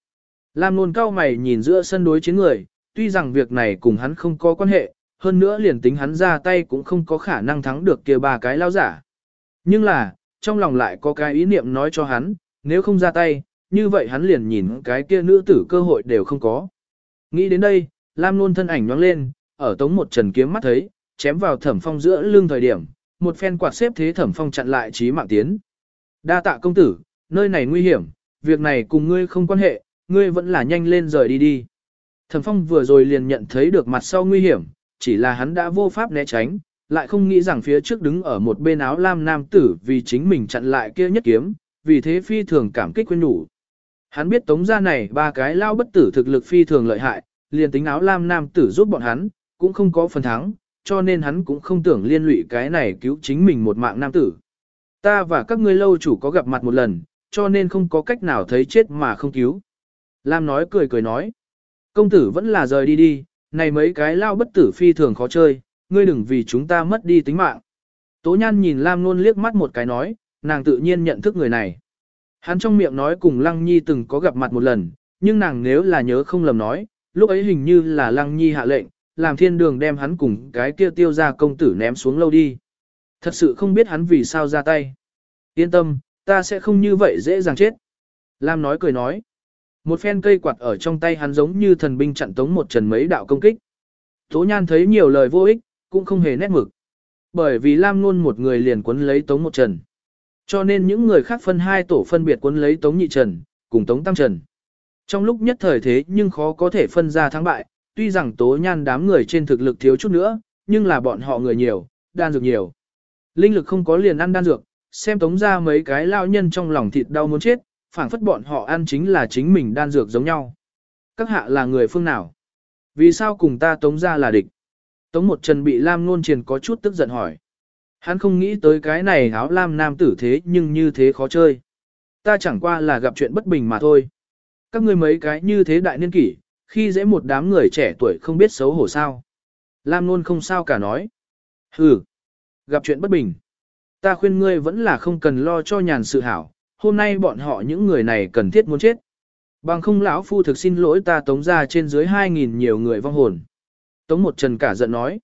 Lam nôn cao mày nhìn giữa sân đối chiến người, tuy rằng việc này cùng hắn không có quan hệ, hơn nữa liền tính hắn ra tay cũng không có khả năng thắng được kia ba cái lao giả. Nhưng là, trong lòng lại có cái ý niệm nói cho hắn, nếu không ra tay, như vậy hắn liền nhìn cái kia nữ tử cơ hội đều không có. Nghĩ đến đây, Lam Nôn thân ảnh nhoáng lên, ở tống một trần kiếm mắt thấy, chém vào thẩm phong giữa lưng thời điểm, một phen quạt xếp thế thẩm phong chặn lại trí mạng tiến. Đa tạ công tử, nơi này nguy hiểm, việc này cùng ngươi không quan hệ, ngươi vẫn là nhanh lên rời đi đi. Thẩm phong vừa rồi liền nhận thấy được mặt sau nguy hiểm, chỉ là hắn đã vô pháp né tránh, lại không nghĩ rằng phía trước đứng ở một bên áo lam nam tử vì chính mình chặn lại kia nhất kiếm, vì thế phi thường cảm kích quên nhủ. Hắn biết tống gia này ba cái lao bất tử thực lực phi thường lợi hại, liền tính áo lam nam tử giúp bọn hắn, cũng không có phần thắng, cho nên hắn cũng không tưởng liên lụy cái này cứu chính mình một mạng nam tử. Ta và các ngươi lâu chủ có gặp mặt một lần, cho nên không có cách nào thấy chết mà không cứu. Lam nói cười cười nói. Công tử vẫn là rời đi đi, này mấy cái lao bất tử phi thường khó chơi, ngươi đừng vì chúng ta mất đi tính mạng. Tố nhan nhìn Lam luôn liếc mắt một cái nói, nàng tự nhiên nhận thức người này. Hắn trong miệng nói cùng Lăng Nhi từng có gặp mặt một lần, nhưng nàng nếu là nhớ không lầm nói, lúc ấy hình như là Lăng Nhi hạ lệnh, làm thiên đường đem hắn cùng cái kia tiêu ra công tử ném xuống lâu đi. Thật sự không biết hắn vì sao ra tay. Yên tâm, ta sẽ không như vậy dễ dàng chết. Lam nói cười nói. Một phen cây quạt ở trong tay hắn giống như thần binh chặn tống một trần mấy đạo công kích. Tố nhan thấy nhiều lời vô ích, cũng không hề nét mực. Bởi vì Lam luôn một người liền quấn lấy tống một trần. Cho nên những người khác phân hai tổ phân biệt quấn lấy tống nhị trần, cùng tống tam trần. Trong lúc nhất thời thế nhưng khó có thể phân ra thắng bại, tuy rằng tố nhan đám người trên thực lực thiếu chút nữa, nhưng là bọn họ người nhiều, đan dược nhiều. Linh lực không có liền ăn đan dược, xem tống ra mấy cái lao nhân trong lòng thịt đau muốn chết, phảng phất bọn họ ăn chính là chính mình đan dược giống nhau. Các hạ là người phương nào? Vì sao cùng ta tống ra là địch? Tống một trần bị Lam Nôn Triền có chút tức giận hỏi. Hắn không nghĩ tới cái này áo lam nam tử thế nhưng như thế khó chơi. Ta chẳng qua là gặp chuyện bất bình mà thôi. Các ngươi mấy cái như thế đại niên kỷ, khi dễ một đám người trẻ tuổi không biết xấu hổ sao. Lam luôn không sao cả nói. Hừ, gặp chuyện bất bình. Ta khuyên ngươi vẫn là không cần lo cho nhàn sự hảo, hôm nay bọn họ những người này cần thiết muốn chết. Bằng không lão phu thực xin lỗi ta tống ra trên dưới 2.000 nhiều người vong hồn. Tống một trần cả giận nói.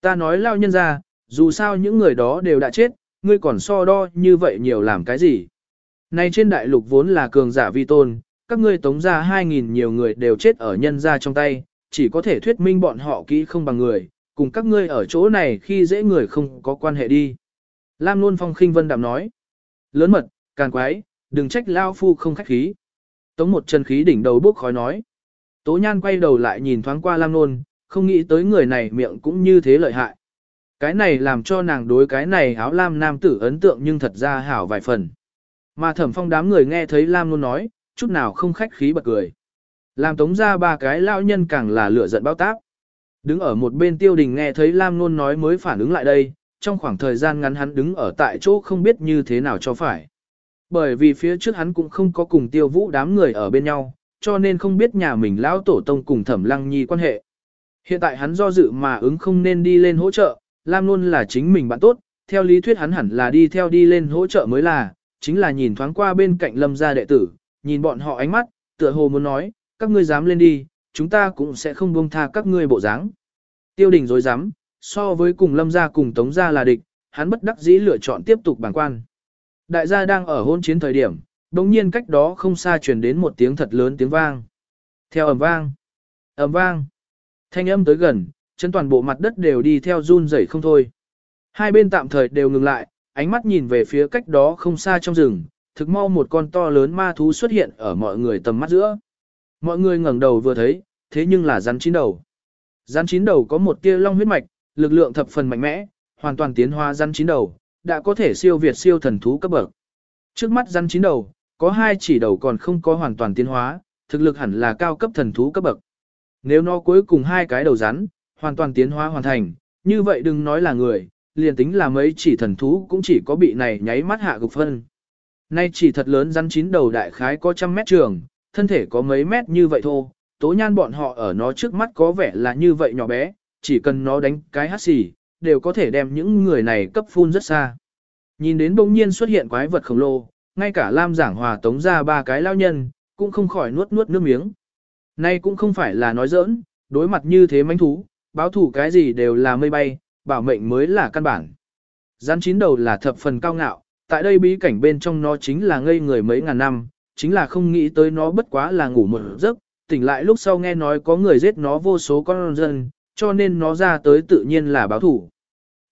Ta nói lao nhân ra, dù sao những người đó đều đã chết, ngươi còn so đo như vậy nhiều làm cái gì. Này trên đại lục vốn là cường giả vi tôn, các ngươi tống ra 2.000 nhiều người đều chết ở nhân ra trong tay, chỉ có thể thuyết minh bọn họ kỹ không bằng người, cùng các ngươi ở chỗ này khi dễ người không có quan hệ đi. Lam Luân Phong khinh vân đạm nói. Lớn mật, càng quái, đừng trách lao phu không khách khí. Tống một chân khí đỉnh đầu bốc khói nói. Tố nhan quay đầu lại nhìn thoáng qua Lam Nôn, không nghĩ tới người này miệng cũng như thế lợi hại. Cái này làm cho nàng đối cái này áo lam nam tử ấn tượng nhưng thật ra hảo vài phần. Mà thẩm phong đám người nghe thấy Lam Nôn nói, chút nào không khách khí bật cười. Làm tống ra ba cái lao nhân càng là lửa giận bao tác. Đứng ở một bên tiêu đình nghe thấy Lam Nôn nói mới phản ứng lại đây, trong khoảng thời gian ngắn hắn đứng ở tại chỗ không biết như thế nào cho phải. Bởi vì phía trước hắn cũng không có cùng tiêu vũ đám người ở bên nhau, cho nên không biết nhà mình lão tổ tông cùng thẩm lăng nhi quan hệ. Hiện tại hắn do dự mà ứng không nên đi lên hỗ trợ, Lam nôn là chính mình bạn tốt, theo lý thuyết hắn hẳn là đi theo đi lên hỗ trợ mới là, chính là nhìn thoáng qua bên cạnh lâm gia đệ tử, nhìn bọn họ ánh mắt, tựa hồ muốn nói, các ngươi dám lên đi, chúng ta cũng sẽ không buông tha các ngươi bộ dáng. Tiêu đình dối dám, so với cùng lâm gia cùng tống gia là địch, hắn bất đắc dĩ lựa chọn tiếp tục bàng quan. Đại gia đang ở hôn chiến thời điểm, đồng nhiên cách đó không xa truyền đến một tiếng thật lớn tiếng vang. Theo ầm vang, ầm vang, thanh âm tới gần, chân toàn bộ mặt đất đều đi theo run rẩy không thôi. Hai bên tạm thời đều ngừng lại, ánh mắt nhìn về phía cách đó không xa trong rừng, thực mau một con to lớn ma thú xuất hiện ở mọi người tầm mắt giữa. Mọi người ngẩng đầu vừa thấy, thế nhưng là rắn chín đầu. Rắn chín đầu có một tia long huyết mạch, lực lượng thập phần mạnh mẽ, hoàn toàn tiến hóa rắn chín đầu, đã có thể siêu việt siêu thần thú cấp bậc. Trước mắt rắn chín đầu, có hai chỉ đầu còn không có hoàn toàn tiến hóa, thực lực hẳn là cao cấp thần thú cấp bậc. Nếu nó cuối cùng hai cái đầu rắn, hoàn toàn tiến hóa hoàn thành, như vậy đừng nói là người, liền tính là mấy chỉ thần thú cũng chỉ có bị này nháy mắt hạ gục phân. Nay chỉ thật lớn rắn chín đầu đại khái có trăm mét trường, thân thể có mấy mét như vậy thôi, tố nhan bọn họ ở nó trước mắt có vẻ là như vậy nhỏ bé, chỉ cần nó đánh cái hát xì, đều có thể đem những người này cấp phun rất xa. Nhìn đến bỗng nhiên xuất hiện quái vật khổng lồ, ngay cả Lam giảng hòa tống ra ba cái lao nhân, cũng không khỏi nuốt nuốt nước miếng. Nay cũng không phải là nói giỡn, đối mặt như thế manh thú, báo thủ cái gì đều là mây bay, bảo mệnh mới là căn bản. Rắn chín đầu là thập phần cao ngạo, tại đây bí cảnh bên trong nó chính là ngây người mấy ngàn năm, chính là không nghĩ tới nó bất quá là ngủ một giấc, tỉnh lại lúc sau nghe nói có người giết nó vô số con dân, cho nên nó ra tới tự nhiên là báo thủ.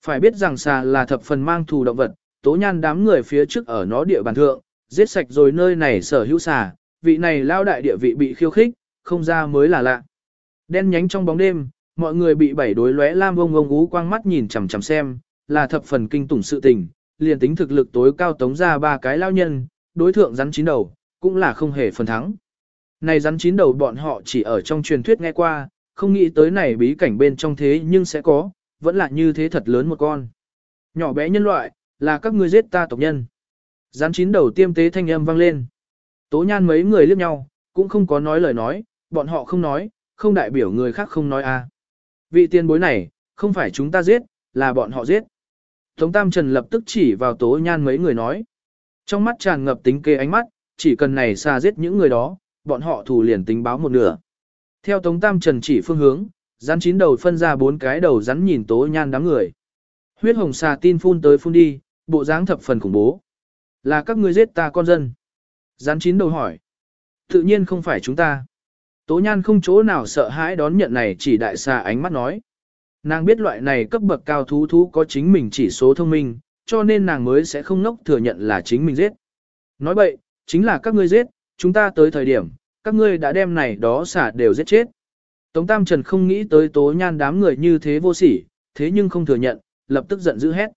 Phải biết rằng xà là thập phần mang thù động vật, tố nhan đám người phía trước ở nó địa bàn thượng, giết sạch rồi nơi này sở hữu xà, vị này lao đại địa vị bị khiêu khích, không ra mới là lạ. Đen nhánh trong bóng đêm, mọi người bị bảy đối lóe lam ông ông ú quang mắt nhìn chằm chằm xem, là thập phần kinh tủng sự tình, liền tính thực lực tối cao tống ra ba cái lao nhân, đối thượng rắn chín đầu, cũng là không hề phần thắng. Này rắn chín đầu bọn họ chỉ ở trong truyền thuyết nghe qua, không nghĩ tới này bí cảnh bên trong thế nhưng sẽ có, vẫn là như thế thật lớn một con. Nhỏ bé nhân loại, là các ngươi giết ta tộc nhân. Rắn chín đầu tiêm tế thanh âm vang lên. Tố nhan mấy người liếc nhau, cũng không có nói lời nói, bọn họ không nói, không đại biểu người khác không nói a. Vị tiên bối này, không phải chúng ta giết, là bọn họ giết. Tống Tam Trần lập tức chỉ vào tố nhan mấy người nói. Trong mắt tràn ngập tính kê ánh mắt, chỉ cần này xa giết những người đó, bọn họ thủ liền tính báo một nửa. Theo Tống Tam Trần chỉ phương hướng, rắn chín đầu phân ra bốn cái đầu rắn nhìn tố nhan đám người. Huyết hồng xà tin phun tới phun đi, bộ dáng thập phần khủng bố. Là các ngươi giết ta con dân. Rắn chín đầu hỏi. Tự nhiên không phải chúng ta. Tố nhan không chỗ nào sợ hãi đón nhận này chỉ đại xà ánh mắt nói. Nàng biết loại này cấp bậc cao thú thú có chính mình chỉ số thông minh, cho nên nàng mới sẽ không nốc thừa nhận là chính mình giết. Nói vậy, chính là các ngươi giết, chúng ta tới thời điểm, các ngươi đã đem này đó xả đều giết chết. Tống Tam Trần không nghĩ tới tố nhan đám người như thế vô sỉ, thế nhưng không thừa nhận, lập tức giận dữ hét.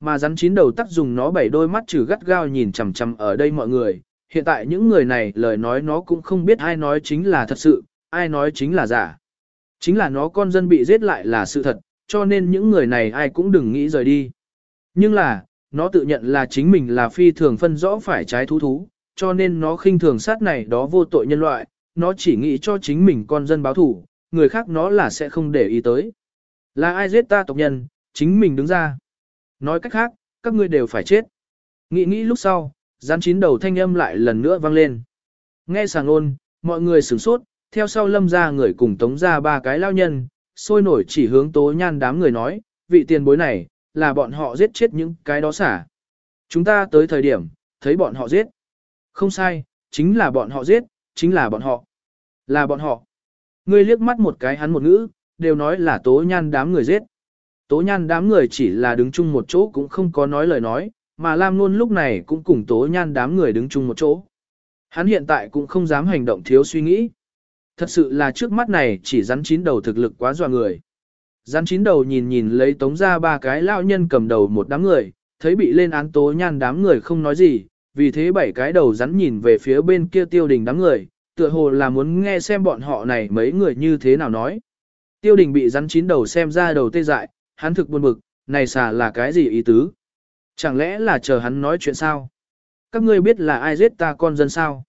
Mà rắn chín đầu tắt dùng nó bảy đôi mắt trừ gắt gao nhìn chằm chằm ở đây mọi người, hiện tại những người này lời nói nó cũng không biết ai nói chính là thật sự, ai nói chính là giả. Chính là nó con dân bị giết lại là sự thật, cho nên những người này ai cũng đừng nghĩ rời đi. Nhưng là, nó tự nhận là chính mình là phi thường phân rõ phải trái thú thú, cho nên nó khinh thường sát này đó vô tội nhân loại, nó chỉ nghĩ cho chính mình con dân báo thủ, người khác nó là sẽ không để ý tới. Là ai giết ta tộc nhân, chính mình đứng ra. Nói cách khác, các ngươi đều phải chết. Nghĩ nghĩ lúc sau, gián chín đầu thanh âm lại lần nữa vang lên. Nghe sàng ôn, mọi người sửng sốt, theo sau lâm ra người cùng tống ra ba cái lao nhân, sôi nổi chỉ hướng tố nhan đám người nói, vị tiền bối này, là bọn họ giết chết những cái đó xả. Chúng ta tới thời điểm, thấy bọn họ giết. Không sai, chính là bọn họ giết, chính là bọn họ. Là bọn họ. Ngươi liếc mắt một cái hắn một ngữ, đều nói là tố nhan đám người giết. Tố nhan đám người chỉ là đứng chung một chỗ cũng không có nói lời nói, mà Lam luôn lúc này cũng cùng tố nhan đám người đứng chung một chỗ. Hắn hiện tại cũng không dám hành động thiếu suy nghĩ. Thật sự là trước mắt này chỉ rắn chín đầu thực lực quá dọa người. Rắn chín đầu nhìn nhìn lấy tống ra ba cái lão nhân cầm đầu một đám người, thấy bị lên án tố nhan đám người không nói gì, vì thế bảy cái đầu rắn nhìn về phía bên kia tiêu đình đám người, tựa hồ là muốn nghe xem bọn họ này mấy người như thế nào nói. Tiêu đình bị rắn chín đầu xem ra đầu tê dại, hắn thực buồn bực, này xà là cái gì ý tứ? Chẳng lẽ là chờ hắn nói chuyện sao? Các ngươi biết là ai giết ta con dân sao?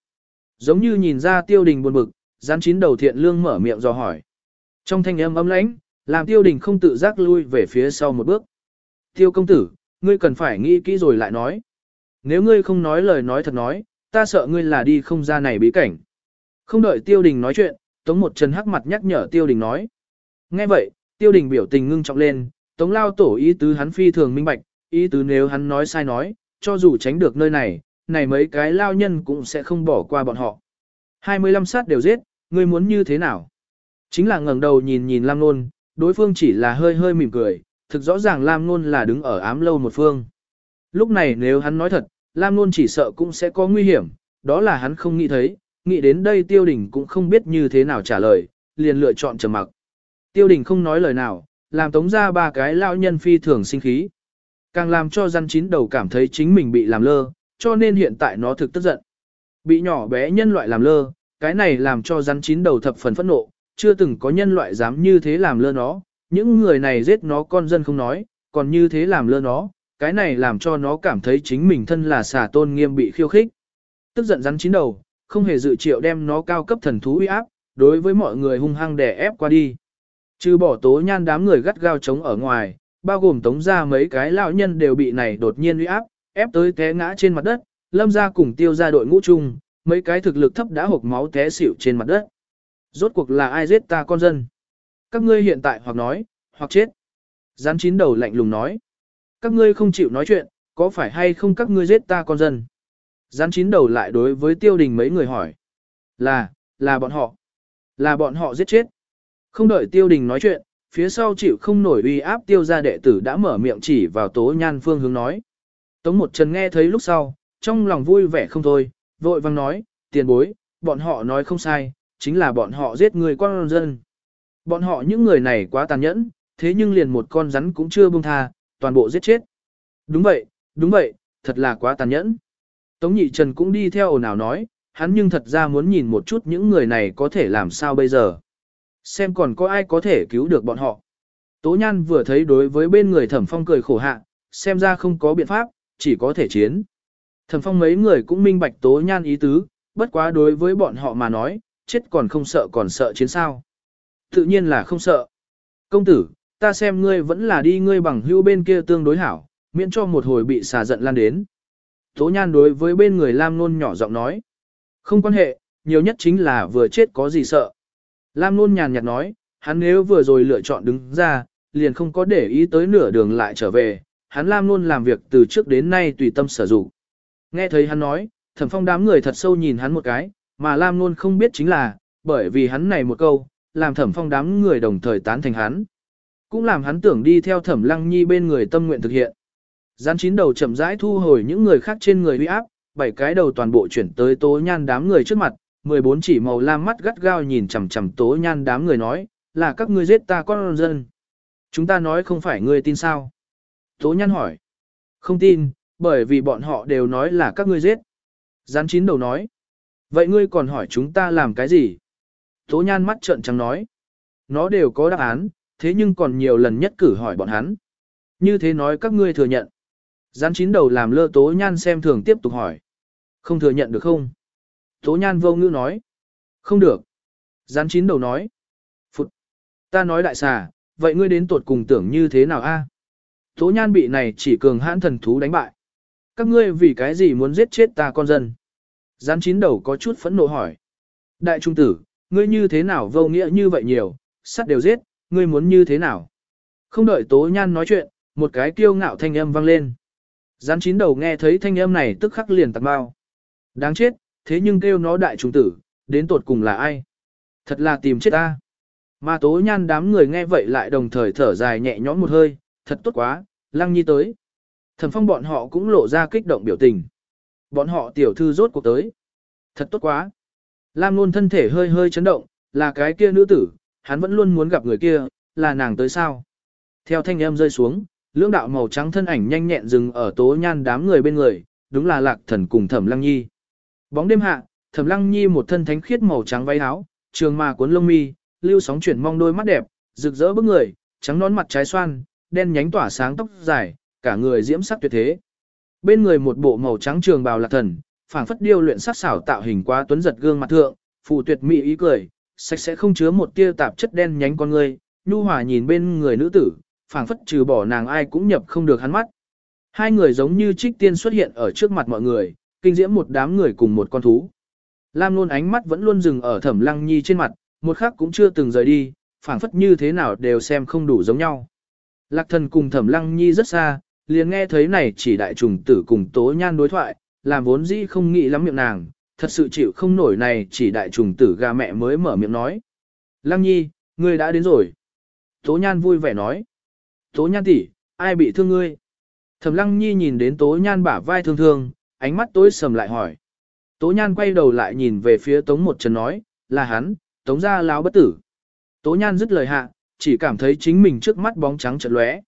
Giống như nhìn ra tiêu đình buồn bực, rắn chín đầu thiện lương mở miệng dò hỏi. Trong thanh âm ấm lãnh, làm tiêu đình không tự giác lui về phía sau một bước. Tiêu công tử, ngươi cần phải nghĩ kỹ rồi lại nói. Nếu ngươi không nói lời nói thật nói, ta sợ ngươi là đi không ra này bí cảnh. Không đợi tiêu đình nói chuyện, Tống một chân hắc mặt nhắc nhở tiêu đình nói. Nghe vậy, tiêu đình biểu tình ngưng trọng lên, Tống lao tổ ý tứ hắn phi thường minh bạch, ý tứ nếu hắn nói sai nói, cho dù tránh được nơi này, này mấy cái lao nhân cũng sẽ không bỏ qua bọn họ. 25 sát đều giết, ngươi muốn như thế nào? Chính là ngẩng đầu nhìn nhìn Lam Nôn, đối phương chỉ là hơi hơi mỉm cười, thực rõ ràng Lam Nôn là đứng ở ám lâu một phương. Lúc này nếu hắn nói thật, Lam Nôn chỉ sợ cũng sẽ có nguy hiểm, đó là hắn không nghĩ thấy, nghĩ đến đây tiêu đình cũng không biết như thế nào trả lời, liền lựa chọn trầm mặc. Tiêu đình không nói lời nào, làm tống ra ba cái lao nhân phi thường sinh khí. Càng làm cho răn chín đầu cảm thấy chính mình bị làm lơ, cho nên hiện tại nó thực tức giận. Bị nhỏ bé nhân loại làm lơ, cái này làm cho rắn chín đầu thập phần phẫn nộ, chưa từng có nhân loại dám như thế làm lơ nó, những người này giết nó con dân không nói, còn như thế làm lơ nó, cái này làm cho nó cảm thấy chính mình thân là xà tôn nghiêm bị khiêu khích. Tức giận rắn chín đầu, không hề dự triệu đem nó cao cấp thần thú uy áp, đối với mọi người hung hăng đè ép qua đi. Trừ bỏ tố nhan đám người gắt gao chống ở ngoài, bao gồm tống ra mấy cái lão nhân đều bị này đột nhiên uy áp, ép tới té ngã trên mặt đất, lâm ra cùng tiêu ra đội ngũ chung, mấy cái thực lực thấp đã hộp máu té xỉu trên mặt đất. Rốt cuộc là ai giết ta con dân? Các ngươi hiện tại hoặc nói, hoặc chết. Gián chín đầu lạnh lùng nói. Các ngươi không chịu nói chuyện, có phải hay không các ngươi giết ta con dân? Gián chín đầu lại đối với tiêu đình mấy người hỏi. Là, là bọn họ. Là bọn họ giết chết. Không đợi tiêu đình nói chuyện, phía sau chịu không nổi uy áp tiêu gia đệ tử đã mở miệng chỉ vào tố nhan phương hướng nói. Tống một trần nghe thấy lúc sau, trong lòng vui vẻ không thôi, vội vang nói, tiền bối, bọn họ nói không sai, chính là bọn họ giết người con dân. Bọn họ những người này quá tàn nhẫn, thế nhưng liền một con rắn cũng chưa buông tha, toàn bộ giết chết. Đúng vậy, đúng vậy, thật là quá tàn nhẫn. Tống nhị trần cũng đi theo ồn ào nói, hắn nhưng thật ra muốn nhìn một chút những người này có thể làm sao bây giờ. Xem còn có ai có thể cứu được bọn họ. Tố Nhan vừa thấy đối với bên người thẩm phong cười khổ hạ, xem ra không có biện pháp, chỉ có thể chiến. Thẩm phong mấy người cũng minh bạch Tố Nhan ý tứ, bất quá đối với bọn họ mà nói, chết còn không sợ còn sợ chiến sao. Tự nhiên là không sợ. Công tử, ta xem ngươi vẫn là đi ngươi bằng hưu bên kia tương đối hảo, miễn cho một hồi bị xà giận lan đến. Tố Nhan đối với bên người Lam Nôn nhỏ giọng nói. Không quan hệ, nhiều nhất chính là vừa chết có gì sợ. Lam Nôn nhàn nhạt nói, hắn nếu vừa rồi lựa chọn đứng ra, liền không có để ý tới nửa đường lại trở về, hắn Lam Nôn làm việc từ trước đến nay tùy tâm sở dụng. Nghe thấy hắn nói, thẩm phong đám người thật sâu nhìn hắn một cái, mà Lam Nôn không biết chính là, bởi vì hắn này một câu, làm thẩm phong đám người đồng thời tán thành hắn. Cũng làm hắn tưởng đi theo thẩm lăng nhi bên người tâm nguyện thực hiện. Gián chín đầu chậm rãi thu hồi những người khác trên người uy áp, bảy cái đầu toàn bộ chuyển tới tố nhan đám người trước mặt, 14 chỉ màu lam mắt gắt gao nhìn chằm chằm tố nhan đám người nói, là các ngươi giết ta con dân. Chúng ta nói không phải ngươi tin sao? Tố nhan hỏi. Không tin, bởi vì bọn họ đều nói là các ngươi giết. Gián chín đầu nói. Vậy ngươi còn hỏi chúng ta làm cái gì? Tố nhan mắt trợn trắng nói. Nó đều có đáp án, thế nhưng còn nhiều lần nhất cử hỏi bọn hắn. Như thế nói các ngươi thừa nhận. Gián chín đầu làm lơ tố nhan xem thường tiếp tục hỏi. Không thừa nhận được không? Tố nhan vô ngữ nói. Không được. Gián chín đầu nói. Phụt. Ta nói đại xà, vậy ngươi đến tuột cùng tưởng như thế nào a? Tố nhan bị này chỉ cường hãn thần thú đánh bại. Các ngươi vì cái gì muốn giết chết ta con dân? Gián chín đầu có chút phẫn nộ hỏi. Đại trung tử, ngươi như thế nào vô nghĩa như vậy nhiều, sắt đều giết, ngươi muốn như thế nào? Không đợi tố nhan nói chuyện, một cái kiêu ngạo thanh âm vang lên. Gián chín đầu nghe thấy thanh âm này tức khắc liền tạc bao. Đáng chết, thế nhưng kêu nó đại trung tử, đến tột cùng là ai? Thật là tìm chết ta. Mà tố nhan đám người nghe vậy lại đồng thời thở dài nhẹ nhõm một hơi, thật tốt quá, lăng nhi tới. Thẩm phong bọn họ cũng lộ ra kích động biểu tình. Bọn họ tiểu thư rốt cuộc tới. Thật tốt quá. Lam luôn thân thể hơi hơi chấn động, là cái kia nữ tử, hắn vẫn luôn muốn gặp người kia, là nàng tới sao. Theo thanh âm rơi xuống, lưỡng đạo màu trắng thân ảnh nhanh nhẹn dừng ở tố nhan đám người bên người, đúng là lạc thần cùng thẩm lăng nhi. Bóng đêm hạ, thẩm lăng nhi một thân thánh khiết màu trắng váy áo, trường mà cuốn lông mi, lưu sóng chuyển mong đôi mắt đẹp, rực rỡ bức người, trắng nón mặt trái xoan, đen nhánh tỏa sáng tóc dài, cả người diễm sắc tuyệt thế. Bên người một bộ màu trắng trường bào lạc thần, phảng phất điêu luyện sắc xảo tạo hình quá tuấn giật gương mặt thượng, phù tuyệt mỹ ý cười, sạch sẽ không chứa một tia tạp chất đen nhánh con người, nhu hòa nhìn bên người nữ tử, phảng phất trừ bỏ nàng ai cũng nhập không được hắn mắt. Hai người giống như trích tiên xuất hiện ở trước mặt mọi người, kinh diễm một đám người cùng một con thú. Lam luôn ánh mắt vẫn luôn dừng ở thẩm lăng nhi trên mặt, một khắc cũng chưa từng rời đi, phảng phất như thế nào đều xem không đủ giống nhau. Lạc thần cùng thẩm lăng nhi rất xa, liền nghe thấy này chỉ đại trùng tử cùng tố nhan đối thoại, làm vốn dĩ không nghĩ lắm miệng nàng, thật sự chịu không nổi này chỉ đại trùng tử gà mẹ mới mở miệng nói. Lăng nhi, ngươi đã đến rồi. Tố nhan vui vẻ nói. Tố nhan tỷ, ai bị thương ngươi? Thẩm lăng nhi nhìn đến tố nhan bả vai thương thương, ánh mắt tối sầm lại hỏi. Tố nhan quay đầu lại nhìn về phía tống một chân nói, là hắn, tống gia láo bất tử. Tố nhan dứt lời hạ, chỉ cảm thấy chính mình trước mắt bóng trắng chợt lóe.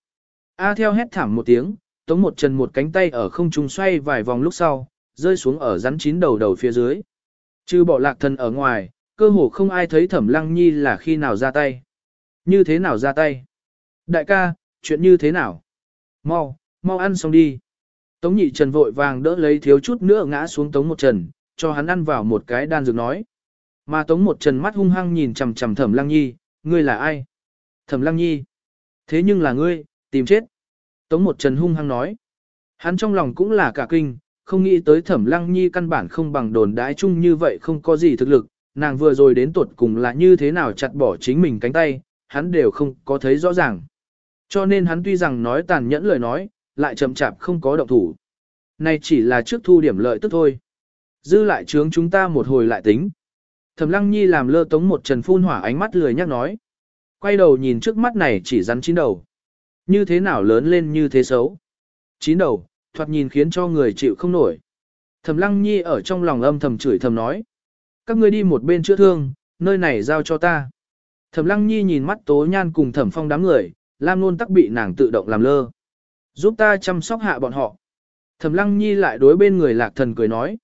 A theo hét thảm một tiếng, tống một chân một cánh tay ở không trung xoay vài vòng lúc sau, rơi xuống ở rắn chín đầu đầu phía dưới. Trừ bỏ lạc thần ở ngoài, cơ hồ không ai thấy thẩm lăng nhi là khi nào ra tay. Như thế nào ra tay? Đại ca, chuyện như thế nào? Mau, mau ăn xong đi. Tống nhị trần vội vàng đỡ lấy thiếu chút nữa ngã xuống tống một trần, cho hắn ăn vào một cái đan dược nói. Mà tống một trần mắt hung hăng nhìn chằm chằm thẩm lăng nhi, ngươi là ai? Thẩm lăng nhi. Thế nhưng là ngươi, tìm chết. Tống một trần hung hăng nói. Hắn trong lòng cũng là cả kinh, không nghĩ tới thẩm lăng nhi căn bản không bằng đồn đái chung như vậy không có gì thực lực, nàng vừa rồi đến tuột cùng là như thế nào chặt bỏ chính mình cánh tay, hắn đều không có thấy rõ ràng. Cho nên hắn tuy rằng nói tàn nhẫn lời nói, lại chậm chạp không có động thủ. Này chỉ là trước thu điểm lợi tức thôi. Dư lại chướng chúng ta một hồi lại tính. Thẩm lăng nhi làm lơ tống một trần phun hỏa ánh mắt lười nhắc nói. Quay đầu nhìn trước mắt này chỉ rắn chín đầu. Như thế nào lớn lên như thế xấu. Chín đầu, thoạt nhìn khiến cho người chịu không nổi. Thẩm lăng nhi ở trong lòng âm thầm chửi thầm nói. Các ngươi đi một bên chữa thương, nơi này giao cho ta. Thẩm lăng nhi nhìn mắt tố nhan cùng thẩm phong đám người, Lam luôn tắc bị nàng tự động làm lơ. Giúp ta chăm sóc hạ bọn họ. Thẩm lăng nhi lại đối bên người lạc thần cười nói.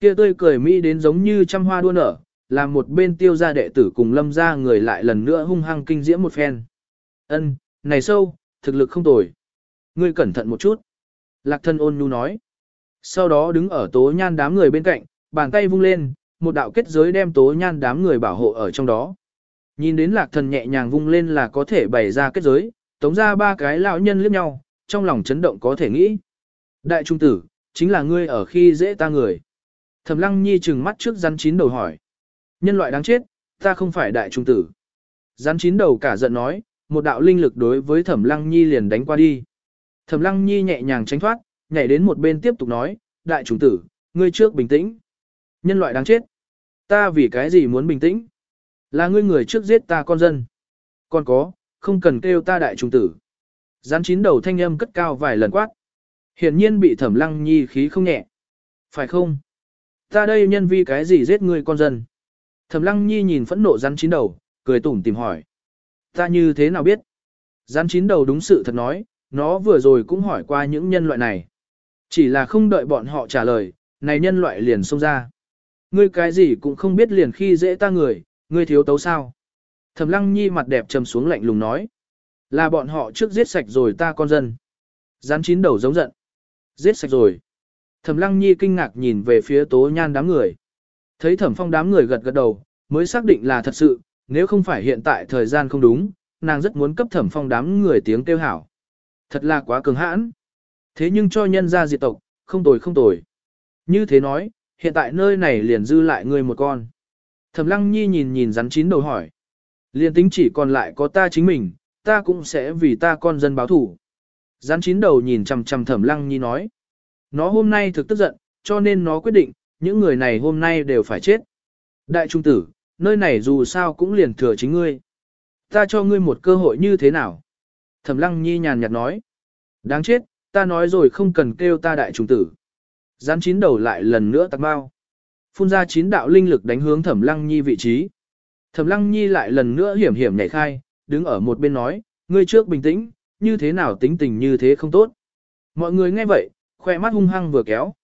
kia tươi cười mỹ đến giống như trăm hoa đua nở, làm một bên tiêu gia đệ tử cùng lâm gia người lại lần nữa hung hăng kinh diễm một phen. Ân, này sâu, thực lực không tồi. Ngươi cẩn thận một chút. Lạc thân ôn nhu nói. Sau đó đứng ở tố nhan đám người bên cạnh, bàn tay vung lên, một đạo kết giới đem tố nhan đám người bảo hộ ở trong đó. Nhìn đến lạc thần nhẹ nhàng vung lên là có thể bày ra kết giới, tống ra ba cái lão nhân liếc nhau, trong lòng chấn động có thể nghĩ. Đại trung tử, chính là ngươi ở khi dễ ta người. Thẩm lăng nhi trừng mắt trước rắn chín đầu hỏi. Nhân loại đáng chết, ta không phải đại trung tử. Rắn chín đầu cả giận nói, một đạo linh lực đối với thẩm lăng nhi liền đánh qua đi. Thẩm lăng nhi nhẹ nhàng tránh thoát, nhảy đến một bên tiếp tục nói, đại trung tử, ngươi trước bình tĩnh. Nhân loại đáng chết. Ta vì cái gì muốn bình tĩnh? Là ngươi người trước giết ta con dân. Còn có, không cần kêu ta đại trùng tử. Gián chín đầu thanh âm cất cao vài lần quát. Hiển nhiên bị thẩm lăng nhi khí không nhẹ. Phải không? Ta đây nhân vi cái gì giết ngươi con dân? Thẩm lăng nhi nhìn phẫn nộ rắn chín đầu, cười tủm tìm hỏi. Ta như thế nào biết? Gián chín đầu đúng sự thật nói, nó vừa rồi cũng hỏi qua những nhân loại này. Chỉ là không đợi bọn họ trả lời, này nhân loại liền xông ra. Ngươi cái gì cũng không biết liền khi dễ ta người, ngươi thiếu tấu sao. Thẩm lăng nhi mặt đẹp trầm xuống lạnh lùng nói. Là bọn họ trước giết sạch rồi ta con dân. Gián chín đầu giống giận. Giết sạch rồi. Thẩm lăng nhi kinh ngạc nhìn về phía tố nhan đám người. Thấy thẩm phong đám người gật gật đầu, mới xác định là thật sự, nếu không phải hiện tại thời gian không đúng, nàng rất muốn cấp thẩm phong đám người tiếng kêu hảo. Thật là quá cường hãn. Thế nhưng cho nhân ra diệt tộc, không tồi không tồi. Như thế nói, hiện tại nơi này liền dư lại người một con. Thẩm lăng nhi nhìn nhìn rắn chín đầu hỏi. Liền tính chỉ còn lại có ta chính mình, ta cũng sẽ vì ta con dân báo thủ. Rắn chín đầu nhìn chằm chằm thẩm lăng nhi nói. Nó hôm nay thực tức giận, cho nên nó quyết định, những người này hôm nay đều phải chết. Đại trung tử, nơi này dù sao cũng liền thừa chính ngươi. Ta cho ngươi một cơ hội như thế nào? Thẩm lăng nhi nhàn nhạt nói. Đáng chết, ta nói rồi không cần kêu ta đại trùng tử. Gián chín đầu lại lần nữa tạc bao. Phun ra chín đạo linh lực đánh hướng thẩm lăng nhi vị trí. Thẩm lăng nhi lại lần nữa hiểm hiểm nhảy khai, đứng ở một bên nói, ngươi trước bình tĩnh, như thế nào tính tình như thế không tốt. Mọi người nghe vậy, khoe mắt hung hăng vừa kéo.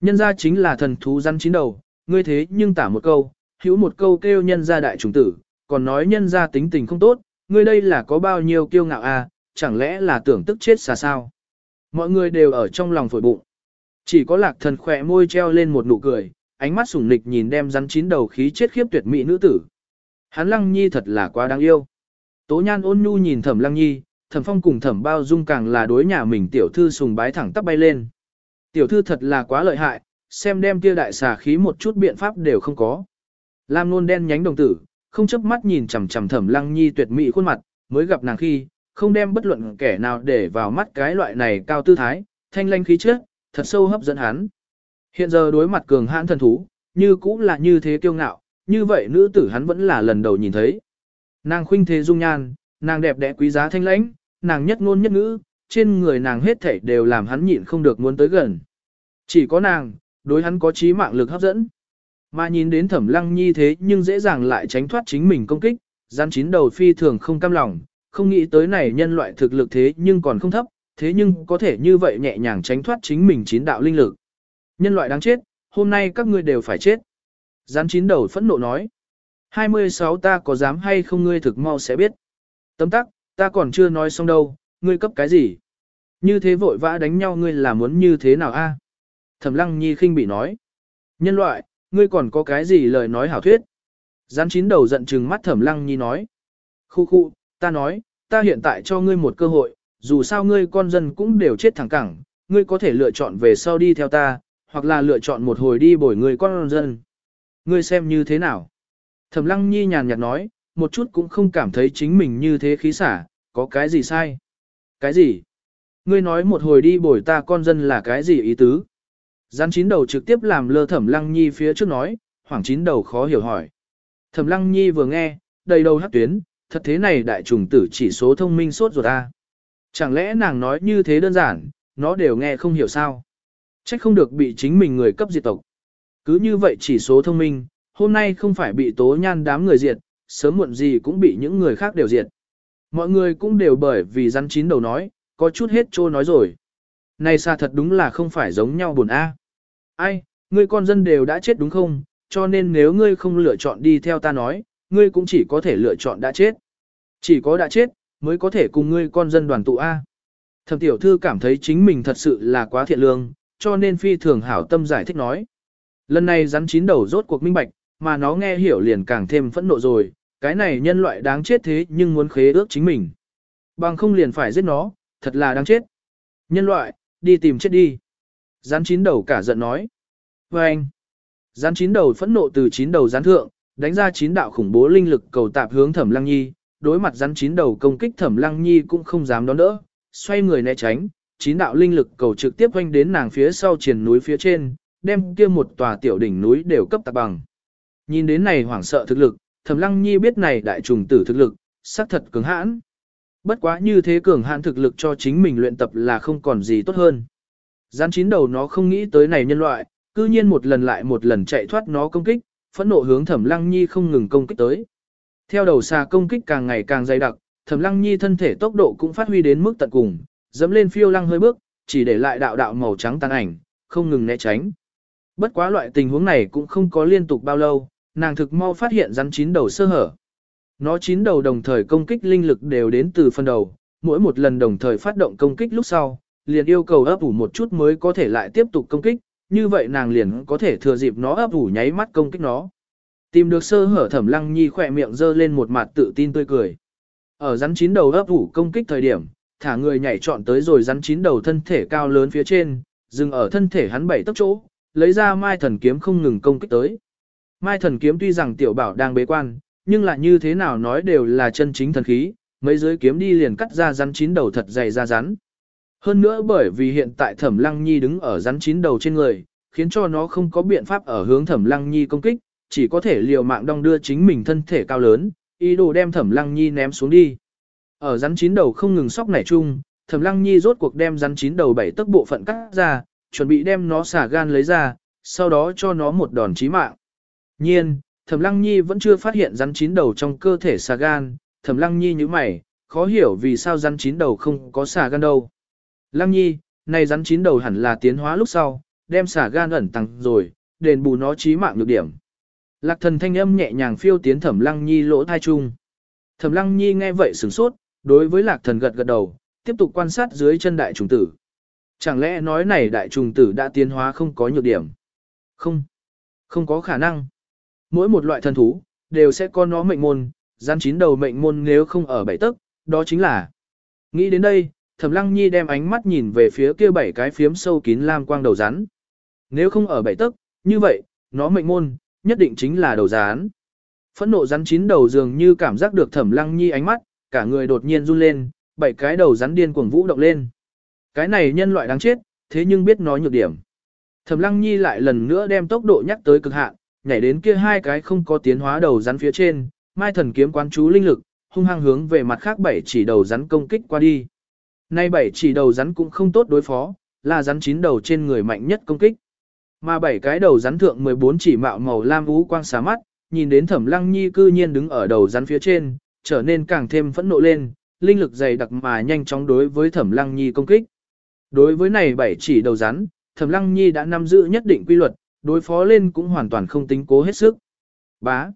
Nhân ra chính là thần thú rắn chín đầu, ngươi thế nhưng tả một câu, hữu một câu kêu nhân gia đại trùng tử, còn nói nhân gia tính tình không tốt, ngươi đây là có bao nhiêu kiêu ngạo à, chẳng lẽ là tưởng tức chết xa sao. Mọi người đều ở trong lòng phổi bụng. Chỉ có lạc thần khỏe môi treo lên một nụ cười, ánh mắt sủng nịch nhìn đem rắn chín đầu khí chết khiếp tuyệt mỹ nữ tử. Hắn lăng nhi thật là quá đáng yêu. Tố nhan ôn nhu nhìn thẩm lăng nhi, thẩm phong cùng thẩm bao dung càng là đối nhà mình tiểu thư sùng bái thẳng tắp bay lên. Tiểu thư thật là quá lợi hại, xem đem kia đại xà khí một chút biện pháp đều không có. Lam nôn đen nhánh đồng tử, không chấp mắt nhìn chằm chằm thẩm lăng nhi tuyệt mỹ khuôn mặt, mới gặp nàng khi, không đem bất luận kẻ nào để vào mắt cái loại này cao tư thái, thanh lanh khí trước, thật sâu hấp dẫn hắn. Hiện giờ đối mặt cường hãn thần thú, như cũng là như thế kiêu ngạo, như vậy nữ tử hắn vẫn là lần đầu nhìn thấy. Nàng khuynh thế dung nhan, nàng đẹp đẽ quý giá thanh lãnh, nàng nhất ngôn nhất ngữ, trên người nàng hết thảy đều làm hắn nhịn không được muốn tới gần. Chỉ có nàng, đối hắn có trí mạng lực hấp dẫn. Mà nhìn đến thẩm lăng nhi thế nhưng dễ dàng lại tránh thoát chính mình công kích, gian chín đầu phi thường không cam lòng, không nghĩ tới này nhân loại thực lực thế nhưng còn không thấp, thế nhưng có thể như vậy nhẹ nhàng tránh thoát chính mình chín đạo linh lực. Nhân loại đáng chết, hôm nay các ngươi đều phải chết. Gián chín đầu phẫn nộ nói. 26 ta có dám hay không ngươi thực mau sẽ biết. Tấm tắc, ta còn chưa nói xong đâu, ngươi cấp cái gì? Như thế vội vã đánh nhau ngươi là muốn như thế nào a? Thẩm lăng nhi khinh bị nói. Nhân loại, ngươi còn có cái gì lời nói hảo thuyết? Gián chín đầu giận chừng mắt thẩm lăng nhi nói. Khu khu, ta nói, ta hiện tại cho ngươi một cơ hội, dù sao ngươi con dân cũng đều chết thẳng cẳng, ngươi có thể lựa chọn về sau đi theo ta, hoặc là lựa chọn một hồi đi bồi người con dân. Ngươi xem như thế nào? Thẩm lăng nhi nhàn nhạt nói, một chút cũng không cảm thấy chính mình như thế khí xả, có cái gì sai? Cái gì? Ngươi nói một hồi đi bồi ta con dân là cái gì ý tứ? Gián chín đầu trực tiếp làm lơ thẩm lăng nhi phía trước nói, hoảng chín đầu khó hiểu hỏi. Thẩm lăng nhi vừa nghe, đầy đầu hát tuyến, thật thế này đại trùng tử chỉ số thông minh sốt ruột ta. Chẳng lẽ nàng nói như thế đơn giản, nó đều nghe không hiểu sao. Trách không được bị chính mình người cấp diệt tộc. Cứ như vậy chỉ số thông minh, hôm nay không phải bị tố nhan đám người diệt, sớm muộn gì cũng bị những người khác đều diệt. Mọi người cũng đều bởi vì rắn chín đầu nói, có chút hết trô nói rồi. Này xa thật đúng là không phải giống nhau buồn a. Ai, ngươi con dân đều đã chết đúng không, cho nên nếu ngươi không lựa chọn đi theo ta nói, ngươi cũng chỉ có thể lựa chọn đã chết. Chỉ có đã chết, mới có thể cùng ngươi con dân đoàn tụ A. Thẩm tiểu thư cảm thấy chính mình thật sự là quá thiện lương, cho nên phi thường hảo tâm giải thích nói. Lần này rắn chín đầu rốt cuộc minh bạch, mà nó nghe hiểu liền càng thêm phẫn nộ rồi, cái này nhân loại đáng chết thế nhưng muốn khế ước chính mình. Bằng không liền phải giết nó, thật là đáng chết. Nhân loại, đi tìm chết đi. Rắn chín đầu cả giận nói. Và anh, rắn chín đầu phẫn nộ từ chín đầu rắn thượng, đánh ra chín đạo khủng bố linh lực cầu tạp hướng thẩm lăng nhi, đối mặt rắn chín đầu công kích thẩm lăng nhi cũng không dám đón đỡ, xoay người né tránh, chín đạo linh lực cầu trực tiếp quanh đến nàng phía sau triển núi phía trên, đem kia một tòa tiểu đỉnh núi đều cấp tạp bằng. Nhìn đến này hoảng sợ thực lực, thẩm lăng nhi biết này đại trùng tử thực lực, xác thật cứng hãn. Bất quá như thế cường hạn thực lực cho chính mình luyện tập là không còn gì tốt hơn. Gián chín đầu nó không nghĩ tới này nhân loại, cư nhiên một lần lại một lần chạy thoát nó công kích, phẫn nộ hướng Thẩm Lăng Nhi không ngừng công kích tới. Theo đầu xà công kích càng ngày càng dày đặc, Thẩm Lăng Nhi thân thể tốc độ cũng phát huy đến mức tận cùng, dẫm lên phiêu lăng hơi bước, chỉ để lại đạo đạo màu trắng tàn ảnh, không ngừng né tránh. Bất quá loại tình huống này cũng không có liên tục bao lâu, nàng thực mau phát hiện rắn chín đầu sơ hở. Nó chín đầu đồng thời công kích linh lực đều đến từ phần đầu, mỗi một lần đồng thời phát động công kích lúc sau, liền yêu cầu ấp ủ một chút mới có thể lại tiếp tục công kích, như vậy nàng liền có thể thừa dịp nó ấp ủ nháy mắt công kích nó. Tìm được sơ hở thẩm lăng nhi khỏe miệng dơ lên một mặt tự tin tươi cười. Ở rắn chín đầu ấp ủ công kích thời điểm, thả người nhảy trọn tới rồi rắn chín đầu thân thể cao lớn phía trên, dừng ở thân thể hắn bảy tấc chỗ, lấy ra mai thần kiếm không ngừng công kích tới. Mai thần kiếm tuy rằng tiểu bảo đang bế quan, nhưng là như thế nào nói đều là chân chính thần khí, mấy giới kiếm đi liền cắt ra rắn chín đầu thật dày ra rắn. Hơn nữa bởi vì hiện tại thẩm lăng nhi đứng ở rắn chín đầu trên người, khiến cho nó không có biện pháp ở hướng thẩm lăng nhi công kích, chỉ có thể liều mạng đong đưa chính mình thân thể cao lớn, ý đồ đem thẩm lăng nhi ném xuống đi. Ở rắn chín đầu không ngừng sóc nảy chung, thẩm lăng nhi rốt cuộc đem rắn chín đầu bảy tức bộ phận cắt ra, chuẩn bị đem nó xả gan lấy ra, sau đó cho nó một đòn chí mạng. Nhiên, thẩm lăng nhi vẫn chưa phát hiện rắn chín đầu trong cơ thể xà gan, thẩm lăng nhi như mày, khó hiểu vì sao rắn chín đầu không có xà gan đâu. Lăng nhi, này rắn chín đầu hẳn là tiến hóa lúc sau, đem xà gan ẩn tăng rồi, đền bù nó trí mạng nhược điểm. Lạc thần thanh âm nhẹ nhàng phiêu tiến thẩm lăng nhi lỗ thai chung. Thẩm lăng nhi nghe vậy sửng sốt, đối với lạc thần gật gật đầu, tiếp tục quan sát dưới chân đại trùng tử. Chẳng lẽ nói này đại trùng tử đã tiến hóa không có nhược điểm? Không, không có khả năng. Mỗi một loại thần thú, đều sẽ có nó mệnh môn, gian chín đầu mệnh môn nếu không ở bảy tức, đó chính là Nghĩ đến đây, Thẩm Lăng Nhi đem ánh mắt nhìn về phía kia bảy cái phiếm sâu kín lam quang đầu rắn. Nếu không ở bảy tấc, như vậy, nó mệnh môn, nhất định chính là đầu rắn. Phẫn nộ rắn chín đầu dường như cảm giác được Thẩm Lăng Nhi ánh mắt, cả người đột nhiên run lên, bảy cái đầu rắn điên cuồng vũ động lên. Cái này nhân loại đáng chết, thế nhưng biết nó nhược điểm. Thẩm Lăng Nhi lại lần nữa đem tốc độ nhắc tới cực hạn, nhảy đến kia hai cái không có tiến hóa đầu rắn phía trên, Mai Thần kiếm quán chú linh lực, hung hăng hướng về mặt khác bảy chỉ đầu rắn công kích qua đi. Nay bảy chỉ đầu rắn cũng không tốt đối phó, là rắn chín đầu trên người mạnh nhất công kích. Mà bảy cái đầu rắn thượng 14 chỉ mạo màu lam ú quang xá mắt, nhìn đến Thẩm Lăng Nhi cư nhiên đứng ở đầu rắn phía trên, trở nên càng thêm phẫn nộ lên, linh lực dày đặc mà nhanh chóng đối với Thẩm Lăng Nhi công kích. Đối với này bảy chỉ đầu rắn, Thẩm Lăng Nhi đã nắm giữ nhất định quy luật, đối phó lên cũng hoàn toàn không tính cố hết sức. Bá.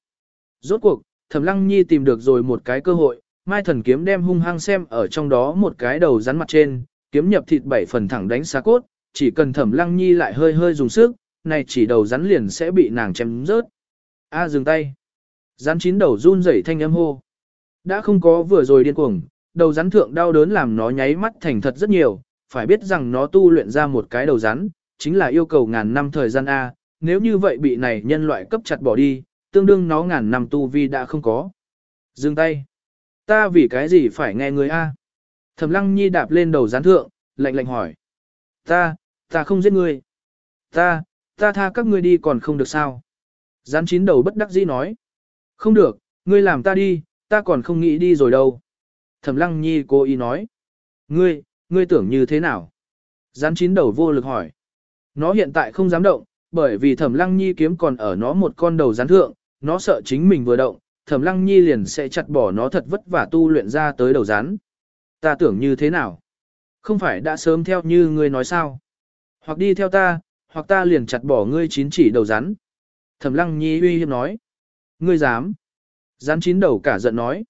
Rốt cuộc, Thẩm Lăng Nhi tìm được rồi một cái cơ hội, Mai Thần kiếm đem hung hăng xem ở trong đó một cái đầu rắn mặt trên, kiếm nhập thịt bảy phần thẳng đánh xá cốt, chỉ cần Thẩm Lăng Nhi lại hơi hơi dùng sức, này chỉ đầu rắn liền sẽ bị nàng chém rớt. A dừng tay. Rắn chín đầu run rẩy thanh âm hô. Đã không có vừa rồi điên cuồng, đầu rắn thượng đau đớn làm nó nháy mắt thành thật rất nhiều, phải biết rằng nó tu luyện ra một cái đầu rắn, chính là yêu cầu ngàn năm thời gian A, nếu như vậy bị này nhân loại cấp chặt bỏ đi, tương đương nó ngàn năm tu vi đã không có. Dừng tay. Ta vì cái gì phải nghe người A? Thẩm lăng nhi đạp lên đầu gián thượng, lạnh lạnh hỏi. Ta, ta không giết ngươi. Ta, ta tha các ngươi đi còn không được sao? gián chín đầu bất đắc dĩ nói. Không được, ngươi làm ta đi, ta còn không nghĩ đi rồi đâu. Thẩm lăng nhi cố ý nói. Ngươi, ngươi tưởng như thế nào? gián chín đầu vô lực hỏi. Nó hiện tại không dám động, bởi vì thẩm lăng nhi kiếm còn ở nó một con đầu rắn thượng, nó sợ chính mình vừa động, thẩm lăng nhi liền sẽ chặt bỏ nó thật vất vả tu luyện ra tới đầu rắn. Ta tưởng như thế nào? Không phải đã sớm theo như ngươi nói sao? Hoặc đi theo ta, hoặc ta liền chặt bỏ ngươi chín chỉ đầu rắn. Thẩm lăng nhi uy hiếp nói. Ngươi dám? Rắn chín đầu cả giận nói.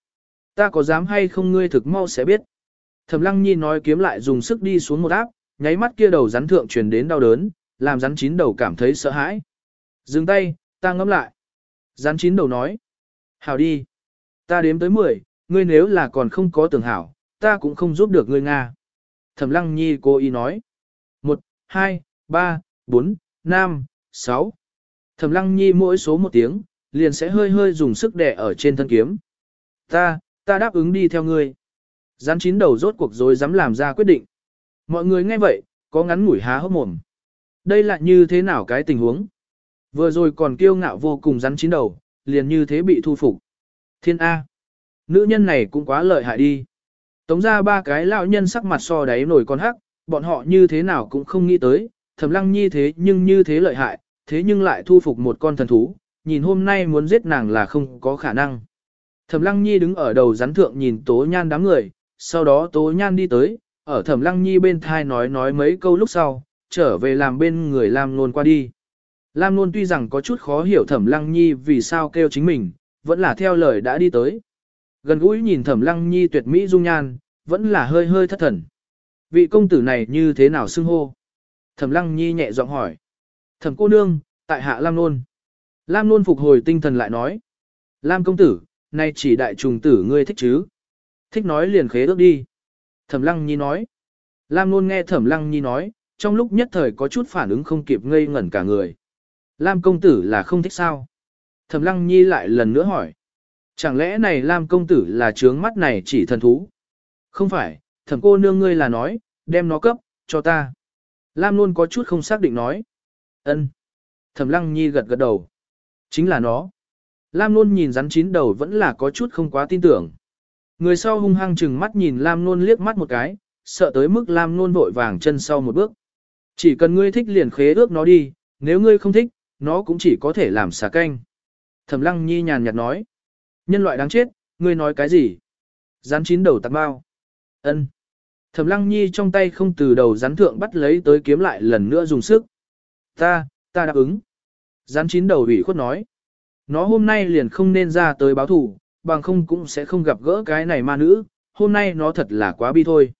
Ta có dám hay không ngươi thực mau sẽ biết. Thẩm lăng nhi nói kiếm lại dùng sức đi xuống một áp, nháy mắt kia đầu rắn thượng truyền đến đau đớn, làm rắn chín đầu cảm thấy sợ hãi. Dừng tay, ta ngẫm lại. Rắn chín đầu nói. Hảo đi. Ta đếm tới 10, ngươi nếu là còn không có tưởng hảo, ta cũng không giúp được ngươi Nga. Thẩm lăng nhi cô ý nói. 1, 2, 3, 4, 5, 6. Thẩm lăng nhi mỗi số một tiếng, liền sẽ hơi hơi dùng sức đè ở trên thân kiếm. Ta, ta đáp ứng đi theo ngươi. Rắn chín đầu rốt cuộc rồi dám làm ra quyết định. Mọi người nghe vậy, có ngắn ngủi há hốc mồm. Đây là như thế nào cái tình huống? Vừa rồi còn kiêu ngạo vô cùng rắn chín đầu, liền như thế bị thu phục. Thiên A. Nữ nhân này cũng quá lợi hại đi. Tống ra ba cái lão nhân sắc mặt so đáy nổi con hắc, bọn họ như thế nào cũng không nghĩ tới, thẩm lăng nhi thế nhưng như thế lợi hại, thế nhưng lại thu phục một con thần thú, nhìn hôm nay muốn giết nàng là không có khả năng. Thẩm lăng nhi đứng ở đầu rắn thượng nhìn tố nhan đám người, sau đó tố nhan đi tới, ở thẩm lăng nhi bên thai nói nói mấy câu lúc sau, trở về làm bên người Lam Nôn qua đi. Lam Nôn tuy rằng có chút khó hiểu thẩm lăng nhi vì sao kêu chính mình, vẫn là theo lời đã đi tới. Gần gũi nhìn thẩm lăng nhi tuyệt mỹ dung nhan, vẫn là hơi hơi thất thần. Vị công tử này như thế nào xưng hô? Thẩm lăng nhi nhẹ giọng hỏi. Thẩm cô nương, tại hạ Lam Nôn. Lam Nôn phục hồi tinh thần lại nói. Lam công tử, nay chỉ đại trùng tử ngươi thích chứ? Thích nói liền khế ước đi. Thẩm lăng nhi nói. Lam Nôn nghe thẩm lăng nhi nói, trong lúc nhất thời có chút phản ứng không kịp ngây ngẩn cả người. Lam công tử là không thích sao? Thẩm lăng nhi lại lần nữa hỏi. Chẳng lẽ này Lam công tử là trướng mắt này chỉ thần thú? Không phải, thẩm cô nương ngươi là nói, đem nó cấp, cho ta. Lam luôn có chút không xác định nói. ân. Thẩm lăng nhi gật gật đầu. Chính là nó. Lam luôn nhìn rắn chín đầu vẫn là có chút không quá tin tưởng. Người sau hung hăng chừng mắt nhìn Lam luôn liếc mắt một cái, sợ tới mức Lam luôn vội vàng chân sau một bước. Chỉ cần ngươi thích liền khế ước nó đi, nếu ngươi không thích, nó cũng chỉ có thể làm xà canh. Thẩm lăng nhi nhàn nhạt nói. Nhân loại đáng chết, ngươi nói cái gì? Rắn chín đầu tạc bao. ân. Thẩm lăng nhi trong tay không từ đầu rắn thượng bắt lấy tới kiếm lại lần nữa dùng sức. Ta, ta đáp ứng. Rắn chín đầu ủy khuất nói. Nó hôm nay liền không nên ra tới báo thủ, bằng không cũng sẽ không gặp gỡ cái này ma nữ, hôm nay nó thật là quá bi thôi.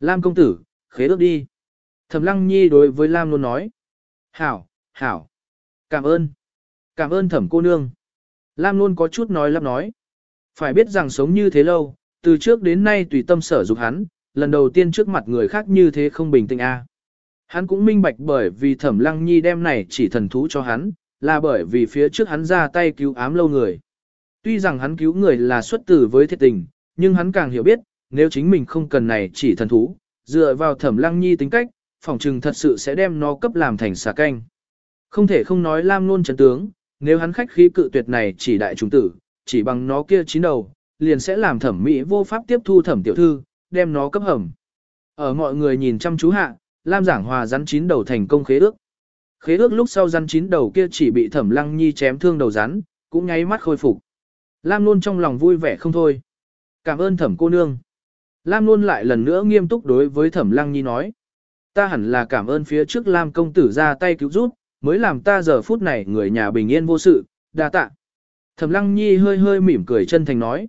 Lam công tử, khế ước đi. Thẩm lăng nhi đối với Lam luôn nói. Hảo, hảo. Cảm ơn. Cảm ơn thẩm cô nương. Lam luôn có chút nói lắp nói. Phải biết rằng sống như thế lâu, từ trước đến nay tùy tâm sở dục hắn, lần đầu tiên trước mặt người khác như thế không bình tĩnh a. Hắn cũng minh bạch bởi vì thẩm lăng nhi đem này chỉ thần thú cho hắn, là bởi vì phía trước hắn ra tay cứu ám lâu người. Tuy rằng hắn cứu người là xuất tử với thiệt tình, nhưng hắn càng hiểu biết, nếu chính mình không cần này chỉ thần thú, dựa vào thẩm lăng nhi tính cách, phòng trừng thật sự sẽ đem nó cấp làm thành xà canh. Không thể không nói Lam Nôn chấn tướng, nếu hắn khách khí cự tuyệt này chỉ đại trùng tử, chỉ bằng nó kia chín đầu, liền sẽ làm thẩm mỹ vô pháp tiếp thu thẩm tiểu thư, đem nó cấp hầm. Ở mọi người nhìn chăm chú hạ, Lam giảng hòa rắn chín đầu thành công khế ước. Khế ước lúc sau rắn chín đầu kia chỉ bị thẩm lăng nhi chém thương đầu rắn, cũng nháy mắt khôi phục. Lam luôn trong lòng vui vẻ không thôi. Cảm ơn thẩm cô nương. Lam luôn lại lần nữa nghiêm túc đối với thẩm lăng nhi nói. Ta hẳn là cảm ơn phía trước Lam công tử ra tay cứu giúp, mới làm ta giờ phút này người nhà bình yên vô sự, đa tạ. Thẩm lăng nhi hơi hơi mỉm cười chân thành nói.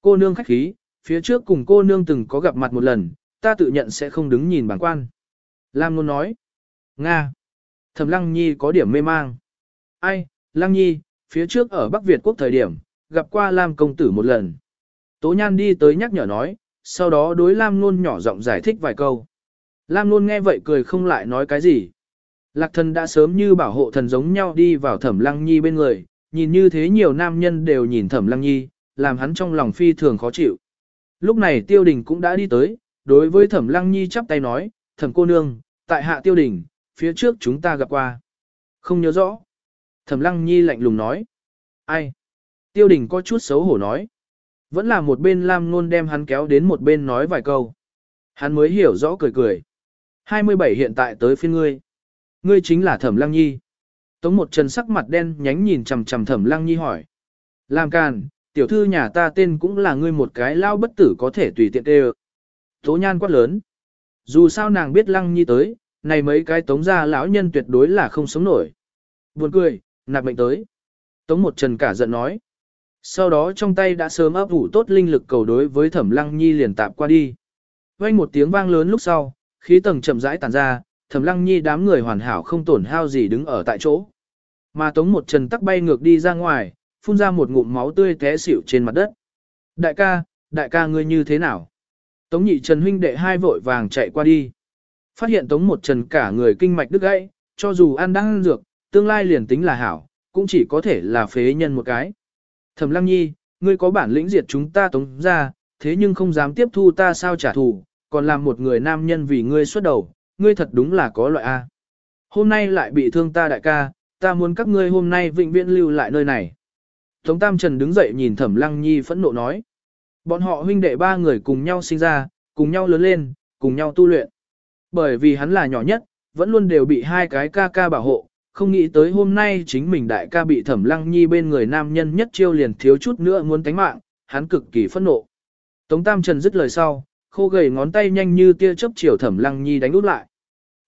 Cô nương khách khí, phía trước cùng cô nương từng có gặp mặt một lần, ta tự nhận sẽ không đứng nhìn bản quan. Lam luôn nói. Nga. Thẩm lăng nhi có điểm mê mang. Ai, lăng nhi, phía trước ở Bắc Việt quốc thời điểm, gặp qua Lam công tử một lần. Tố nhan đi tới nhắc nhở nói, sau đó đối Lam luôn nhỏ giọng giải thích vài câu. Lam luôn nghe vậy cười không lại nói cái gì. Lạc thần đã sớm như bảo hộ thần giống nhau đi vào thẩm lăng nhi bên người, nhìn như thế nhiều nam nhân đều nhìn thẩm lăng nhi, làm hắn trong lòng phi thường khó chịu. Lúc này tiêu đình cũng đã đi tới, đối với thẩm lăng nhi chắp tay nói, thẩm cô nương, tại hạ tiêu đình, phía trước chúng ta gặp qua. Không nhớ rõ. Thẩm lăng nhi lạnh lùng nói. Ai? Tiêu đình có chút xấu hổ nói. Vẫn là một bên Lam Nôn đem hắn kéo đến một bên nói vài câu. Hắn mới hiểu rõ cười cười. 27 hiện tại tới phiên ngươi. Ngươi chính là Thẩm Lăng Nhi. Tống một trần sắc mặt đen nhánh nhìn chằm chằm Thẩm Lăng Nhi hỏi. Làm càn, tiểu thư nhà ta tên cũng là ngươi một cái lao bất tử có thể tùy tiện tê Tố nhan quát lớn. Dù sao nàng biết Lăng Nhi tới, này mấy cái tống gia lão nhân tuyệt đối là không sống nổi. Buồn cười, nạp mệnh tới. Tống một trần cả giận nói. Sau đó trong tay đã sớm ấp ủ tốt linh lực cầu đối với thẩm lăng nhi liền tạp qua đi. Vang một tiếng vang lớn lúc sau, khí tầng chậm rãi tàn ra, thẩm lăng nhi đám người hoàn hảo không tổn hao gì đứng ở tại chỗ. Mà tống một trần tắc bay ngược đi ra ngoài, phun ra một ngụm máu tươi té xỉu trên mặt đất. Đại ca, đại ca ngươi như thế nào? Tống nhị trần huynh đệ hai vội vàng chạy qua đi. Phát hiện tống một trần cả người kinh mạch đứt gãy, cho dù ăn đang ăn dược, tương lai liền tính là hảo, cũng chỉ có thể là phế nhân một cái. Thẩm Lăng Nhi, ngươi có bản lĩnh diệt chúng ta tống ra, thế nhưng không dám tiếp thu ta sao trả thù, còn làm một người nam nhân vì ngươi xuất đầu, ngươi thật đúng là có loại A. Hôm nay lại bị thương ta đại ca, ta muốn các ngươi hôm nay vĩnh viễn lưu lại nơi này. Tống Tam Trần đứng dậy nhìn Thẩm Lăng Nhi phẫn nộ nói. Bọn họ huynh đệ ba người cùng nhau sinh ra, cùng nhau lớn lên, cùng nhau tu luyện. Bởi vì hắn là nhỏ nhất, vẫn luôn đều bị hai cái ca ca bảo hộ, không nghĩ tới hôm nay chính mình đại ca bị thẩm lăng nhi bên người nam nhân nhất chiêu liền thiếu chút nữa muốn tánh mạng, hắn cực kỳ phẫn nộ. Tống Tam Trần dứt lời sau, khô gầy ngón tay nhanh như tia chớp chiều thẩm lăng nhi đánh út lại.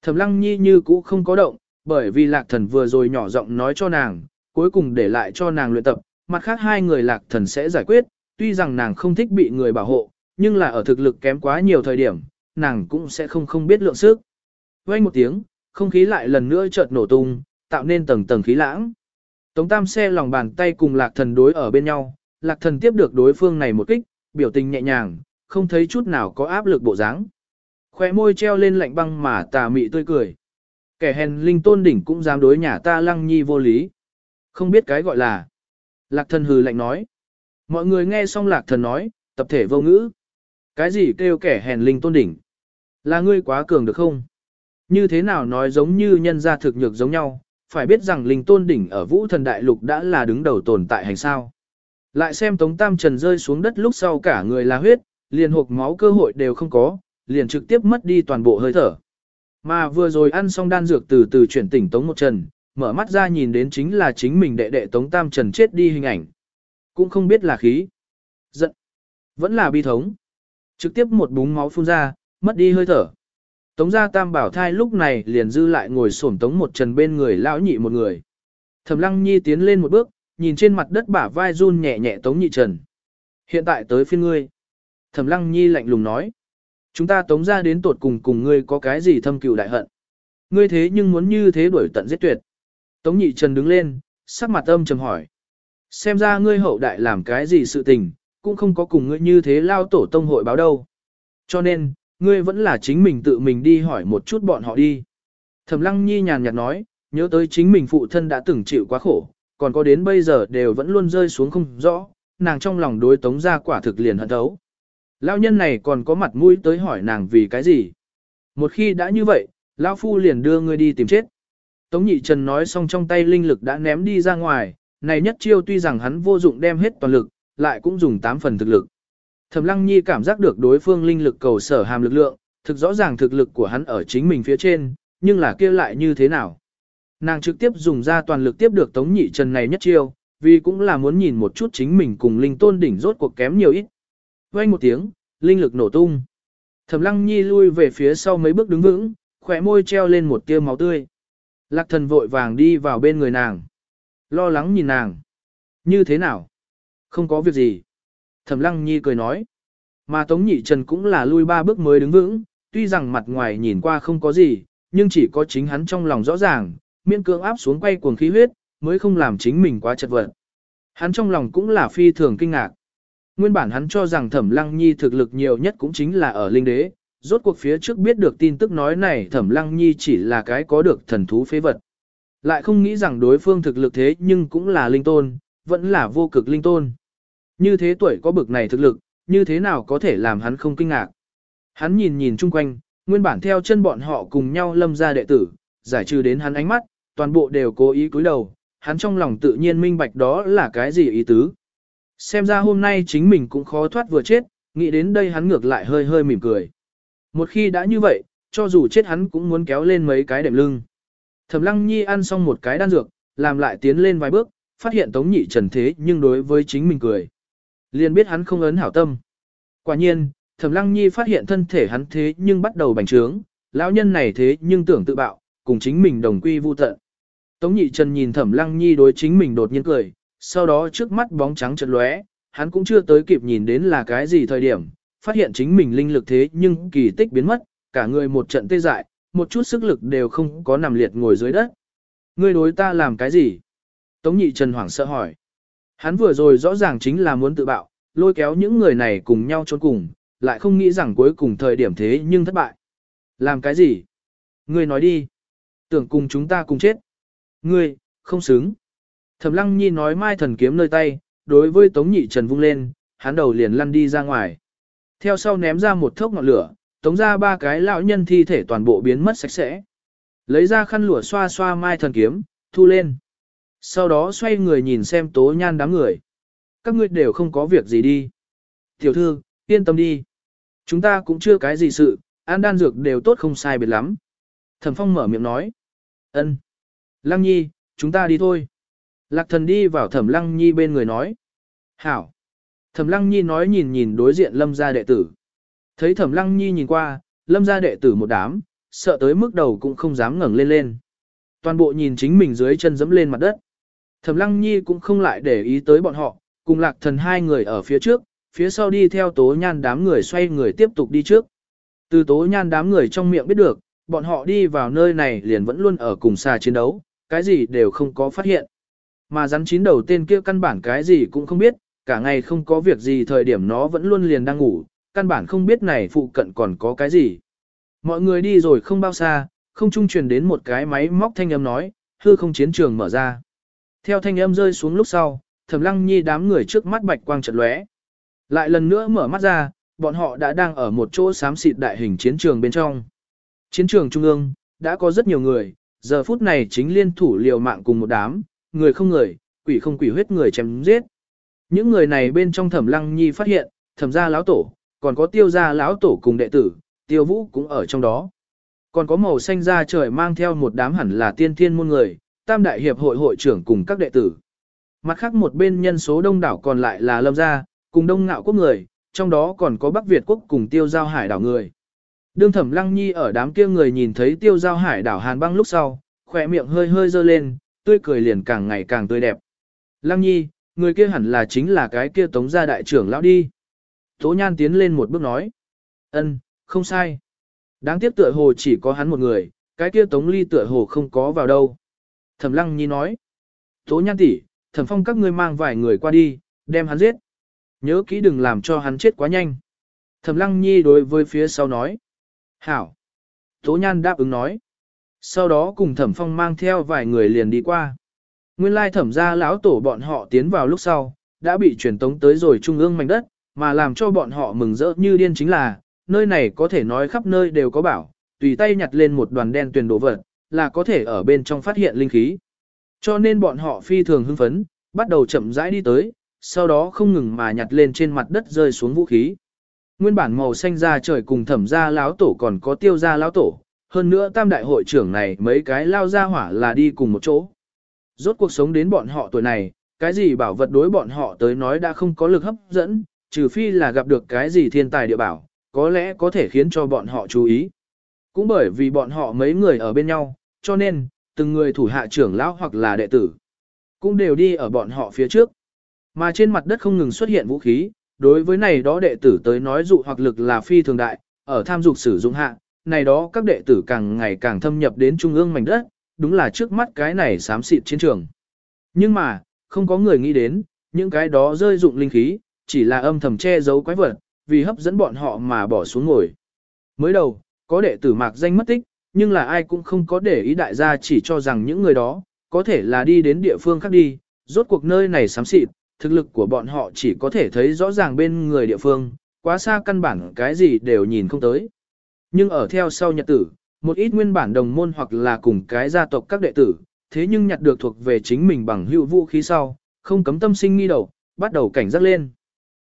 Thẩm lăng nhi như cũ không có động, bởi vì lạc thần vừa rồi nhỏ giọng nói cho nàng, cuối cùng để lại cho nàng luyện tập, mặt khác hai người lạc thần sẽ giải quyết, tuy rằng nàng không thích bị người bảo hộ, nhưng là ở thực lực kém quá nhiều thời điểm, nàng cũng sẽ không không biết lượng sức. Vang một tiếng, không khí lại lần nữa chợt nổ tung, tạo nên tầng tầng khí lãng. Tống Tam xe lòng bàn tay cùng lạc thần đối ở bên nhau, lạc thần tiếp được đối phương này một kích, biểu tình nhẹ nhàng, không thấy chút nào có áp lực bộ dáng. Khoe môi treo lên lạnh băng mà tà mị tươi cười. Kẻ hèn linh tôn đỉnh cũng dám đối nhà ta lăng nhi vô lý. Không biết cái gọi là. Lạc thần hừ lạnh nói. Mọi người nghe xong lạc thần nói, tập thể vô ngữ. Cái gì kêu kẻ hèn linh tôn đỉnh? Là ngươi quá cường được không? Như thế nào nói giống như nhân gia thực nhược giống nhau, phải biết rằng linh tôn đỉnh ở vũ thần đại lục đã là đứng đầu tồn tại hành sao. Lại xem Tống Tam Trần rơi xuống đất lúc sau cả người là huyết, liền hộp máu cơ hội đều không có, liền trực tiếp mất đi toàn bộ hơi thở. Mà vừa rồi ăn xong đan dược từ từ chuyển tỉnh Tống một Trần, mở mắt ra nhìn đến chính là chính mình đệ đệ Tống Tam Trần chết đi hình ảnh. Cũng không biết là khí, giận, vẫn là bi thống. Trực tiếp một búng máu phun ra, mất đi hơi thở. Tống gia tam bảo thai lúc này liền dư lại ngồi xổm tống một trần bên người lão nhị một người. Thẩm lăng nhi tiến lên một bước, nhìn trên mặt đất bả vai run nhẹ nhẹ tống nhị trần. Hiện tại tới phiên ngươi. Thẩm lăng nhi lạnh lùng nói. Chúng ta tống ra đến tột cùng cùng ngươi có cái gì thâm cừu đại hận. Ngươi thế nhưng muốn như thế đuổi tận giết tuyệt. Tống nhị trần đứng lên, sắc mặt âm trầm hỏi. Xem ra ngươi hậu đại làm cái gì sự tình, cũng không có cùng ngươi như thế lao tổ tông hội báo đâu. Cho nên, Ngươi vẫn là chính mình tự mình đi hỏi một chút bọn họ đi. Thẩm Lăng Nhi nhàn nhạt nói, nhớ tới chính mình phụ thân đã từng chịu quá khổ, còn có đến bây giờ đều vẫn luôn rơi xuống không rõ, nàng trong lòng đối tống ra quả thực liền hận thấu. Lão nhân này còn có mặt mũi tới hỏi nàng vì cái gì. Một khi đã như vậy, Lão Phu liền đưa ngươi đi tìm chết. Tống Nhị Trần nói xong trong tay linh lực đã ném đi ra ngoài, này nhất chiêu tuy rằng hắn vô dụng đem hết toàn lực, lại cũng dùng 8 phần thực lực. Thẩm Lăng Nhi cảm giác được đối phương linh lực cầu sở hàm lực lượng, thực rõ ràng thực lực của hắn ở chính mình phía trên, nhưng là kia lại như thế nào? Nàng trực tiếp dùng ra toàn lực tiếp được Tống Nhị Trần này nhất chiêu, vì cũng là muốn nhìn một chút chính mình cùng linh tôn đỉnh rốt cuộc kém nhiều ít. Vang một tiếng, linh lực nổ tung. Thẩm Lăng Nhi lui về phía sau mấy bước đứng vững, khỏe môi treo lên một tia máu tươi. Lạc thần vội vàng đi vào bên người nàng. Lo lắng nhìn nàng. Như thế nào? Không có việc gì. Thẩm Lăng Nhi cười nói. Mà Tống Nhị Trần cũng là lui ba bước mới đứng vững, tuy rằng mặt ngoài nhìn qua không có gì, nhưng chỉ có chính hắn trong lòng rõ ràng, miễn cưỡng áp xuống quay cuồng khí huyết, mới không làm chính mình quá chật vật. Hắn trong lòng cũng là phi thường kinh ngạc. Nguyên bản hắn cho rằng Thẩm Lăng Nhi thực lực nhiều nhất cũng chính là ở linh đế, rốt cuộc phía trước biết được tin tức nói này Thẩm Lăng Nhi chỉ là cái có được thần thú phế vật. Lại không nghĩ rằng đối phương thực lực thế nhưng cũng là linh tôn, vẫn là vô cực linh tôn. Như thế tuổi có bực này thực lực, như thế nào có thể làm hắn không kinh ngạc. Hắn nhìn nhìn chung quanh, nguyên bản theo chân bọn họ cùng nhau lâm ra đệ tử, giải trừ đến hắn ánh mắt, toàn bộ đều cố ý cúi đầu, hắn trong lòng tự nhiên minh bạch đó là cái gì ý tứ. Xem ra hôm nay chính mình cũng khó thoát vừa chết, nghĩ đến đây hắn ngược lại hơi hơi mỉm cười. Một khi đã như vậy, cho dù chết hắn cũng muốn kéo lên mấy cái đệm lưng. Thẩm Lăng Nhi ăn xong một cái đan dược, làm lại tiến lên vài bước, phát hiện Tống Nhị Trần thế nhưng đối với chính mình cười. Liền biết hắn không ấn hảo tâm. Quả nhiên, Thẩm Lăng Nhi phát hiện thân thể hắn thế nhưng bắt đầu bành trướng, lão nhân này thế nhưng tưởng tự bạo, cùng chính mình đồng quy vu tận. Tống Nhị Trần nhìn Thẩm Lăng Nhi đối chính mình đột nhiên cười, sau đó trước mắt bóng trắng chợt lóe, hắn cũng chưa tới kịp nhìn đến là cái gì thời điểm, phát hiện chính mình linh lực thế nhưng kỳ tích biến mất, cả người một trận tê dại, một chút sức lực đều không có nằm liệt ngồi dưới đất. Ngươi đối ta làm cái gì? Tống Nhị Trần hoảng sợ hỏi. Hắn vừa rồi rõ ràng chính là muốn tự bạo, lôi kéo những người này cùng nhau trốn cùng, lại không nghĩ rằng cuối cùng thời điểm thế nhưng thất bại. Làm cái gì? Ngươi nói đi. Tưởng cùng chúng ta cùng chết. Ngươi, không xứng. Thẩm Lăng Nhi nói mai thần kiếm nơi tay, đối với Tống Nhị Trần vung lên, hắn đầu liền lăn đi ra ngoài. Theo sau ném ra một thốc ngọn lửa, tống ra ba cái lão nhân thi thể toàn bộ biến mất sạch sẽ. Lấy ra khăn lụa xoa xoa mai thần kiếm, thu lên. Sau đó xoay người nhìn xem tố nhan đám người. Các ngươi đều không có việc gì đi. Tiểu thư, yên tâm đi. Chúng ta cũng chưa cái gì sự, ăn đan dược đều tốt không sai biệt lắm. Thẩm phong mở miệng nói. ân, Lăng nhi, chúng ta đi thôi. Lạc thần đi vào thẩm lăng nhi bên người nói. Hảo. Thẩm lăng nhi nói nhìn nhìn đối diện lâm gia đệ tử. Thấy thẩm lăng nhi nhìn qua, lâm gia đệ tử một đám, sợ tới mức đầu cũng không dám ngẩng lên lên. Toàn bộ nhìn chính mình dưới chân dẫm lên mặt đất. Thẩm lăng nhi cũng không lại để ý tới bọn họ, cùng lạc thần hai người ở phía trước, phía sau đi theo tố nhan đám người xoay người tiếp tục đi trước. Từ tố nhan đám người trong miệng biết được, bọn họ đi vào nơi này liền vẫn luôn ở cùng xa chiến đấu, cái gì đều không có phát hiện. Mà rắn chín đầu tên kia căn bản cái gì cũng không biết, cả ngày không có việc gì thời điểm nó vẫn luôn liền đang ngủ, căn bản không biết này phụ cận còn có cái gì. Mọi người đi rồi không bao xa, không trung truyền đến một cái máy móc thanh âm nói, hư không chiến trường mở ra. Theo thanh âm rơi xuống lúc sau, Thẩm Lăng Nhi đám người trước mắt bạch quang chợt lóe. Lại lần nữa mở mắt ra, bọn họ đã đang ở một chỗ xám xịt đại hình chiến trường bên trong. Chiến trường trung ương, đã có rất nhiều người, giờ phút này chính liên thủ liều mạng cùng một đám, người không người, quỷ không quỷ huyết người chém giết. Những người này bên trong Thẩm Lăng Nhi phát hiện, Thẩm gia lão tổ, còn có Tiêu gia lão tổ cùng đệ tử, Tiêu Vũ cũng ở trong đó. Còn có màu xanh da trời mang theo một đám hẳn là tiên thiên môn người, tam đại hiệp hội hội trưởng cùng các đệ tử. Mặt khác một bên nhân số đông đảo còn lại là lâm gia, cùng đông ngạo quốc người, trong đó còn có Bắc Việt quốc cùng tiêu giao hải đảo người. Đương thẩm lăng nhi ở đám kia người nhìn thấy tiêu giao hải đảo hàn băng lúc sau, khỏe miệng hơi hơi dơ lên, tươi cười liền càng ngày càng tươi đẹp. Lăng nhi, người kia hẳn là chính là cái kia tống gia đại trưởng lão đi. Tố nhan tiến lên một bước nói. ân, không sai. Đáng tiếc tựa hồ chỉ có hắn một người, cái kia tống ly tựa hồ không có vào đâu. Thẩm lăng nhi nói. Tố nhan tỷ, thẩm phong các ngươi mang vài người qua đi, đem hắn giết. Nhớ kỹ đừng làm cho hắn chết quá nhanh. Thẩm lăng nhi đối với phía sau nói. Hảo. Tố Nhan đáp ứng nói. Sau đó cùng thẩm phong mang theo vài người liền đi qua. Nguyên lai thẩm ra lão tổ bọn họ tiến vào lúc sau, đã bị truyền tống tới rồi trung ương mảnh đất, mà làm cho bọn họ mừng rỡ như điên chính là, nơi này có thể nói khắp nơi đều có bảo, tùy tay nhặt lên một đoàn đen tuyền đồ vật, là có thể ở bên trong phát hiện linh khí. Cho nên bọn họ phi thường hưng phấn, bắt đầu chậm rãi đi tới, sau đó không ngừng mà nhặt lên trên mặt đất rơi xuống vũ khí. Nguyên bản màu xanh ra trời cùng thẩm ra lão tổ còn có tiêu ra lão tổ, hơn nữa tam đại hội trưởng này mấy cái lao ra hỏa là đi cùng một chỗ. Rốt cuộc sống đến bọn họ tuổi này, cái gì bảo vật đối bọn họ tới nói đã không có lực hấp dẫn, trừ phi là gặp được cái gì thiên tài địa bảo, có lẽ có thể khiến cho bọn họ chú ý. Cũng bởi vì bọn họ mấy người ở bên nhau, cho nên, từng người thủ hạ trưởng lão hoặc là đệ tử, cũng đều đi ở bọn họ phía trước. Mà trên mặt đất không ngừng xuất hiện vũ khí, đối với này đó đệ tử tới nói dụ hoặc lực là phi thường đại, ở tham dục sử dụng hạ, này đó các đệ tử càng ngày càng thâm nhập đến trung ương mảnh đất, đúng là trước mắt cái này xám xịt chiến trường. Nhưng mà, không có người nghĩ đến, những cái đó rơi dụng linh khí, chỉ là âm thầm che giấu quái vật, vì hấp dẫn bọn họ mà bỏ xuống ngồi. Mới đầu, có đệ tử mạc danh mất tích, nhưng là ai cũng không có để ý đại gia chỉ cho rằng những người đó, có thể là đi đến địa phương khác đi, rốt cuộc nơi này xám xịt, thực lực của bọn họ chỉ có thể thấy rõ ràng bên người địa phương, quá xa căn bản cái gì đều nhìn không tới. Nhưng ở theo sau nhật tử, một ít nguyên bản đồng môn hoặc là cùng cái gia tộc các đệ tử, thế nhưng nhặt được thuộc về chính mình bằng hữu vũ khí sau, không cấm tâm sinh nghi đầu, bắt đầu cảnh giác lên.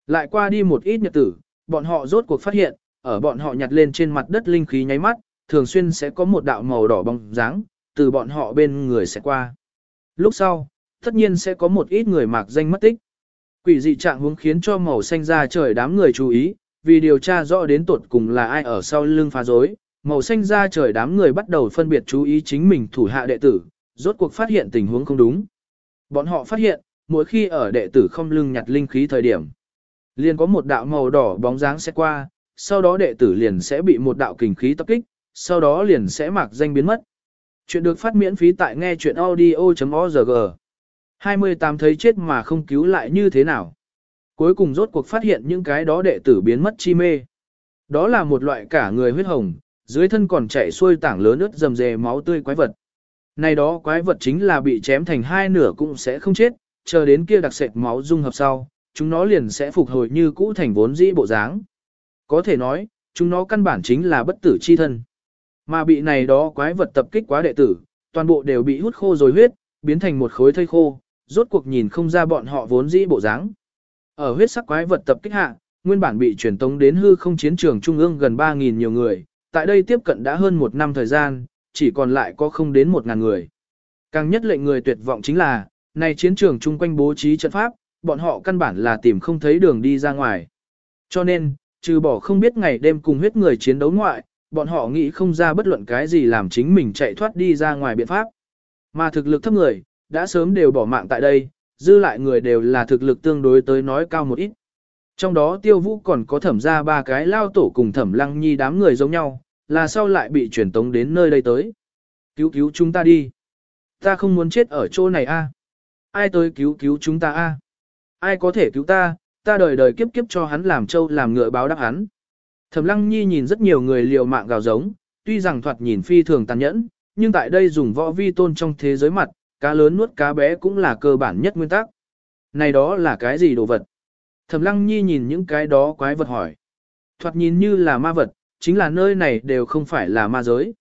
Lại qua đi một ít nhật tử, bọn họ rốt cuộc phát hiện, ở bọn họ nhặt lên trên mặt đất linh khí nháy mắt, thường xuyên sẽ có một đạo màu đỏ bóng dáng, từ bọn họ bên người sẽ qua. Lúc sau, tất nhiên sẽ có một ít người mạc danh mất tích. Quỷ dị trạng hướng khiến cho màu xanh ra trời đám người chú ý, vì điều tra rõ đến tột cùng là ai ở sau lưng phá rối, màu xanh ra trời đám người bắt đầu phân biệt chú ý chính mình thủ hạ đệ tử, rốt cuộc phát hiện tình huống không đúng. Bọn họ phát hiện, mỗi khi ở đệ tử không lưng nhặt linh khí thời điểm, liền có một đạo màu đỏ bóng dáng sẽ qua, sau đó đệ tử liền sẽ bị một đạo kình khí tập kích, sau đó liền sẽ mặc danh biến mất. Chuyện được phát miễn phí tại nghe chuyện audio.org. 28 thấy chết mà không cứu lại như thế nào. Cuối cùng rốt cuộc phát hiện những cái đó đệ tử biến mất chi mê. Đó là một loại cả người huyết hồng, dưới thân còn chảy xuôi tảng lớn ướt dầm dề máu tươi quái vật. Này đó quái vật chính là bị chém thành hai nửa cũng sẽ không chết, chờ đến kia đặc sệt máu dung hợp sau, chúng nó liền sẽ phục hồi như cũ thành vốn dĩ bộ dáng. Có thể nói, chúng nó căn bản chính là bất tử chi thân. Mà bị này đó quái vật tập kích quá đệ tử, toàn bộ đều bị hút khô rồi huyết, biến thành một khối thây khô, rốt cuộc nhìn không ra bọn họ vốn dĩ bộ dáng. Ở huyết sắc quái vật tập kích hạ, nguyên bản bị truyền tống đến hư không chiến trường trung ương gần 3.000 nhiều người, tại đây tiếp cận đã hơn một năm thời gian, chỉ còn lại có không đến 1.000 người. Càng nhất lệnh người tuyệt vọng chính là, này chiến trường chung quanh bố trí trận pháp, bọn họ căn bản là tìm không thấy đường đi ra ngoài. Cho nên, trừ bỏ không biết ngày đêm cùng huyết người chiến đấu ngoại, bọn họ nghĩ không ra bất luận cái gì làm chính mình chạy thoát đi ra ngoài biện pháp. Mà thực lực thấp người, đã sớm đều bỏ mạng tại đây, dư lại người đều là thực lực tương đối tới nói cao một ít. Trong đó tiêu vũ còn có thẩm ra ba cái lao tổ cùng thẩm lăng nhi đám người giống nhau, là sau lại bị chuyển tống đến nơi đây tới. Cứu cứu chúng ta đi. Ta không muốn chết ở chỗ này a. Ai tới cứu cứu chúng ta a? Ai có thể cứu ta, ta đời đời kiếp kiếp cho hắn làm trâu làm ngựa báo đáp hắn. Thẩm lăng nhi nhìn rất nhiều người liều mạng gào giống, tuy rằng thoạt nhìn phi thường tàn nhẫn, nhưng tại đây dùng võ vi tôn trong thế giới mặt, cá lớn nuốt cá bé cũng là cơ bản nhất nguyên tắc. Này đó là cái gì đồ vật? Thẩm lăng nhi nhìn những cái đó quái vật hỏi. Thoạt nhìn như là ma vật, chính là nơi này đều không phải là ma giới.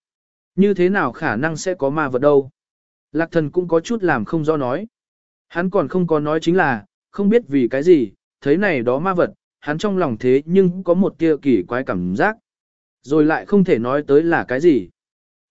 Như thế nào khả năng sẽ có ma vật đâu? Lạc thần cũng có chút làm không do nói. Hắn còn không có nói chính là, không biết vì cái gì, thấy này đó ma vật, hắn trong lòng thế nhưng có một tia kỳ quái cảm giác. Rồi lại không thể nói tới là cái gì.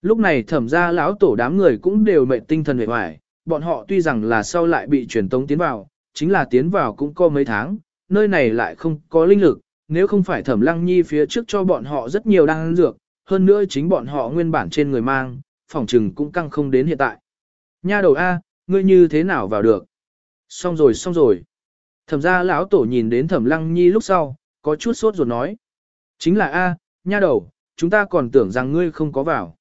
Lúc này thẩm ra lão tổ đám người cũng đều mệnh tinh thần mệt hoài, bọn họ tuy rằng là sau lại bị truyền tống tiến vào, chính là tiến vào cũng có mấy tháng, nơi này lại không có linh lực, nếu không phải thẩm lăng nhi phía trước cho bọn họ rất nhiều đan dược, hơn nữa chính bọn họ nguyên bản trên người mang, phòng trừng cũng căng không đến hiện tại. Nha đầu A, ngươi như thế nào vào được? Xong rồi xong rồi. Thẩm ra lão tổ nhìn đến thẩm lăng nhi lúc sau, có chút sốt ruột nói. Chính là A, nha đầu, chúng ta còn tưởng rằng ngươi không có vào.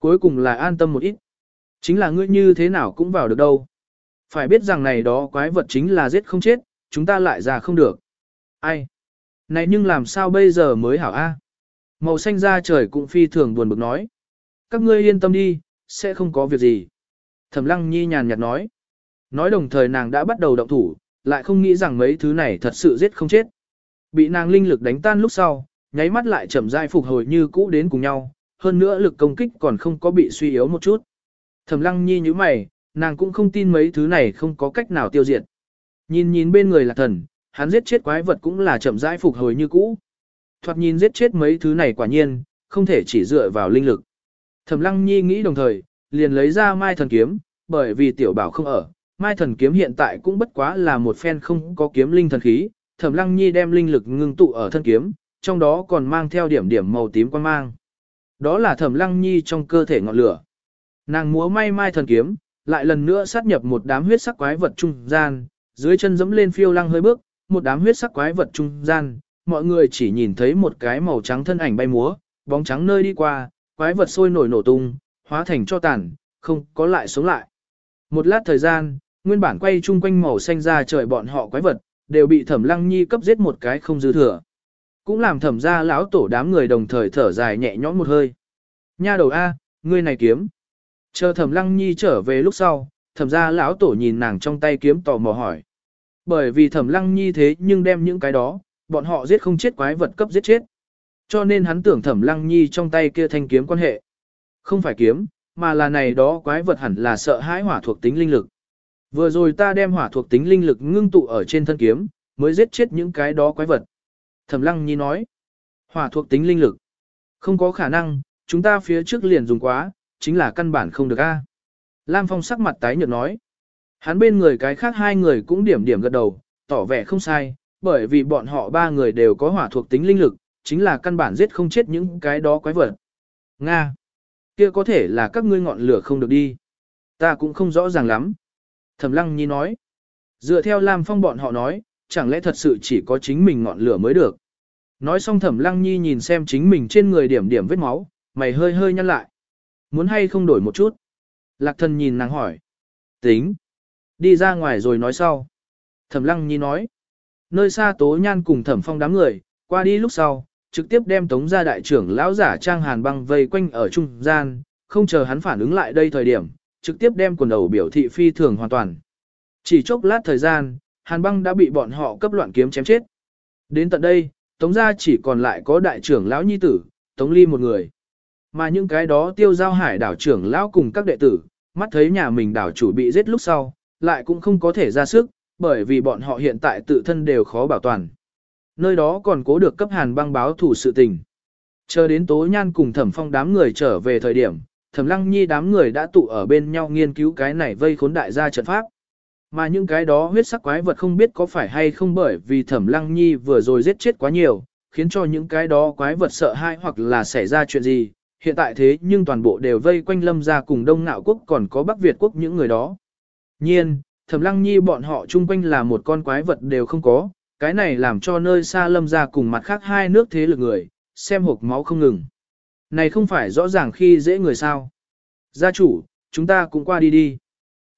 Cuối cùng là an tâm một ít. Chính là ngươi như thế nào cũng vào được đâu. Phải biết rằng này đó quái vật chính là giết không chết, chúng ta lại ra không được. Ai? Này nhưng làm sao bây giờ mới hảo A? Màu xanh da trời cũng phi thường buồn bực nói. Các ngươi yên tâm đi, sẽ không có việc gì. Thẩm lăng nhi nhàn nhạt nói. Nói đồng thời nàng đã bắt đầu động thủ, lại không nghĩ rằng mấy thứ này thật sự giết không chết. Bị nàng linh lực đánh tan lúc sau, nháy mắt lại chậm rãi phục hồi như cũ đến cùng nhau, hơn nữa lực công kích còn không có bị suy yếu một chút. Thẩm lăng nhi như mày, nàng cũng không tin mấy thứ này không có cách nào tiêu diệt. Nhìn nhìn bên người là thần, hắn giết chết quái vật cũng là chậm rãi phục hồi như cũ. Thoạt nhìn giết chết mấy thứ này quả nhiên, không thể chỉ dựa vào linh lực. Thẩm lăng nhi nghĩ đồng thời, liền lấy ra mai thần kiếm, bởi vì tiểu bảo không ở. Mai thần kiếm hiện tại cũng bất quá là một phen không có kiếm linh thần khí, thẩm lăng nhi đem linh lực ngưng tụ ở thân kiếm, trong đó còn mang theo điểm điểm màu tím quan mang. Đó là thẩm lăng nhi trong cơ thể ngọn lửa. Nàng múa may mai thần kiếm, lại lần nữa sát nhập một đám huyết sắc quái vật trung gian, dưới chân dẫm lên phiêu lăng hơi bước, một đám huyết sắc quái vật trung gian, mọi người chỉ nhìn thấy một cái màu trắng thân ảnh bay múa, bóng trắng nơi đi qua, quái vật sôi nổi nổ tung, hóa thành cho tàn, không có lại sống lại. Một lát thời gian, nguyên bản quay chung quanh màu xanh ra trời bọn họ quái vật, đều bị thẩm lăng nhi cấp giết một cái không dư thừa. Cũng làm thẩm ra lão tổ đám người đồng thời thở dài nhẹ nhõm một hơi. Nha đầu A, ngươi này kiếm. Chờ thẩm lăng nhi trở về lúc sau, thẩm ra lão tổ nhìn nàng trong tay kiếm tò mò hỏi. Bởi vì thẩm lăng nhi thế nhưng đem những cái đó, bọn họ giết không chết quái vật cấp giết chết. Cho nên hắn tưởng thẩm lăng nhi trong tay kia thanh kiếm quan hệ. Không phải kiếm, mà là này đó quái vật hẳn là sợ hãi hỏa thuộc tính linh lực. Vừa rồi ta đem hỏa thuộc tính linh lực ngưng tụ ở trên thân kiếm, mới giết chết những cái đó quái vật. Thẩm lăng nhi nói, hỏa thuộc tính linh lực. Không có khả năng, chúng ta phía trước liền dùng quá, chính là căn bản không được a. Lam Phong sắc mặt tái nhợt nói. Hắn bên người cái khác hai người cũng điểm điểm gật đầu, tỏ vẻ không sai, bởi vì bọn họ ba người đều có hỏa thuộc tính linh lực, chính là căn bản giết không chết những cái đó quái vật. Nga! kia có thể là các ngươi ngọn lửa không được đi. Ta cũng không rõ ràng lắm. Thẩm Lăng Nhi nói. Dựa theo Lam Phong bọn họ nói, chẳng lẽ thật sự chỉ có chính mình ngọn lửa mới được. Nói xong Thẩm Lăng Nhi nhìn xem chính mình trên người điểm điểm vết máu, mày hơi hơi nhăn lại. Muốn hay không đổi một chút? Lạc thần nhìn nàng hỏi. Tính. Đi ra ngoài rồi nói sau. Thẩm Lăng Nhi nói. Nơi xa Tố Nhan cùng Thẩm Phong đám người, qua đi lúc sau, trực tiếp đem tống gia đại trưởng lão giả trang hàn băng vây quanh ở trung gian, không chờ hắn phản ứng lại đây thời điểm, trực tiếp đem quần đầu biểu thị phi thường hoàn toàn. Chỉ chốc lát thời gian, hàn băng đã bị bọn họ cấp loạn kiếm chém chết. Đến tận đây, tống gia chỉ còn lại có đại trưởng lão nhi tử, tống ly một người. Mà những cái đó tiêu giao hải đảo trưởng lão cùng các đệ tử, mắt thấy nhà mình đảo chủ bị giết lúc sau, lại cũng không có thể ra sức, bởi vì bọn họ hiện tại tự thân đều khó bảo toàn nơi đó còn cố được cấp hàn băng báo thủ sự tình. Chờ đến tối nhan cùng thẩm phong đám người trở về thời điểm, thẩm lăng nhi đám người đã tụ ở bên nhau nghiên cứu cái này vây khốn đại gia trận pháp. Mà những cái đó huyết sắc quái vật không biết có phải hay không bởi vì thẩm lăng nhi vừa rồi giết chết quá nhiều, khiến cho những cái đó quái vật sợ hãi hoặc là xảy ra chuyện gì. Hiện tại thế nhưng toàn bộ đều vây quanh lâm ra cùng đông nạo quốc còn có bắc Việt quốc những người đó. Nhiên, thẩm lăng nhi bọn họ chung quanh là một con quái vật đều không có, cái này làm cho nơi xa lâm ra cùng mặt khác hai nước thế lực người, xem hộp máu không ngừng. Này không phải rõ ràng khi dễ người sao. Gia chủ, chúng ta cũng qua đi đi.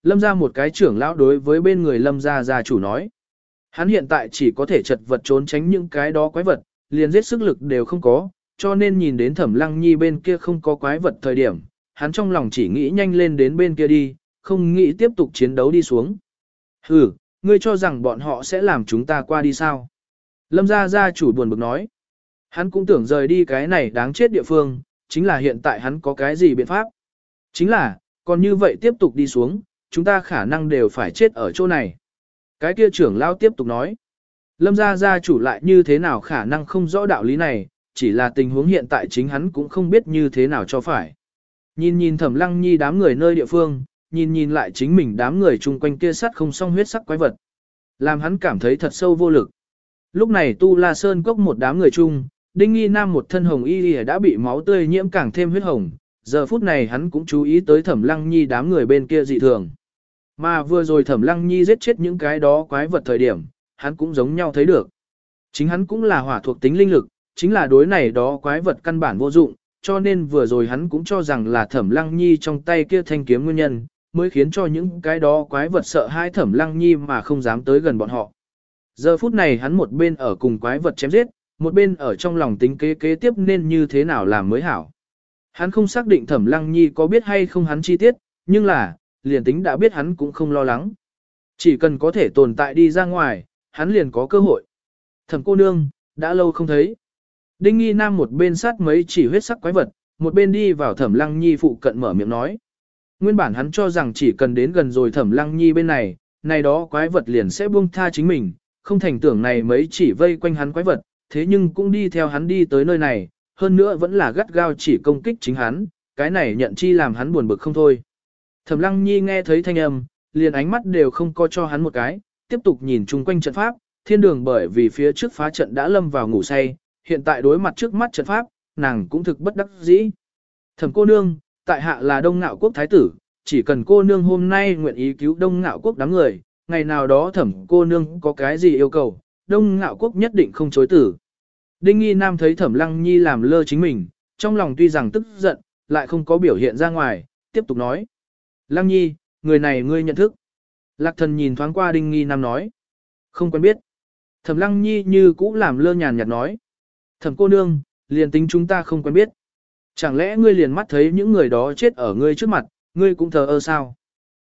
Lâm ra một cái trưởng lão đối với bên người lâm ra gia chủ nói. Hắn hiện tại chỉ có thể chật vật trốn tránh những cái đó quái vật, liền giết sức lực đều không có, cho nên nhìn đến thẩm lăng nhi bên kia không có quái vật thời điểm, hắn trong lòng chỉ nghĩ nhanh lên đến bên kia đi, không nghĩ tiếp tục chiến đấu đi xuống. Hừ, ngươi cho rằng bọn họ sẽ làm chúng ta qua đi sao? Lâm gia gia chủ buồn bực nói. Hắn cũng tưởng rời đi cái này đáng chết địa phương, chính là hiện tại hắn có cái gì biện pháp? Chính là, còn như vậy tiếp tục đi xuống, chúng ta khả năng đều phải chết ở chỗ này. Cái kia trưởng lao tiếp tục nói. Lâm gia gia chủ lại như thế nào khả năng không rõ đạo lý này, chỉ là tình huống hiện tại chính hắn cũng không biết như thế nào cho phải. Nhìn nhìn thẩm lăng nhi đám người nơi địa phương, nhìn nhìn lại chính mình đám người chung quanh kia sắt không song huyết sắc quái vật. Làm hắn cảm thấy thật sâu vô lực. Lúc này Tu La Sơn cốc một đám người chung, Đinh Nghi Nam một thân hồng y đã bị máu tươi nhiễm càng thêm huyết hồng, giờ phút này hắn cũng chú ý tới Thẩm Lăng Nhi đám người bên kia dị thường. Mà vừa rồi Thẩm Lăng Nhi giết chết những cái đó quái vật thời điểm, hắn cũng giống nhau thấy được. Chính hắn cũng là hỏa thuộc tính linh lực, chính là đối này đó quái vật căn bản vô dụng, cho nên vừa rồi hắn cũng cho rằng là Thẩm Lăng Nhi trong tay kia thanh kiếm nguyên nhân, mới khiến cho những cái đó quái vật sợ hai thẩm lăng nhi mà không dám tới gần bọn họ. Giờ phút này hắn một bên ở cùng quái vật chém giết, một bên ở trong lòng tính kế kế tiếp nên như thế nào làm mới hảo. Hắn không xác định thẩm lăng nhi có biết hay không hắn chi tiết, nhưng là, liền tính đã biết hắn cũng không lo lắng. Chỉ cần có thể tồn tại đi ra ngoài, hắn liền có cơ hội. Thẩm cô nương, đã lâu không thấy. Đinh nghi nam một bên sát mấy chỉ huyết sắc quái vật, một bên đi vào thẩm lăng nhi phụ cận mở miệng nói. Nguyên bản hắn cho rằng chỉ cần đến gần rồi thẩm lăng nhi bên này, này đó quái vật liền sẽ buông tha chính mình, không thành tưởng này mấy chỉ vây quanh hắn quái vật, thế nhưng cũng đi theo hắn đi tới nơi này, hơn nữa vẫn là gắt gao chỉ công kích chính hắn, cái này nhận chi làm hắn buồn bực không thôi. Thẩm lăng nhi nghe thấy thanh âm, liền ánh mắt đều không có cho hắn một cái, tiếp tục nhìn chung quanh trận pháp, thiên đường bởi vì phía trước phá trận đã lâm vào ngủ say, hiện tại đối mặt trước mắt trận pháp, nàng cũng thực bất đắc dĩ. Thẩm cô nương, tại hạ là đông ngạo quốc thái tử, chỉ cần cô nương hôm nay nguyện ý cứu đông ngạo quốc đám người, ngày nào đó thẩm cô nương có cái gì yêu cầu, đông ngạo quốc nhất định không chối tử. Đinh nghi nam thấy thẩm lăng nhi làm lơ chính mình, trong lòng tuy rằng tức giận, lại không có biểu hiện ra ngoài, tiếp tục nói. Lăng nhi, người này ngươi nhận thức. Lạc thần nhìn thoáng qua đinh nghi nam nói. Không quen biết. Thẩm lăng nhi như cũ làm lơ nhàn nhạt nói. Thẩm cô nương, liền tính chúng ta không quen biết. Chẳng lẽ ngươi liền mắt thấy những người đó chết ở ngươi trước mặt, ngươi cũng thờ ơ sao?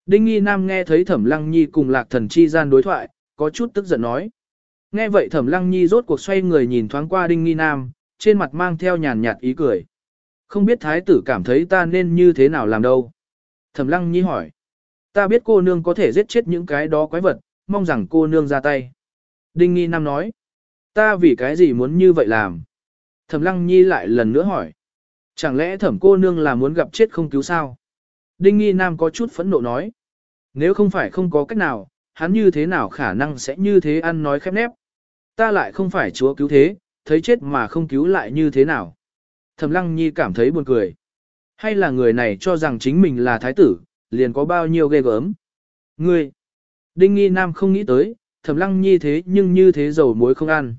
Đinh nghi nam nghe thấy thẩm lăng nhi cùng lạc thần chi gian đối thoại, có chút tức giận nói. Nghe vậy thẩm lăng nhi rốt cuộc xoay người nhìn thoáng qua đinh nghi nam, trên mặt mang theo nhàn nhạt ý cười. Không biết thái tử cảm thấy ta nên như thế nào làm đâu. Thẩm lăng nhi hỏi. Ta biết cô nương có thể giết chết những cái đó quái vật, mong rằng cô nương ra tay. Đinh nghi nam nói. Ta vì cái gì muốn như vậy làm? Thẩm lăng nhi lại lần nữa hỏi. Chẳng lẽ thẩm cô nương là muốn gặp chết không cứu sao? Đinh nghi nam có chút phẫn nộ nói. Nếu không phải không có cách nào, hắn như thế nào khả năng sẽ như thế ăn nói khép nép. Ta lại không phải chúa cứu thế, thấy chết mà không cứu lại như thế nào. Thẩm lăng nhi cảm thấy buồn cười. Hay là người này cho rằng chính mình là thái tử, liền có bao nhiêu ghê gớm. Ngươi, đinh nghi nam không nghĩ tới, thẩm lăng nhi thế nhưng như thế dầu muối không ăn.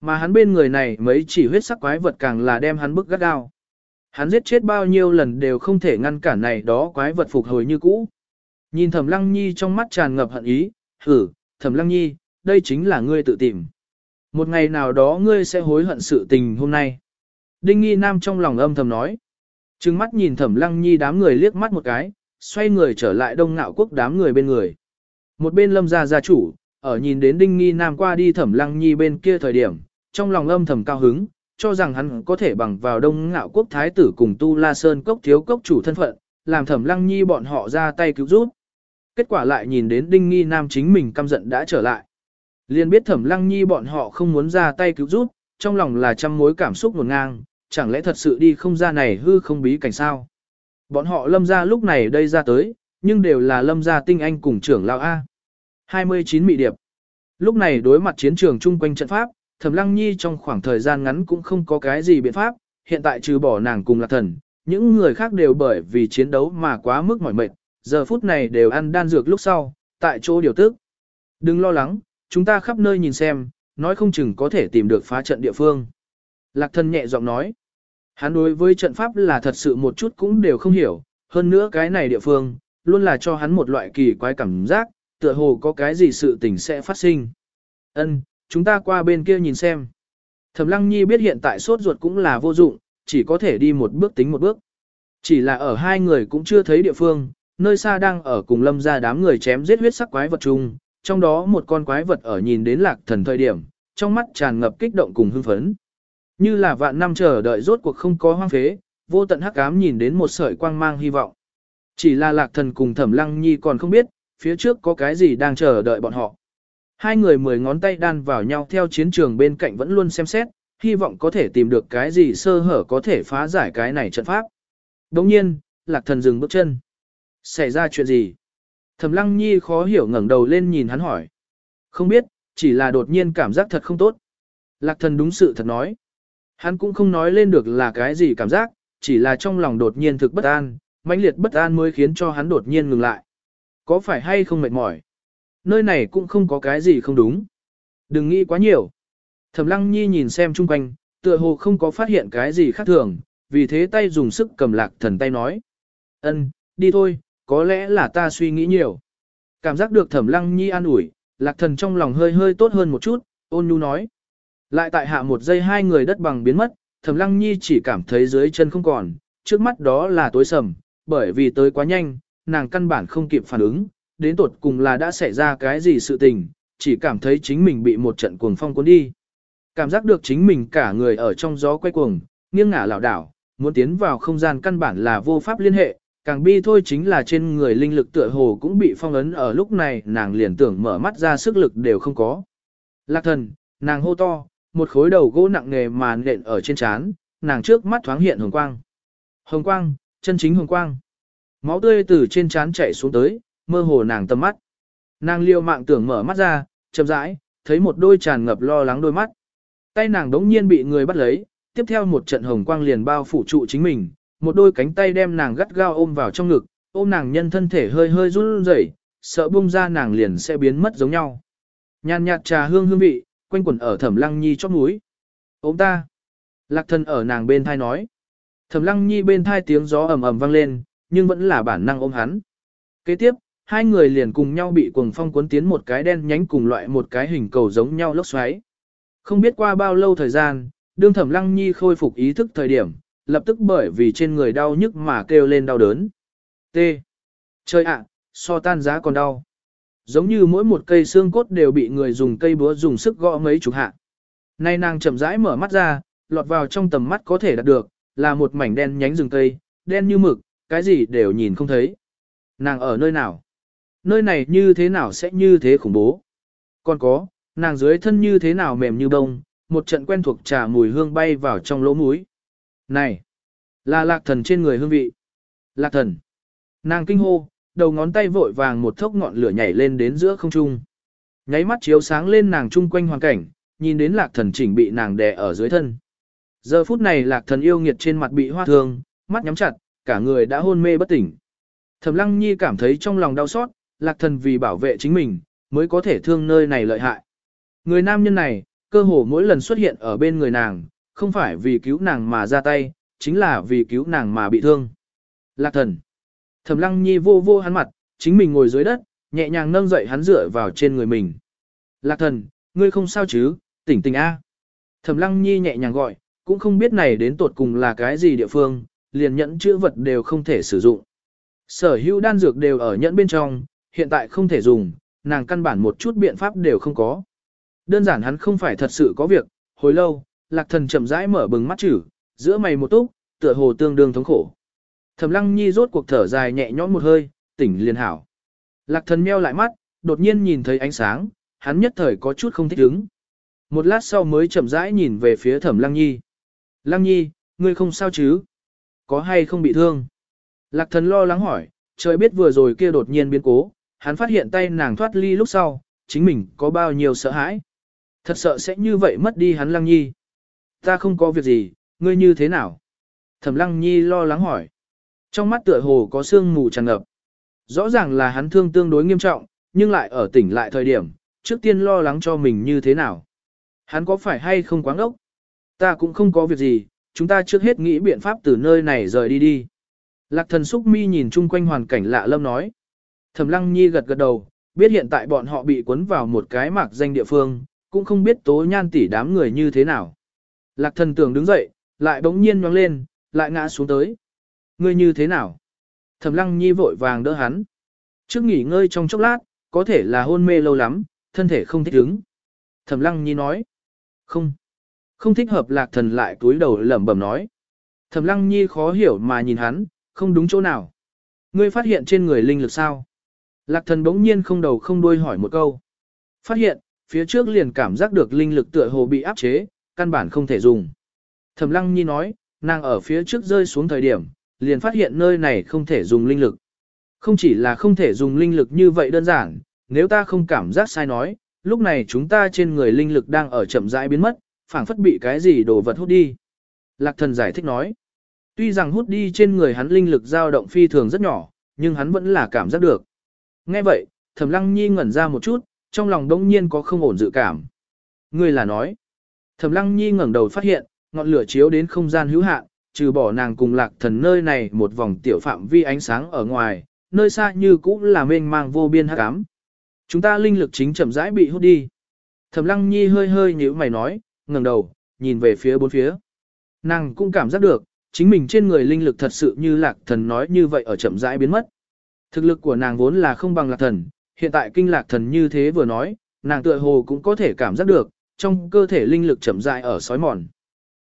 Mà hắn bên người này mấy chỉ huyết sắc quái vật càng là đem hắn bức gắt gao. Hắn giết chết bao nhiêu lần đều không thể ngăn cản này đó quái vật phục hồi như cũ. Nhìn thẩm lăng nhi trong mắt tràn ngập hận ý, hử, thẩm lăng nhi, đây chính là ngươi tự tìm. Một ngày nào đó ngươi sẽ hối hận sự tình hôm nay. Đinh nghi nam trong lòng âm thầm nói. Trừng mắt nhìn thẩm lăng nhi đám người liếc mắt một cái, xoay người trở lại đông ngạo quốc đám người bên người. Một bên lâm gia gia chủ, ở nhìn đến đinh nghi nam qua đi thẩm lăng nhi bên kia thời điểm, trong lòng âm thầm cao hứng, cho rằng hắn có thể bằng vào đông ngạo quốc thái tử cùng tu la sơn cốc thiếu cốc chủ thân phận, làm thẩm lăng nhi bọn họ ra tay cứu giúp. Kết quả lại nhìn đến đinh nghi nam chính mình căm giận đã trở lại. Liên biết thẩm lăng nhi bọn họ không muốn ra tay cứu giúp, trong lòng là trăm mối cảm xúc nguồn ngang, chẳng lẽ thật sự đi không ra này hư không bí cảnh sao. Bọn họ lâm ra lúc này đây ra tới, nhưng đều là lâm gia tinh anh cùng trưởng lão A. 29 mị điệp. Lúc này đối mặt chiến trường chung quanh trận pháp, Thẩm Lăng Nhi trong khoảng thời gian ngắn cũng không có cái gì biện pháp, hiện tại trừ bỏ nàng cùng Lạc Thần, những người khác đều bởi vì chiến đấu mà quá mức mỏi mệt, giờ phút này đều ăn đan dược lúc sau, tại chỗ điều tức. Đừng lo lắng, chúng ta khắp nơi nhìn xem, nói không chừng có thể tìm được phá trận địa phương. Lạc Thần nhẹ giọng nói, hắn đối với trận pháp là thật sự một chút cũng đều không hiểu, hơn nữa cái này địa phương, luôn là cho hắn một loại kỳ quái cảm giác, tựa hồ có cái gì sự tình sẽ phát sinh. Ân, chúng ta qua bên kia nhìn xem. Thẩm Lăng Nhi biết hiện tại sốt ruột cũng là vô dụng, chỉ có thể đi một bước tính một bước. Chỉ là ở hai người cũng chưa thấy địa phương, nơi xa đang ở cùng lâm ra đám người chém giết huyết sắc quái vật chung, trong đó một con quái vật ở nhìn đến lạc thần thời điểm, trong mắt tràn ngập kích động cùng hưng phấn. Như là vạn năm chờ đợi rốt cuộc không có hoang phế, vô tận hắc ám nhìn đến một sợi quang mang hy vọng. Chỉ là lạc thần cùng thẩm lăng nhi còn không biết, phía trước có cái gì đang chờ đợi bọn họ. Hai người mười ngón tay đan vào nhau theo chiến trường bên cạnh vẫn luôn xem xét, hy vọng có thể tìm được cái gì sơ hở có thể phá giải cái này trận pháp. Đồng nhiên, lạc thần dừng bước chân. Xảy ra chuyện gì? Thẩm lăng nhi khó hiểu ngẩng đầu lên nhìn hắn hỏi. Không biết, chỉ là đột nhiên cảm giác thật không tốt. Lạc thần đúng sự thật nói. Hắn cũng không nói lên được là cái gì cảm giác, chỉ là trong lòng đột nhiên thực bất an, mãnh liệt bất an mới khiến cho hắn đột nhiên ngừng lại. Có phải hay không mệt mỏi? Nơi này cũng không có cái gì không đúng. Đừng nghĩ quá nhiều. Thẩm lăng nhi nhìn xem chung quanh, tựa hồ không có phát hiện cái gì khác thường, vì thế tay dùng sức cầm lạc thần tay nói. ân, đi thôi, có lẽ là ta suy nghĩ nhiều. Cảm giác được thẩm lăng nhi an ủi, lạc thần trong lòng hơi hơi tốt hơn một chút, ôn nhu nói. Lại tại hạ một giây hai người đất bằng biến mất, Thẩm Lăng Nhi chỉ cảm thấy dưới chân không còn, trước mắt đó là tối sầm, bởi vì tới quá nhanh, nàng căn bản không kịp phản ứng, đến tột cùng là đã xảy ra cái gì sự tình, chỉ cảm thấy chính mình bị một trận cuồng phong cuốn đi. Cảm giác được chính mình cả người ở trong gió quay cuồng, nghiêng ngả lảo đảo, muốn tiến vào không gian căn bản là vô pháp liên hệ, càng bi thôi chính là trên người linh lực tựa hồ cũng bị phong ấn ở lúc này nàng liền tưởng mở mắt ra sức lực đều không có. Lạc thần, nàng hô to, một khối đầu gỗ nặng nề màn nện ở trên trán, nàng trước mắt thoáng hiện hồng quang. Hồng quang, chân chính hồng quang. Máu tươi từ trên trán chảy xuống tới, mơ hồ nàng tầm mắt. Nàng liêu mạng tưởng mở mắt ra, chậm rãi, thấy một đôi tràn ngập lo lắng đôi mắt. Tay nàng đống nhiên bị người bắt lấy, tiếp theo một trận hồng quang liền bao phủ trụ chính mình, một đôi cánh tay đem nàng gắt gao ôm vào trong ngực, ôm nàng nhân thân thể hơi hơi run rẩy, sợ bung ra nàng liền sẽ biến mất giống nhau. Nhàn nhạt trà hương hương vị, quanh quẩn ở thẩm lăng nhi chót núi. Ôm ta. Lạc thân ở nàng bên thai nói. Thẩm lăng nhi bên thai tiếng gió ầm ầm vang lên, nhưng vẫn là bản năng ôm hắn. Kế tiếp, hai người liền cùng nhau bị cuồng phong cuốn tiến một cái đen nhánh cùng loại một cái hình cầu giống nhau lốc xoáy. Không biết qua bao lâu thời gian, đương thẩm lăng nhi khôi phục ý thức thời điểm, lập tức bởi vì trên người đau nhức mà kêu lên đau đớn. T. Trời ạ, so tan giá còn đau. Giống như mỗi một cây xương cốt đều bị người dùng cây búa dùng sức gõ mấy chục hạ. Nay nàng chậm rãi mở mắt ra, lọt vào trong tầm mắt có thể đạt được, là một mảnh đen nhánh rừng cây, đen như mực, cái gì đều nhìn không thấy. Nàng ở nơi nào? Nơi này như thế nào sẽ như thế khủng bố? Còn có, nàng dưới thân như thế nào mềm như bông, một trận quen thuộc trà mùi hương bay vào trong lỗ mũi. Này, là lạc thần trên người hương vị. Lạc thần. Nàng kinh hô, đầu ngón tay vội vàng một thốc ngọn lửa nhảy lên đến giữa không trung. Nháy mắt chiếu sáng lên nàng chung quanh hoàn cảnh, nhìn đến lạc thần chỉnh bị nàng đè ở dưới thân. Giờ phút này lạc thần yêu nghiệt trên mặt bị hoa thương, mắt nhắm chặt, cả người đã hôn mê bất tỉnh. Thẩm lăng nhi cảm thấy trong lòng đau xót, lạc thần vì bảo vệ chính mình, mới có thể thương nơi này lợi hại. Người nam nhân này, cơ hồ mỗi lần xuất hiện ở bên người nàng, không phải vì cứu nàng mà ra tay, chính là vì cứu nàng mà bị thương. Lạc thần. Thẩm lăng nhi vô vô hắn mặt, chính mình ngồi dưới đất, nhẹ nhàng nâng dậy hắn dựa vào trên người mình. Lạc thần, ngươi không sao chứ, tỉnh tỉnh A. Thẩm lăng nhi nhẹ nhàng gọi, cũng không biết này đến tột cùng là cái gì địa phương, liền nhẫn chữa vật đều không thể sử dụng. Sở hữu đan dược đều ở nhẫn bên trong, hiện tại không thể dùng, nàng căn bản một chút biện pháp đều không có. Đơn giản hắn không phải thật sự có việc, hồi lâu, lạc thần chậm rãi mở bừng mắt chữ, giữa mày một túc, tựa hồ tương đương thống khổ. Thẩm lăng nhi rốt cuộc thở dài nhẹ nhõm một hơi, tỉnh liền hảo. Lạc thần meo lại mắt, đột nhiên nhìn thấy ánh sáng, hắn nhất thời có chút không thích ứng. Một lát sau mới chậm rãi nhìn về phía thẩm lăng nhi. Lăng nhi, ngươi không sao chứ? Có hay không bị thương? Lạc thần lo lắng hỏi, trời biết vừa rồi kia đột nhiên biến cố, hắn phát hiện tay nàng thoát ly lúc sau, chính mình có bao nhiêu sợ hãi. Thật sợ sẽ như vậy mất đi hắn lăng nhi. Ta không có việc gì, ngươi như thế nào? Thẩm lăng nhi lo lắng hỏi. Trong mắt tựa hồ có sương mù tràn ngập. Rõ ràng là hắn thương tương đối nghiêm trọng, nhưng lại ở tỉnh lại thời điểm, trước tiên lo lắng cho mình như thế nào. Hắn có phải hay không quáng ốc? Ta cũng không có việc gì, chúng ta trước hết nghĩ biện pháp từ nơi này rời đi đi. Lạc thần xúc mi nhìn chung quanh hoàn cảnh lạ lâm nói. Thẩm lăng nhi gật gật đầu, biết hiện tại bọn họ bị cuốn vào một cái mạc danh địa phương, cũng không biết tố nhan tỷ đám người như thế nào. Lạc thần tưởng đứng dậy, lại bỗng nhiên nhoáng lên, lại ngã xuống tới. Ngươi như thế nào? Thẩm lăng nhi vội vàng đỡ hắn. Trước nghỉ ngơi trong chốc lát, có thể là hôn mê lâu lắm, thân thể không thích ứng. Thẩm lăng nhi nói. Không. Không thích hợp lạc thần lại túi đầu lẩm bẩm nói. Thẩm lăng nhi khó hiểu mà nhìn hắn, không đúng chỗ nào. Ngươi phát hiện trên người linh lực sao? Lạc thần bỗng nhiên không đầu không đuôi hỏi một câu. Phát hiện, phía trước liền cảm giác được linh lực tựa hồ bị áp chế, căn bản không thể dùng. Thẩm lăng nhi nói, nàng ở phía trước rơi xuống thời điểm, liền phát hiện nơi này không thể dùng linh lực. Không chỉ là không thể dùng linh lực như vậy đơn giản, nếu ta không cảm giác sai nói, lúc này chúng ta trên người linh lực đang ở chậm rãi biến mất, phảng phất bị cái gì đồ vật hút đi. Lạc thần giải thích nói, tuy rằng hút đi trên người hắn linh lực dao động phi thường rất nhỏ, nhưng hắn vẫn là cảm giác được. Nghe vậy, thẩm lăng nhi ngẩn ra một chút, trong lòng đông nhiên có không ổn dự cảm. người là nói, thẩm lăng nhi ngẩng đầu phát hiện, ngọn lửa chiếu đến không gian hữu hạn, trừ bỏ nàng cùng lạc thần nơi này một vòng tiểu phạm vi ánh sáng ở ngoài, nơi xa như cũ là mênh mang vô biên hắc ám. Chúng ta linh lực chính chậm rãi bị hút đi. Thẩm Lăng Nhi hơi hơi nhíu mày nói, ngẩng đầu, nhìn về phía bốn phía. Nàng cũng cảm giác được, chính mình trên người linh lực thật sự như lạc thần nói như vậy ở chậm rãi biến mất. Thực lực của nàng vốn là không bằng lạc thần, hiện tại kinh lạc thần như thế vừa nói, nàng tựa hồ cũng có thể cảm giác được, trong cơ thể linh lực chậm rãi ở sói mòn.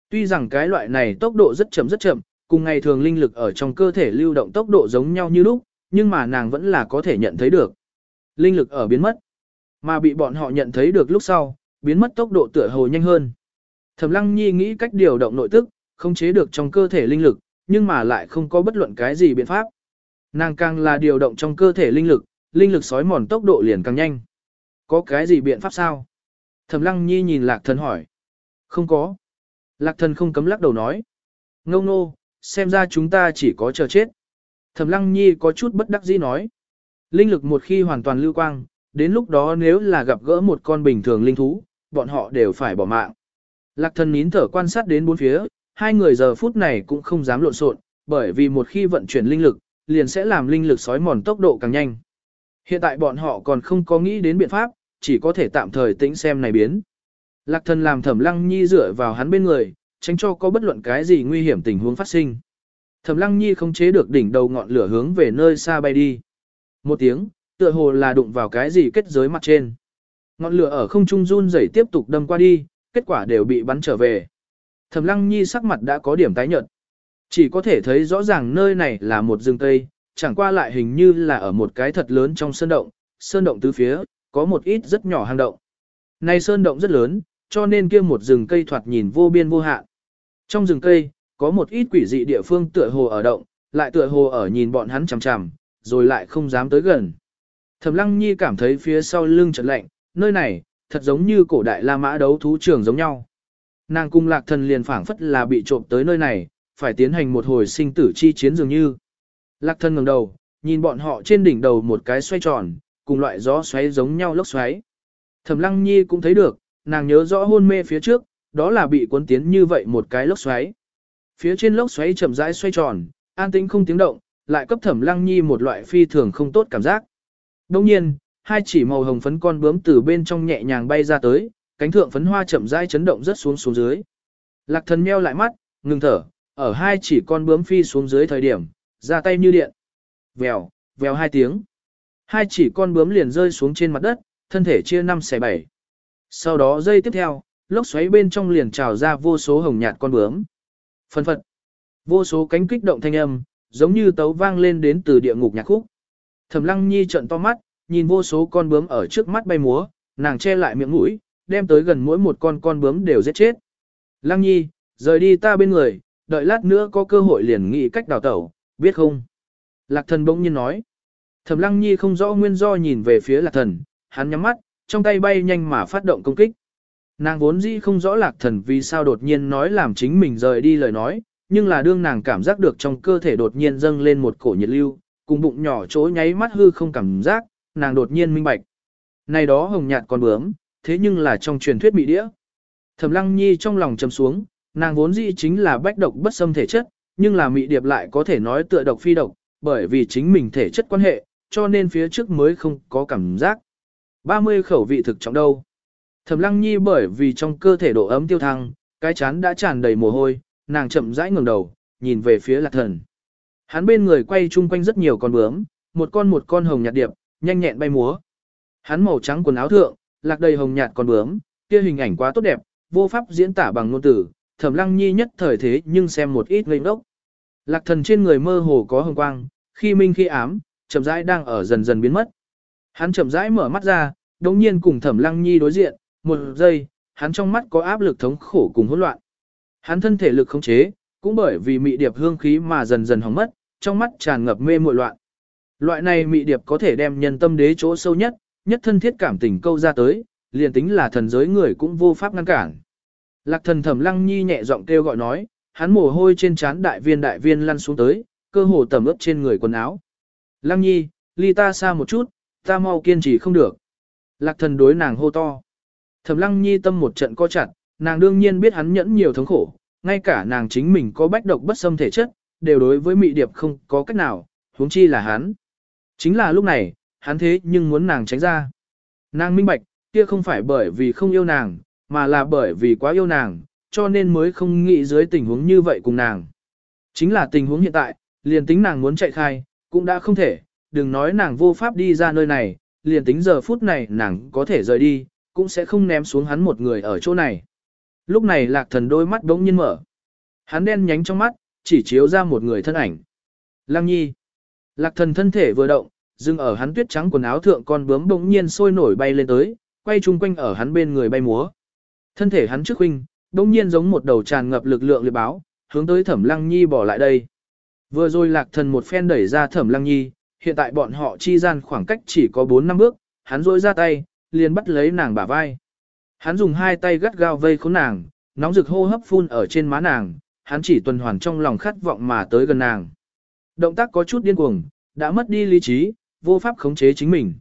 Tuy rằng cái loại này tốc độ rất chậm rất chậm, cùng ngày thường linh lực ở trong cơ thể lưu động tốc độ giống nhau như lúc, nhưng mà nàng vẫn là có thể nhận thấy được. Linh lực ở biến mất, mà bị bọn họ nhận thấy được lúc sau, biến mất tốc độ tựa hồ nhanh hơn. Thẩm Lăng Nhi nghĩ cách điều động nội tức, không chế được trong cơ thể linh lực, nhưng mà lại không có bất luận cái gì biện pháp. Nàng càng là điều động trong cơ thể linh lực, linh lực sói mòn tốc độ liền càng nhanh. Có cái gì biện pháp sao? Thẩm Lăng Nhi nhìn Lạc Thần hỏi. Không có. Lạc Thần không cấm lắc đầu nói. Ngông nô, xem ra chúng ta chỉ có chờ chết. Thẩm Lăng Nhi có chút bất đắc dĩ nói. Linh lực một khi hoàn toàn lưu quang, đến lúc đó nếu là gặp gỡ một con bình thường linh thú, bọn họ đều phải bỏ mạng. Lạc thần nín thở quan sát đến bốn phía, hai người giờ phút này cũng không dám lộn xộn, bởi vì một khi vận chuyển linh lực, liền sẽ làm linh lực sói mòn tốc độ càng nhanh. Hiện tại bọn họ còn không có nghĩ đến biện pháp, chỉ có thể tạm thời tĩnh xem này biến. Lạc thần làm thẩm lăng nhi dựa vào hắn bên người, tránh cho có bất luận cái gì nguy hiểm tình huống phát sinh. Thẩm lăng nhi không chế được đỉnh đầu ngọn lửa hướng về nơi xa bay đi. Một tiếng, tựa hồ là đụng vào cái gì kết giới mặt trên. Ngọn lửa ở không trung run rẩy tiếp tục đâm qua đi, kết quả đều bị bắn trở về. Thẩm Lăng Nhi sắc mặt đã có điểm tái nhợt. Chỉ có thể thấy rõ ràng nơi này là một rừng tây, chẳng qua lại hình như là ở một cái thật lớn trong sơn động, sơn động tứ phía, có một ít rất nhỏ hang động. Này sơn động rất lớn, cho nên kia một rừng cây thoạt nhìn vô biên vô hạn. Trong rừng cây, có một ít quỷ dị địa phương tựa hồ ở động, lại tựa hồ ở nhìn bọn hắn chằm chằm, rồi lại không dám tới gần. Thẩm Lăng Nhi cảm thấy phía sau lưng chợt lạnh, nơi này, thật giống như cổ đại La Mã đấu thú trường giống nhau. Nàng cung lạc thần liền phảng phất là bị trộm tới nơi này, phải tiến hành một hồi sinh tử chi chiến dường như. Lạc thần ngẩng đầu, nhìn bọn họ trên đỉnh đầu một cái xoay tròn, cùng loại gió xoáy giống nhau lốc xoáy. Thẩm Lăng Nhi cũng thấy được, nàng nhớ rõ hôn mê phía trước, đó là bị cuốn tiến như vậy một cái lốc xoáy. Phía trên lốc xoáy chậm rãi xoay tròn, an tĩnh không tiếng động, lại cấp Thẩm Lăng Nhi một loại phi thường không tốt cảm giác. Đồng nhiên, hai chỉ màu hồng phấn con bướm từ bên trong nhẹ nhàng bay ra tới, cánh thượng phấn hoa chậm rãi chấn động rất xuống xuống dưới. Lạc thần meo lại mắt, ngừng thở, ở hai chỉ con bướm phi xuống dưới thời điểm, ra tay như điện. Vèo, vèo hai tiếng. Hai chỉ con bướm liền rơi xuống trên mặt đất, thân thể chia năm xẻ bảy. Sau đó dây tiếp theo, lốc xoáy bên trong liền trào ra vô số hồng nhạt con bướm. Phân phật. Vô số cánh kích động thanh âm, giống như tấu vang lên đến từ địa ngục nhạc khúc. Thẩm Lăng Nhi trợn to mắt, nhìn vô số con bướm ở trước mắt bay múa, nàng che lại miệng mũi, đem tới gần mỗi một con con bướm đều giết chết. Lăng Nhi, rời đi ta bên người, đợi lát nữa có cơ hội liền nghĩ cách đào tẩu, biết không? Lạc thần bỗng nhiên nói. Thẩm Lăng Nhi không rõ nguyên do nhìn về phía Lạc thần, hắn nhắm mắt, trong tay bay nhanh mà phát động công kích. Nàng vốn dĩ không rõ Lạc thần vì sao đột nhiên nói làm chính mình rời đi lời nói, nhưng là đương nàng cảm giác được trong cơ thể đột nhiên dâng lên một cổ nhiệt lưu, cùng bụng nhỏ chỗ nháy mắt hư không cảm giác, nàng đột nhiên minh bạch. Này đó hồng nhạt con bướm, thế nhưng là trong truyền thuyết mị đĩa. Thẩm Lăng Nhi trong lòng trầm xuống, nàng vốn dĩ chính là bách độc bất xâm thể chất, nhưng là mị điệp lại có thể nói tựa độc phi độc, bởi vì chính mình thể chất quan hệ, cho nên phía trước mới không có cảm giác. 30 khẩu vị thực trọng đâu. Thẩm Lăng Nhi bởi vì trong cơ thể độ ấm tiêu thăng, cái chán đã tràn đầy mồ hôi, nàng chậm rãi ngẩng đầu, nhìn về phía Lạc Thần. Hắn bên người quay chung quanh rất nhiều con bướm, một con một con hồng nhạt điệp, nhanh nhẹn bay múa. Hắn màu trắng quần áo thượng, lạc đầy hồng nhạt con bướm, kia hình ảnh quá tốt đẹp, vô pháp diễn tả bằng ngôn từ, Thẩm Lăng Nhi nhất thời thế nhưng xem một ít ngây ngốc. Lạc thần trên người mơ hồ có hồng quang, khi minh khi ám, chậm rãi đang ở dần dần biến mất. Hắn chậm rãi mở mắt ra, đồng nhiên cùng Thẩm Lăng Nhi đối diện, một giây, hắn trong mắt có áp lực thống khổ cùng hỗn loạn. Hắn thân thể lực không chế, cũng bởi vì mị điệp hương khí mà dần dần hỏng mất, trong mắt tràn ngập mê muội loạn. Loại này mị điệp có thể đem nhân tâm đế chỗ sâu nhất, nhất thân thiết cảm tình câu ra tới, liền tính là thần giới người cũng vô pháp ngăn cản. Lạc thần thẩm lăng nhi nhẹ giọng kêu gọi nói, hắn mồ hôi trên trán đại viên đại viên lăn xuống tới, cơ hồ tầm ướp trên người quần áo. Lăng nhi, ly ta xa một chút, ta mau kiên trì không được. Lạc thần đối nàng hô to. Thẩm lăng nhi tâm một trận co chặt, nàng đương nhiên biết hắn nhẫn nhiều thống khổ, ngay cả nàng chính mình có bách độc bất xâm thể chất, đều đối với mị điệp không có cách nào, huống chi là hắn. Chính là lúc này, hắn thế nhưng muốn nàng tránh ra. Nàng minh bạch, kia không phải bởi vì không yêu nàng, mà là bởi vì quá yêu nàng, cho nên mới không nghĩ dưới tình huống như vậy cùng nàng. Chính là tình huống hiện tại, liền tính nàng muốn chạy khai, cũng đã không thể, đừng nói nàng vô pháp đi ra nơi này, liền tính giờ phút này nàng có thể rời đi, cũng sẽ không ném xuống hắn một người ở chỗ này. Lúc này lạc thần đôi mắt đống nhiên mở. Hắn đen nhánh trong mắt, chỉ chiếu ra một người thân ảnh. Lăng nhi. Lạc thần thân thể vừa động, dừng ở hắn tuyết trắng quần áo thượng con bướm đống nhiên sôi nổi bay lên tới, quay chung quanh ở hắn bên người bay múa. Thân thể hắn trước huynh, đống nhiên giống một đầu tràn ngập lực lượng liệt báo, hướng tới thẩm lăng nhi bỏ lại đây. Vừa rồi lạc thần một phen đẩy ra thẩm lăng nhi, hiện tại bọn họ chi gian khoảng cách chỉ có 4 năm bước, hắn rỗi ra tay, liền bắt lấy nàng bả vai. Hắn dùng hai tay gắt gao vây khốn nàng, nóng rực hô hấp phun ở trên má nàng, hắn chỉ tuần hoàn trong lòng khát vọng mà tới gần nàng. Động tác có chút điên cuồng, đã mất đi lý trí, vô pháp khống chế chính mình.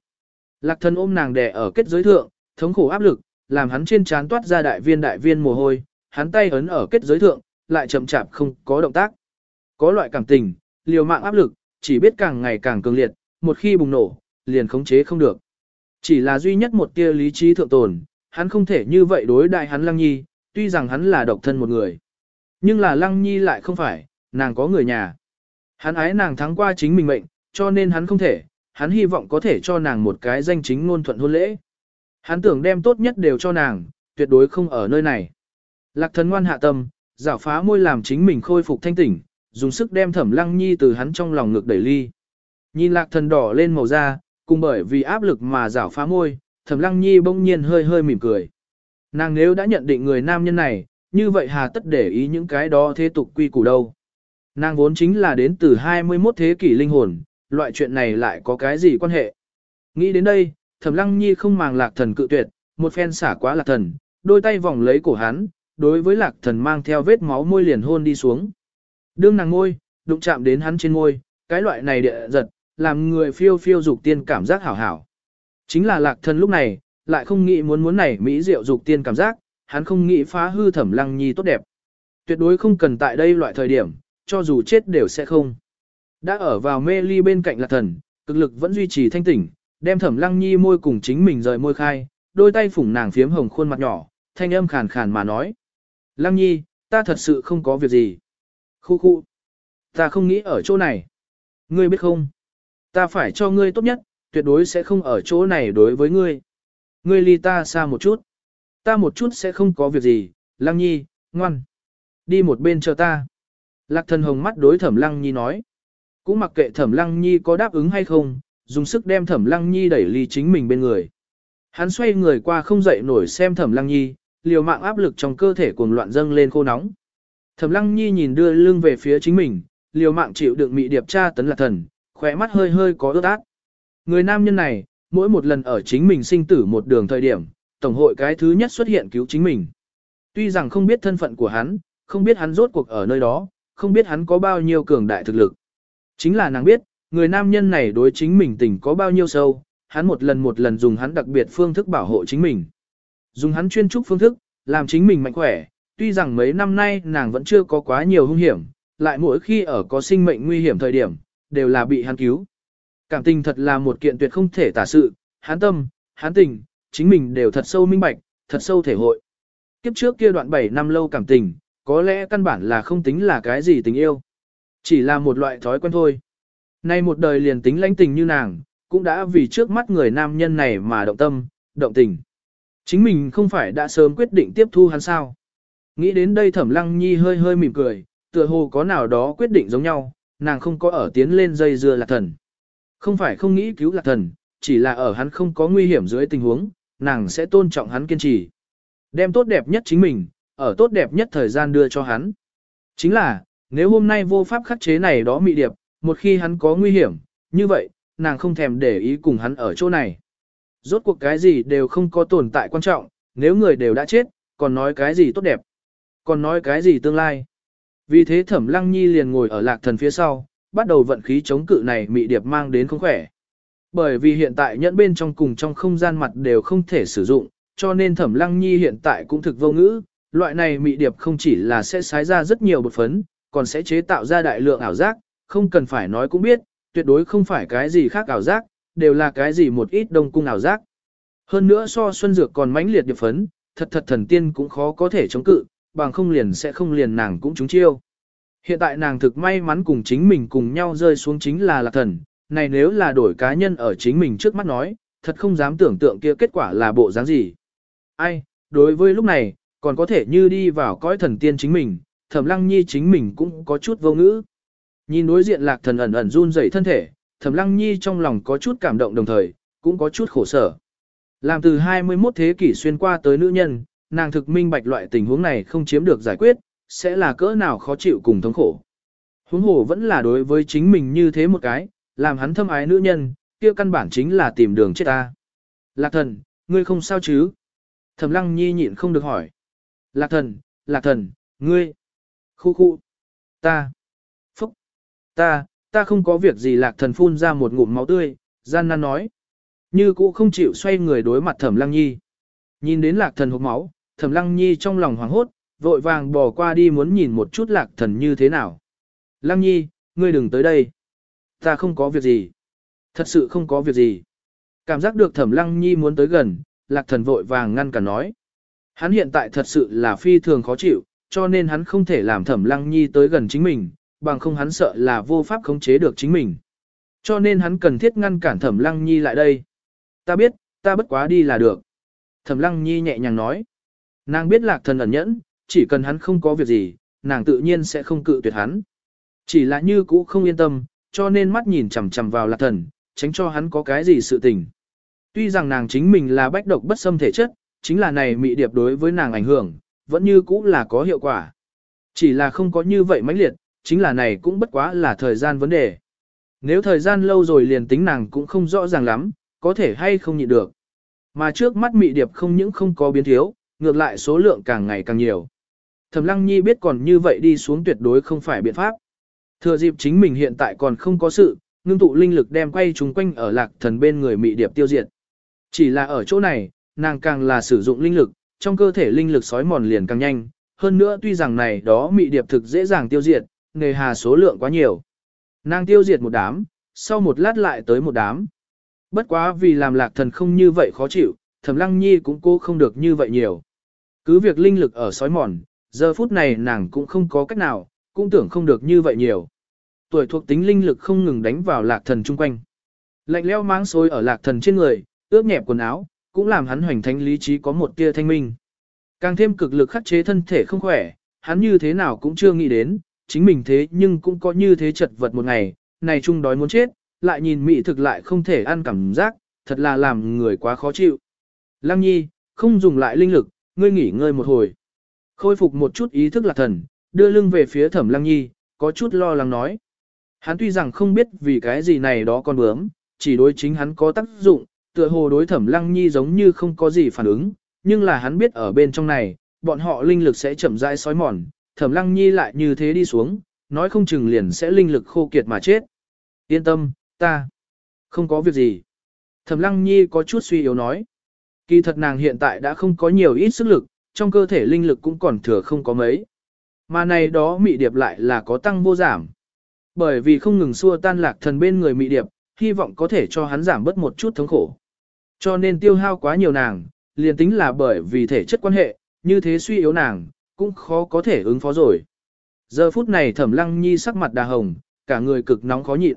Lạc thân ôm nàng đè ở kết giới thượng, thống khổ áp lực, làm hắn trên trán toát ra đại viên đại viên mồ hôi, hắn tay ấn ở kết giới thượng, lại chậm chạp không có động tác. Có loại cảm tình, liều mạng áp lực, chỉ biết càng ngày càng cường liệt, một khi bùng nổ, liền khống chế không được. Chỉ là duy nhất một tia lý trí thượng tồn, hắn không thể như vậy đối đại hắn Lăng Nhi, tuy rằng hắn là độc thân một người. Nhưng là Lăng Nhi lại không phải, nàng có người nhà. Hắn ái nàng thắng qua chính mình mệnh, cho nên hắn không thể, hắn hy vọng có thể cho nàng một cái danh chính ngôn thuận hôn lễ. Hắn tưởng đem tốt nhất đều cho nàng, tuyệt đối không ở nơi này. Lạc thần ngoan hạ tâm, giả phá môi làm chính mình khôi phục thanh tỉnh, dùng sức đem thẩm lăng nhi từ hắn trong lòng ngực đẩy ly. Nhìn lạc thần đỏ lên màu da, cùng bởi vì áp lực mà rảo phá môi, thẩm lăng nhi bỗng nhiên hơi hơi mỉm cười. Nàng nếu đã nhận định người nam nhân này, như vậy hà tất để ý những cái đó thế tục quy củ đâu. Nàng vốn chính là đến từ 21 thế kỷ linh hồn, loại chuyện này lại có cái gì quan hệ. Nghĩ đến đây, thẩm lăng nhi không màng lạc thần cự tuyệt, một phen xả quá lạc thần, đôi tay vòng lấy cổ hắn, đối với lạc thần mang theo vết máu môi liền hôn đi xuống. Đương nàng ngôi, đụng chạm đến hắn trên môi, cái loại này địa giật, làm người phiêu phiêu dục tiên cảm giác hảo hảo. Chính là lạc thần lúc này, lại không nghĩ muốn muốn này mỹ diệu dục tiên cảm giác, hắn không nghĩ phá hư thẩm lăng nhi tốt đẹp. Tuyệt đối không cần tại đây loại thời điểm, cho dù chết đều sẽ không. Đã ở vào mê ly bên cạnh lạc thần, cực lực vẫn duy trì thanh tỉnh, đem thẩm lăng nhi môi cùng chính mình rời môi khai, đôi tay phủng nàng phiếm hồng khuôn mặt nhỏ, thanh âm khàn khàn mà nói. Lăng nhi, ta thật sự không có việc gì. Khu khu. Ta không nghĩ ở chỗ này. Ngươi biết không? Ta phải cho ngươi tốt nhất, tuyệt đối sẽ không ở chỗ này đối với ngươi. Ngươi ly ta xa một chút. Ta một chút sẽ không có việc gì, Lăng Nhi, ngoan. Đi một bên chờ ta. Lạc thần hồng mắt đối thẩm Lăng Nhi nói. Cũng mặc kệ thẩm Lăng Nhi có đáp ứng hay không, dùng sức đem thẩm Lăng Nhi đẩy ly chính mình bên người. Hắn xoay người qua không dậy nổi xem thẩm Lăng Nhi, liều mạng áp lực trong cơ thể cuồng loạn dâng lên khô nóng. Thẩm Lăng Nhi nhìn đưa lưng về phía chính mình, liều mạng chịu đựng mị điệp tra tấn lạc thần, khỏe mắt hơi hơi có ướt át. Người nam nhân này, mỗi một lần ở chính mình sinh tử một đường thời điểm, tổng hội cái thứ nhất xuất hiện cứu chính mình. Tuy rằng không biết thân phận của hắn, không biết hắn rốt cuộc ở nơi đó, không biết hắn có bao nhiêu cường đại thực lực. Chính là nàng biết, người nam nhân này đối chính mình tình có bao nhiêu sâu, hắn một lần một lần dùng hắn đặc biệt phương thức bảo hộ chính mình. Dùng hắn chuyên trúc phương thức, làm chính mình mạnh khỏe, tuy rằng mấy năm nay nàng vẫn chưa có quá nhiều hung hiểm, lại mỗi khi ở có sinh mệnh nguy hiểm thời điểm, đều là bị hắn cứu. Cảm tình thật là một kiện tuyệt không thể tả sự, hắn tâm, hắn tình, chính mình đều thật sâu minh bạch, thật sâu thể hội. Kiếp trước kia đoạn 7 năm lâu cảm tình, có lẽ căn bản là không tính là cái gì tình yêu. Chỉ là một loại thói quen thôi. Nay một đời liền tính lãnh tình như nàng, cũng đã vì trước mắt người nam nhân này mà động tâm, động tình. Chính mình không phải đã sớm quyết định tiếp thu hắn sao. Nghĩ đến đây thẩm lăng nhi hơi hơi mỉm cười, tựa hồ có nào đó quyết định giống nhau, nàng không có ở tiến lên dây dưa lạc thần. Không phải không nghĩ cứu lạc thần, chỉ là ở hắn không có nguy hiểm dưới tình huống, nàng sẽ tôn trọng hắn kiên trì. Đem tốt đẹp nhất chính mình, ở tốt đẹp nhất thời gian đưa cho hắn. Chính là, nếu hôm nay vô pháp khắc chế này đó mị điệp, một khi hắn có nguy hiểm, như vậy, nàng không thèm để ý cùng hắn ở chỗ này. Rốt cuộc cái gì đều không có tồn tại quan trọng, nếu người đều đã chết, còn nói cái gì tốt đẹp, còn nói cái gì tương lai. Vì thế thẩm lăng nhi liền ngồi ở lạc thần phía sau, bắt đầu vận khí chống cự này mị điệp mang đến không khỏe. Bởi vì hiện tại nhẫn bên trong cùng trong không gian mặt đều không thể sử dụng, cho nên thẩm lăng nhi hiện tại cũng thực vô ngữ, loại này mị điệp không chỉ là sẽ sái ra rất nhiều bột phấn, còn sẽ chế tạo ra đại lượng ảo giác, không cần phải nói cũng biết, tuyệt đối không phải cái gì khác ảo giác, đều là cái gì một ít đông cung ảo giác. Hơn nữa so xuân dược còn mãnh liệt điệp phấn, thật thật thần tiên cũng khó có thể chống cự, bằng không liền sẽ không liền nàng cũng trúng chiêu. Hiện tại nàng thực may mắn cùng chính mình cùng nhau rơi xuống chính là lạc thần, này nếu là đổi cá nhân ở chính mình trước mắt nói, thật không dám tưởng tượng kia kết quả là bộ dáng gì. Ai, đối với lúc này, còn có thể như đi vào cõi thần tiên chính mình, thẩm lăng nhi chính mình cũng có chút vô ngữ. Nhìn đối diện lạc thần ẩn ẩn run rẩy thân thể, thẩm lăng nhi trong lòng có chút cảm động đồng thời, cũng có chút khổ sở. Làm từ 21 thế kỷ xuyên qua tới nữ nhân, nàng thực minh bạch loại tình huống này không chiếm được giải quyết, sẽ là cỡ nào khó chịu cùng thống khổ. Huống hồ vẫn là đối với chính mình như thế một cái, làm hắn thâm ái nữ nhân, kia căn bản chính là tìm đường chết ta. Lạc thần, ngươi không sao chứ? Thẩm lăng nhi nhịn không được hỏi. Lạc thần, lạc thần, ngươi. Khu khu. Ta. Phúc. Ta, ta không có việc gì lạc thần phun ra một ngụm máu tươi, gian nan nói. Như cũ không chịu xoay người đối mặt thẩm lăng nhi. Nhìn đến lạc thần hộp máu, thẩm lăng nhi trong lòng hoảng hốt, vội vàng bỏ qua đi muốn nhìn một chút lạc thần như thế nào. Lăng nhi, ngươi đừng tới đây. Ta không có việc gì. Thật sự không có việc gì. Cảm giác được thẩm lăng nhi muốn tới gần, lạc thần vội vàng ngăn cả nói. Hắn hiện tại thật sự là phi thường khó chịu, cho nên hắn không thể làm thẩm lăng nhi tới gần chính mình, bằng không hắn sợ là vô pháp khống chế được chính mình. Cho nên hắn cần thiết ngăn cản thẩm lăng nhi lại đây. Ta biết, ta bất quá đi là được. Thẩm lăng nhi nhẹ nhàng nói. Nàng biết lạc thần ẩn nhẫn, chỉ cần hắn không có việc gì, nàng tự nhiên sẽ không cự tuyệt hắn. Chỉ là như cũ không yên tâm, cho nên mắt nhìn chằm chằm vào lạc thần, tránh cho hắn có cái gì sự tình. Tuy rằng nàng chính mình là bách độc bất xâm thể chất, chính là này mị điệp đối với nàng ảnh hưởng, vẫn như cũ là có hiệu quả. Chỉ là không có như vậy mãnh liệt, chính là này cũng bất quá là thời gian vấn đề. Nếu thời gian lâu rồi liền tính nàng cũng không rõ ràng lắm, có thể hay không nhịn được. Mà trước mắt mị điệp không những không có biến thiếu, ngược lại số lượng càng ngày càng nhiều. Thẩm Lăng Nhi biết còn như vậy đi xuống tuyệt đối không phải biện pháp. Thừa dịp chính mình hiện tại còn không có sự, ngưng tụ linh lực đem quay chúng quanh ở lạc thần bên người mị điệp tiêu diệt. Chỉ là ở chỗ này, nàng càng là sử dụng linh lực, trong cơ thể linh lực sói mòn liền càng nhanh, hơn nữa tuy rằng này đó mị điệp thực dễ dàng tiêu diệt, nghề hà số lượng quá nhiều. Nàng tiêu diệt một đám, sau một lát lại tới một đám. Bất quá vì làm lạc thần không như vậy khó chịu, thẩm lăng nhi cũng cố không được như vậy nhiều. Cứ việc linh lực ở sói mòn, giờ phút này nàng cũng không có cách nào, cũng tưởng không được như vậy nhiều. Tuổi thuộc tính linh lực không ngừng đánh vào lạc thần chung quanh. Lạnh leo máng xối ở lạc thần trên người, ướp nhẹp quần áo, cũng làm hắn hoành thánh lý trí có một tia thanh minh. Càng thêm cực lực khắc chế thân thể không khỏe, hắn như thế nào cũng chưa nghĩ đến, chính mình thế nhưng cũng có như thế chật vật một ngày, này chung đói muốn chết, lại nhìn mị thực lại không thể ăn cảm giác, thật là làm người quá khó chịu. Lăng nhi, không dùng lại linh lực, ngươi nghỉ ngơi một hồi. Khôi phục một chút ý thức lạc thần, đưa lưng về phía thẩm lăng nhi, có chút lo lắng nói. Hắn tuy rằng không biết vì cái gì này đó con bướm, chỉ đối chính hắn có tác dụng, tựa hồ đối thẩm lăng nhi giống như không có gì phản ứng, nhưng là hắn biết ở bên trong này, bọn họ linh lực sẽ chậm rãi sói mòn, thẩm lăng nhi lại như thế đi xuống, nói không chừng liền sẽ linh lực khô kiệt mà chết. Yên tâm, ta không có việc gì. Thẩm lăng nhi có chút suy yếu nói. Kỳ thật nàng hiện tại đã không có nhiều ít sức lực, trong cơ thể linh lực cũng còn thừa không có mấy. Mà này đó mị điệp lại là có tăng vô giảm. Bởi vì không ngừng xua tan lạc thần bên người mị điệp, hy vọng có thể cho hắn giảm bớt một chút thống khổ. Cho nên tiêu hao quá nhiều nàng, liền tính là bởi vì thể chất quan hệ, như thế suy yếu nàng, cũng khó có thể ứng phó rồi. Giờ phút này thẩm lăng nhi sắc mặt đà hồng, cả người cực nóng khó nhịn.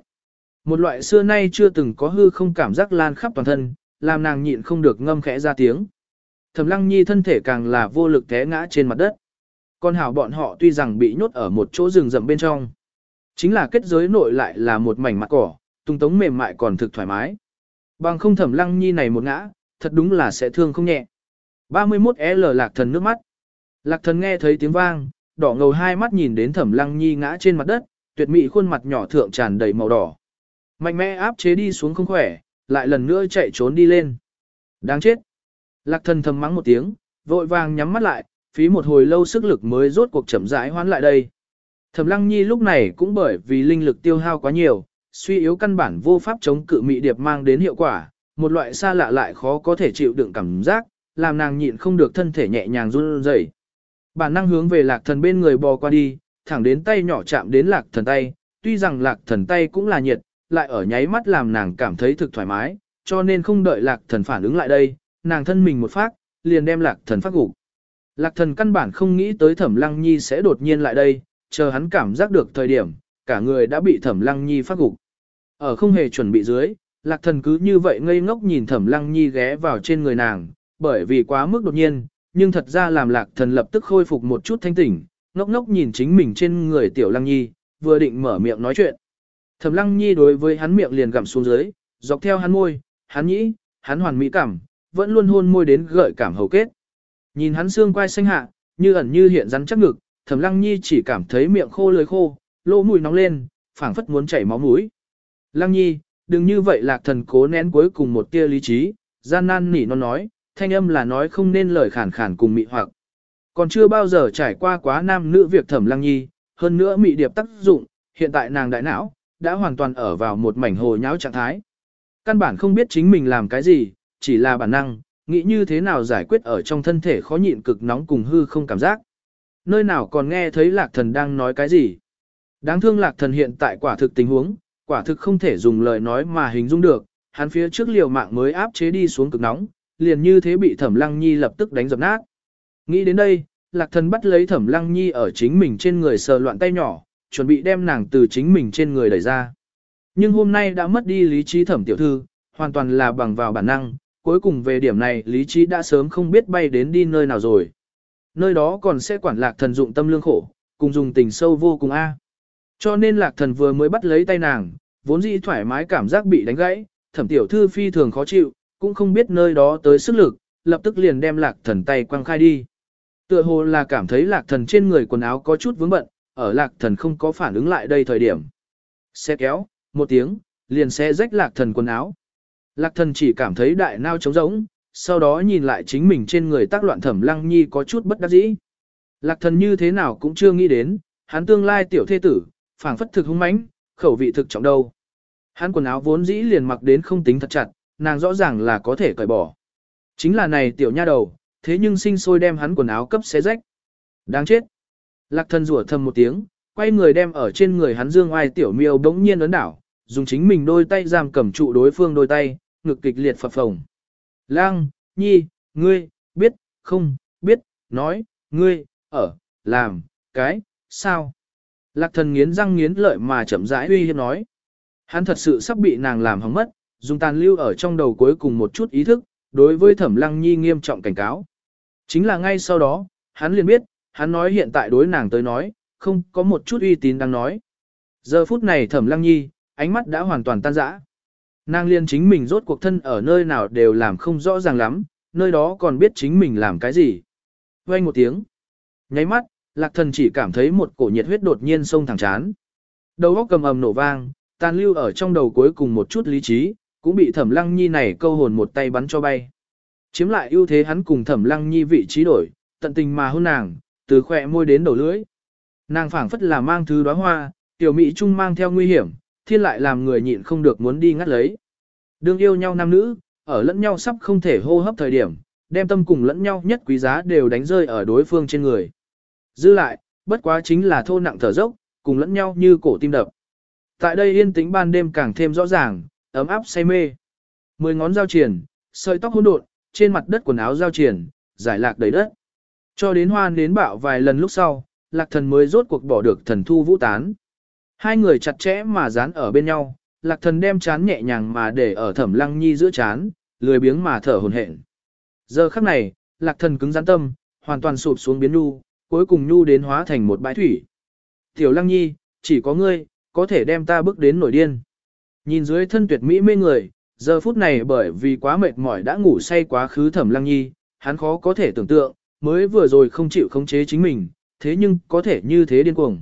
Một loại xưa nay chưa từng có hư không cảm giác lan khắp toàn thân, làm nàng nhịn không được ngâm khẽ ra tiếng. Thẩm lăng nhi thân thể càng là vô lực té ngã trên mặt đất. Con hảo bọn họ tuy rằng bị nhốt ở một chỗ rừng rậm bên trong. Chính là kết giới nội lại là một mảnh mặt cỏ, tung tống mềm mại còn thực thoải mái. Bằng không thẩm lăng nhi này một ngã, thật đúng là sẽ thương không nhẹ. 31L lạc thần nước mắt. Lạc thần nghe thấy tiếng vang, đỏ ngầu hai mắt nhìn đến thẩm lăng nhi ngã trên mặt đất, tuyệt mỹ khuôn mặt nhỏ thượng tràn đầy màu đỏ. Mạnh mẽ áp chế đi xuống không khỏe, lại lần nữa chạy trốn đi lên. Đáng chết. Lạc thần thầm mắng một tiếng, vội vàng nhắm mắt lại, phí một hồi lâu sức lực mới rốt cuộc chậm rãi hoán lại đây. Thẩm lăng nhi lúc này cũng bởi vì linh lực tiêu hao quá nhiều, suy yếu căn bản vô pháp chống cự mị điệp mang đến hiệu quả, một loại xa lạ lại khó có thể chịu đựng cảm giác, làm nàng nhịn không được thân thể nhẹ nhàng run rẩy. Bản năng hướng về lạc thần bên người bò qua đi, thẳng đến tay nhỏ chạm đến lạc thần tay, tuy rằng lạc thần tay cũng là nhiệt, lại ở nháy mắt làm nàng cảm thấy thực thoải mái, cho nên không đợi lạc thần phản ứng lại đây, nàng thân mình một phát, liền đem lạc thần phát gục. Lạc thần căn bản không nghĩ tới thẩm lăng nhi sẽ đột nhiên lại đây, chờ hắn cảm giác được thời điểm, cả người đã bị thẩm lăng nhi phát gục. Ở không hề chuẩn bị dưới, lạc thần cứ như vậy ngây ngốc nhìn thẩm lăng nhi ghé vào trên người nàng, bởi vì quá mức đột nhiên, nhưng thật ra làm lạc thần lập tức khôi phục một chút thanh tỉnh, ngốc ngốc nhìn chính mình trên người tiểu lăng nhi, vừa định mở miệng nói chuyện. Thẩm lăng nhi đối với hắn miệng liền gặm xuống dưới, dọc theo hắn môi, hắn nhĩ, hắn hoàn mỹ cảm, vẫn luôn hôn môi đến gợi cảm hầu kết. Nhìn hắn xương quai xanh hạ, như ẩn như hiện rắn chắc ngực, Thẩm Lăng Nhi chỉ cảm thấy miệng khô lưỡi khô, lỗ mũi nóng lên, phảng phất muốn chảy máu mũi. Lăng Nhi, đừng như vậy lạc thần cố nén cuối cùng một tia lý trí, gian nan nỉ non nói, thanh âm là nói không nên lời khản khản cùng mị hoặc. Còn chưa bao giờ trải qua quá nam nữ việc Thẩm Lăng Nhi, hơn nữa mị điệp tác dụng, hiện tại nàng đại não, đã hoàn toàn ở vào một mảnh hồ nháo trạng thái. Căn bản không biết chính mình làm cái gì, chỉ là bản năng, nghĩ như thế nào giải quyết ở trong thân thể khó nhịn cực nóng cùng hư không cảm giác. Nơi nào còn nghe thấy lạc thần đang nói cái gì. Đáng thương lạc thần hiện tại quả thực tình huống, quả thực không thể dùng lời nói mà hình dung được, hắn phía trước liều mạng mới áp chế đi xuống cực nóng, liền như thế bị thẩm lăng nhi lập tức đánh dập nát. Nghĩ đến đây, lạc thần bắt lấy thẩm lăng nhi ở chính mình trên người sờ loạn tay nhỏ, chuẩn bị đem nàng từ chính mình trên người đẩy ra. Nhưng hôm nay đã mất đi lý trí thẩm tiểu thư, hoàn toàn là bằng vào bản năng, cuối cùng về điểm này lý trí đã sớm không biết bay đến đi nơi nào rồi. Nơi đó còn sẽ quản lạc thần dụng tâm lương khổ, cùng dùng tình sâu vô cùng a. Cho nên lạc thần vừa mới bắt lấy tay nàng, vốn dĩ thoải mái cảm giác bị đánh gãy, thẩm tiểu thư phi thường khó chịu, cũng không biết nơi đó tới sức lực, lập tức liền đem lạc thần tay quăng khai đi. Tựa hồ là cảm thấy lạc thần trên người quần áo có chút vướng bận, ở lạc thần không có phản ứng lại đây thời điểm. Xe kéo, một tiếng, liền xe rách lạc thần quần áo. Lạc thần chỉ cảm thấy đại nao trống rỗng, sau đó nhìn lại chính mình trên người tác loạn thẩm lăng nhi có chút bất đắc dĩ. Lạc thần như thế nào cũng chưa nghĩ đến, hắn tương lai tiểu thê tử, phảng phất thực hung mãnh, khẩu vị thực trọng đâu. Hắn quần áo vốn dĩ liền mặc đến không tính thật chặt, nàng rõ ràng là có thể cởi bỏ. Chính là này tiểu nha đầu, thế nhưng sinh sôi đem hắn quần áo cấp xé rách. Đáng chết. Lạc thần rủa thầm một tiếng, quay người đem ở trên người hắn dương oai tiểu miêu bỗng nhiên ấn đảo, dùng chính mình đôi tay giam cầm trụ đối phương đôi tay, ngực kịch liệt phập phồng. Lang, nhi, ngươi, biết, không, biết, nói, ngươi, ở, làm, cái, sao? Lạc thần nghiến răng nghiến lợi mà chậm rãi uy hiếp nói. Hắn thật sự sắp bị nàng làm hỏng mất, dùng tàn lưu ở trong đầu cuối cùng một chút ý thức, đối với thẩm lăng nhi nghiêm trọng cảnh cáo. Chính là ngay sau đó, hắn liền biết, hắn nói hiện tại đối nàng tới nói, không có một chút uy tín đang nói. Giờ phút này thẩm lăng nhi, ánh mắt đã hoàn toàn tan rã. Nàng liên chính mình rốt cuộc thân ở nơi nào đều làm không rõ ràng lắm, nơi đó còn biết chính mình làm cái gì. Quay một tiếng. Nháy mắt, lạc thần chỉ cảm thấy một cổ nhiệt huyết đột nhiên sông thẳng chán. Đầu óc cầm ầm nổ vang, tàn lưu ở trong đầu cuối cùng một chút lý trí, cũng bị thẩm lăng nhi này câu hồn một tay bắn cho bay. Chiếm lại ưu thế hắn cùng thẩm lăng nhi vị trí đổi, tận tình mà hôn nàng, từ khỏe môi đến đầu lưỡi. Nàng phảng phất là mang thứ đóa hoa, tiểu mỹ trung mang theo nguy hiểm, thiên lại làm người nhịn không được muốn đi ngắt lấy. Đương yêu nhau nam nữ, ở lẫn nhau sắp không thể hô hấp thời điểm, đem tâm cùng lẫn nhau nhất quý giá đều đánh rơi ở đối phương trên người. Dư lại, bất quá chính là thô nặng thở dốc, cùng lẫn nhau như cổ tim đập. Tại đây yên tĩnh ban đêm càng thêm rõ ràng, ấm áp say mê. Mười ngón giao triển, sợi tóc hỗn độn, trên mặt đất quần áo giao triển, giải lạc đầy đất. Cho đến hoan đến bạo vài lần lúc sau, lạc thần mới rốt cuộc bỏ được thần thu vũ tán. Hai người chặt chẽ mà dán ở bên nhau, lạc thần đem chán nhẹ nhàng mà để ở thẩm lăng nhi giữa chán, lười biếng mà thở hồn hển. Giờ khắc này, lạc thần cứng rắn tâm, hoàn toàn sụp xuống biến nhu, cuối cùng nhu đến hóa thành một bãi thủy. Tiểu lăng nhi, chỉ có ngươi, có thể đem ta bước đến nổi điên. Nhìn dưới thân tuyệt mỹ mê người, giờ phút này bởi vì quá mệt mỏi đã ngủ say quá khứ thẩm lăng nhi, hắn khó có thể tưởng tượng, mới vừa rồi không chịu khống chế chính mình, thế nhưng có thể như thế điên cuồng.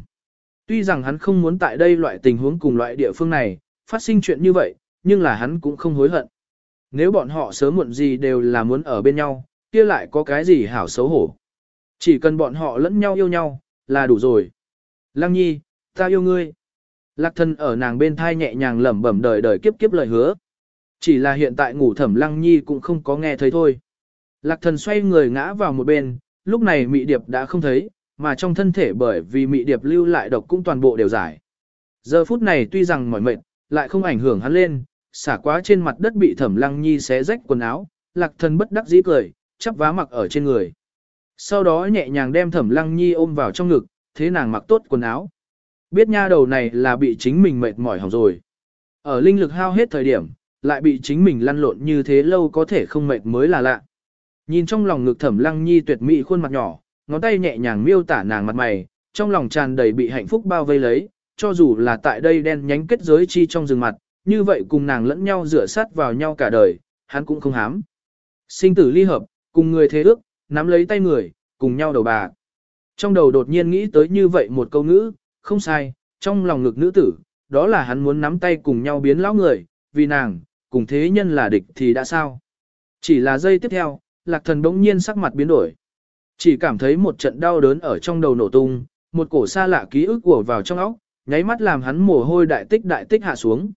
Tuy rằng hắn không muốn tại đây loại tình huống cùng loại địa phương này, phát sinh chuyện như vậy, nhưng là hắn cũng không hối hận. Nếu bọn họ sớm muộn gì đều là muốn ở bên nhau, kia lại có cái gì hảo xấu hổ. Chỉ cần bọn họ lẫn nhau yêu nhau, là đủ rồi. Lăng nhi, ta yêu ngươi. Lạc thân ở nàng bên thai nhẹ nhàng lẩm bẩm đời đời kiếp kiếp lời hứa. Chỉ là hiện tại ngủ thẩm lăng nhi cũng không có nghe thấy thôi. Lạc thần xoay người ngã vào một bên, lúc này mị điệp đã không thấy, mà trong thân thể bởi vì mị điệp lưu lại độc cũng toàn bộ đều giải. Giờ phút này tuy rằng mỏi mệt, lại không ảnh hưởng hắn lên, xả quá trên mặt đất bị thẩm lăng nhi xé rách quần áo, lạc thần bất đắc dĩ cười, chắp vá mặc ở trên người. Sau đó nhẹ nhàng đem thẩm lăng nhi ôm vào trong ngực, thế nàng mặc tốt quần áo. Biết nha đầu này là bị chính mình mệt mỏi hỏng rồi. Ở linh lực hao hết thời điểm, lại bị chính mình lăn lộn như thế lâu có thể không mệt mới là lạ. Nhìn trong lòng ngực thẩm lăng nhi tuyệt mỹ khuôn mặt nhỏ, ngón tay nhẹ nhàng miêu tả nàng mặt mày, trong lòng tràn đầy bị hạnh phúc bao vây lấy, cho dù là tại đây đen nhánh kết giới chi trong rừng mặt, như vậy cùng nàng lẫn nhau rửa sát vào nhau cả đời, hắn cũng không hám. Sinh tử ly hợp, cùng người thế ước, nắm lấy tay người, cùng nhau đầu bà. Trong đầu đột nhiên nghĩ tới như vậy một câu ngữ, không sai, trong lòng ngực nữ tử, đó là hắn muốn nắm tay cùng nhau biến lão người, vì nàng, cùng thế nhân là địch thì đã sao. Chỉ là giây tiếp theo, lạc thần bỗng nhiên sắc mặt biến đổi. Chỉ cảm thấy một trận đau đớn ở trong đầu nổ tung, một cổ xa lạ ký ức của vào trong óc, nháy mắt làm hắn mồ hôi đại tích đại tích hạ xuống.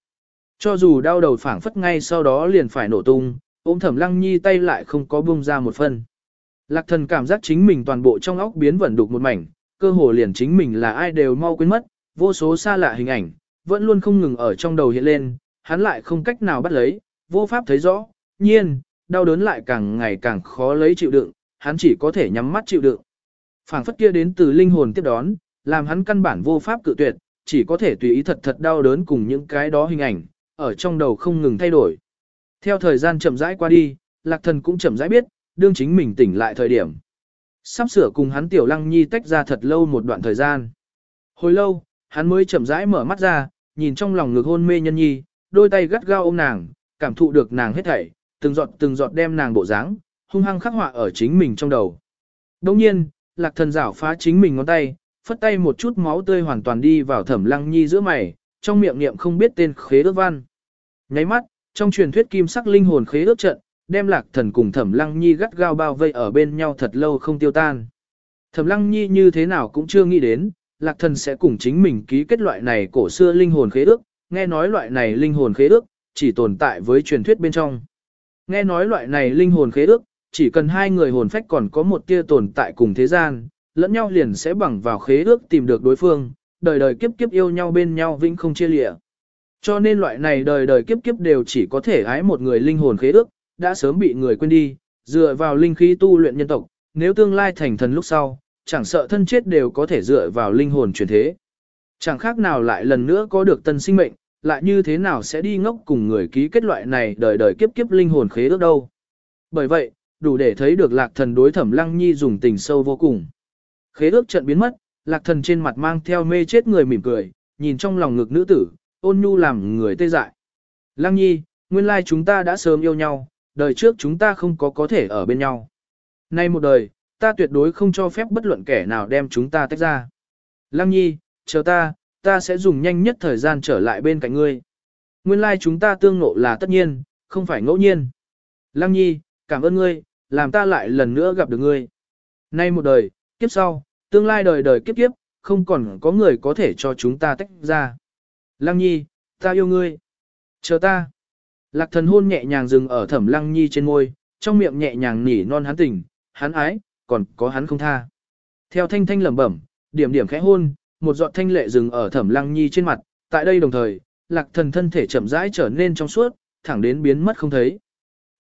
Cho dù đau đầu phảng phất ngay sau đó liền phải nổ tung, ôm thẩm lăng nhi tay lại không có buông ra một phân. Lạc thần cảm giác chính mình toàn bộ trong óc biến vẩn đục một mảnh, cơ hồ liền chính mình là ai đều mau quên mất, vô số xa lạ hình ảnh, vẫn luôn không ngừng ở trong đầu hiện lên, hắn lại không cách nào bắt lấy, vô pháp thấy rõ, nhiên, đau đớn lại càng ngày càng khó lấy chịu đựng, hắn chỉ có thể nhắm mắt chịu đựng. Phảng phất kia đến từ linh hồn tiếp đón, làm hắn căn bản vô pháp cự tuyệt, chỉ có thể tùy ý thật thật đau đớn cùng những cái đó hình ảnh, ở trong đầu không ngừng thay đổi. Theo thời gian chậm rãi qua đi, lạc thần cũng chậm rãi biết, đương chính mình tỉnh lại thời điểm. Sắp sửa cùng hắn tiểu lăng nhi tách ra thật lâu một đoạn thời gian. Hồi lâu, hắn mới chậm rãi mở mắt ra, nhìn trong lòng ngực hôn mê nhân nhi, đôi tay gắt gao ôm nàng, cảm thụ được nàng hết thảy, từng giọt từng giọt đem nàng bộ dáng, hung hăng khắc họa ở chính mình trong đầu. Đồng nhiên, lạc thần rảo phá chính mình ngón tay, phất tay một chút máu tươi hoàn toàn đi vào thẩm lăng nhi giữa mày, trong miệng niệm không biết tên khế ước văn. Nháy mắt, trong truyền thuyết kim sắc linh hồn khế ước trận, đem lạc thần cùng thẩm lăng nhi gắt gao bao vây ở bên nhau thật lâu không tiêu tan. Thẩm lăng nhi như thế nào cũng chưa nghĩ đến, lạc thần sẽ cùng chính mình ký kết loại này cổ xưa linh hồn khế ước, nghe nói loại này linh hồn khế ước, chỉ tồn tại với truyền thuyết bên trong. Nghe nói loại này linh hồn khế ước, chỉ cần hai người hồn phách còn có một tia tồn tại cùng thế gian, lẫn nhau liền sẽ bằng vào khế ước tìm được đối phương, đời đời kiếp kiếp yêu nhau bên nhau vĩnh không chia lìa. Cho nên loại này đời đời kiếp kiếp đều chỉ có thể ái một người linh hồn khế ước, đã sớm bị người quên đi, dựa vào linh khí tu luyện nhân tộc, nếu tương lai thành thần lúc sau, chẳng sợ thân chết đều có thể dựa vào linh hồn chuyển thế. Chẳng khác nào lại lần nữa có được tân sinh mệnh, lại như thế nào sẽ đi ngốc cùng người ký kết loại này đời đời kiếp kiếp linh hồn khế ước đâu. Bởi vậy, đủ để thấy được lạc thần đối thẩm lăng nhi dùng tình sâu vô cùng. Khế ước trận biến mất, lạc thần trên mặt mang theo mê chết người mỉm cười, nhìn trong lòng ngực nữ tử, ôn nhu làm người tê dại. Lăng nhi, nguyên lai chúng ta đã sớm yêu nhau, đời trước chúng ta không có có thể ở bên nhau. Nay một đời, ta tuyệt đối không cho phép bất luận kẻ nào đem chúng ta tách ra. Lăng nhi, chờ ta, ta sẽ dùng nhanh nhất thời gian trở lại bên cạnh ngươi. Nguyên lai chúng ta tương ngộ là tất nhiên, không phải ngẫu nhiên. Lăng nhi, cảm ơn ngươi, làm ta lại lần nữa gặp được ngươi. Nay một đời, kiếp sau, tương lai đời đời kiếp kiếp, không còn có người có thể cho chúng ta tách ra. Lăng nhi, ta yêu ngươi. Chờ ta. Lạc thần hôn nhẹ nhàng dừng ở thẩm lăng nhi trên môi, trong miệng nhẹ nhàng nỉ non hắn tình, hắn ái, còn có hắn không tha. Theo thanh thanh lẩm bẩm, điểm điểm khẽ hôn, một giọt thanh lệ dừng ở thẩm lăng nhi trên mặt, tại đây đồng thời, lạc thần thân thể chậm rãi trở nên trong suốt, thẳng đến biến mất không thấy.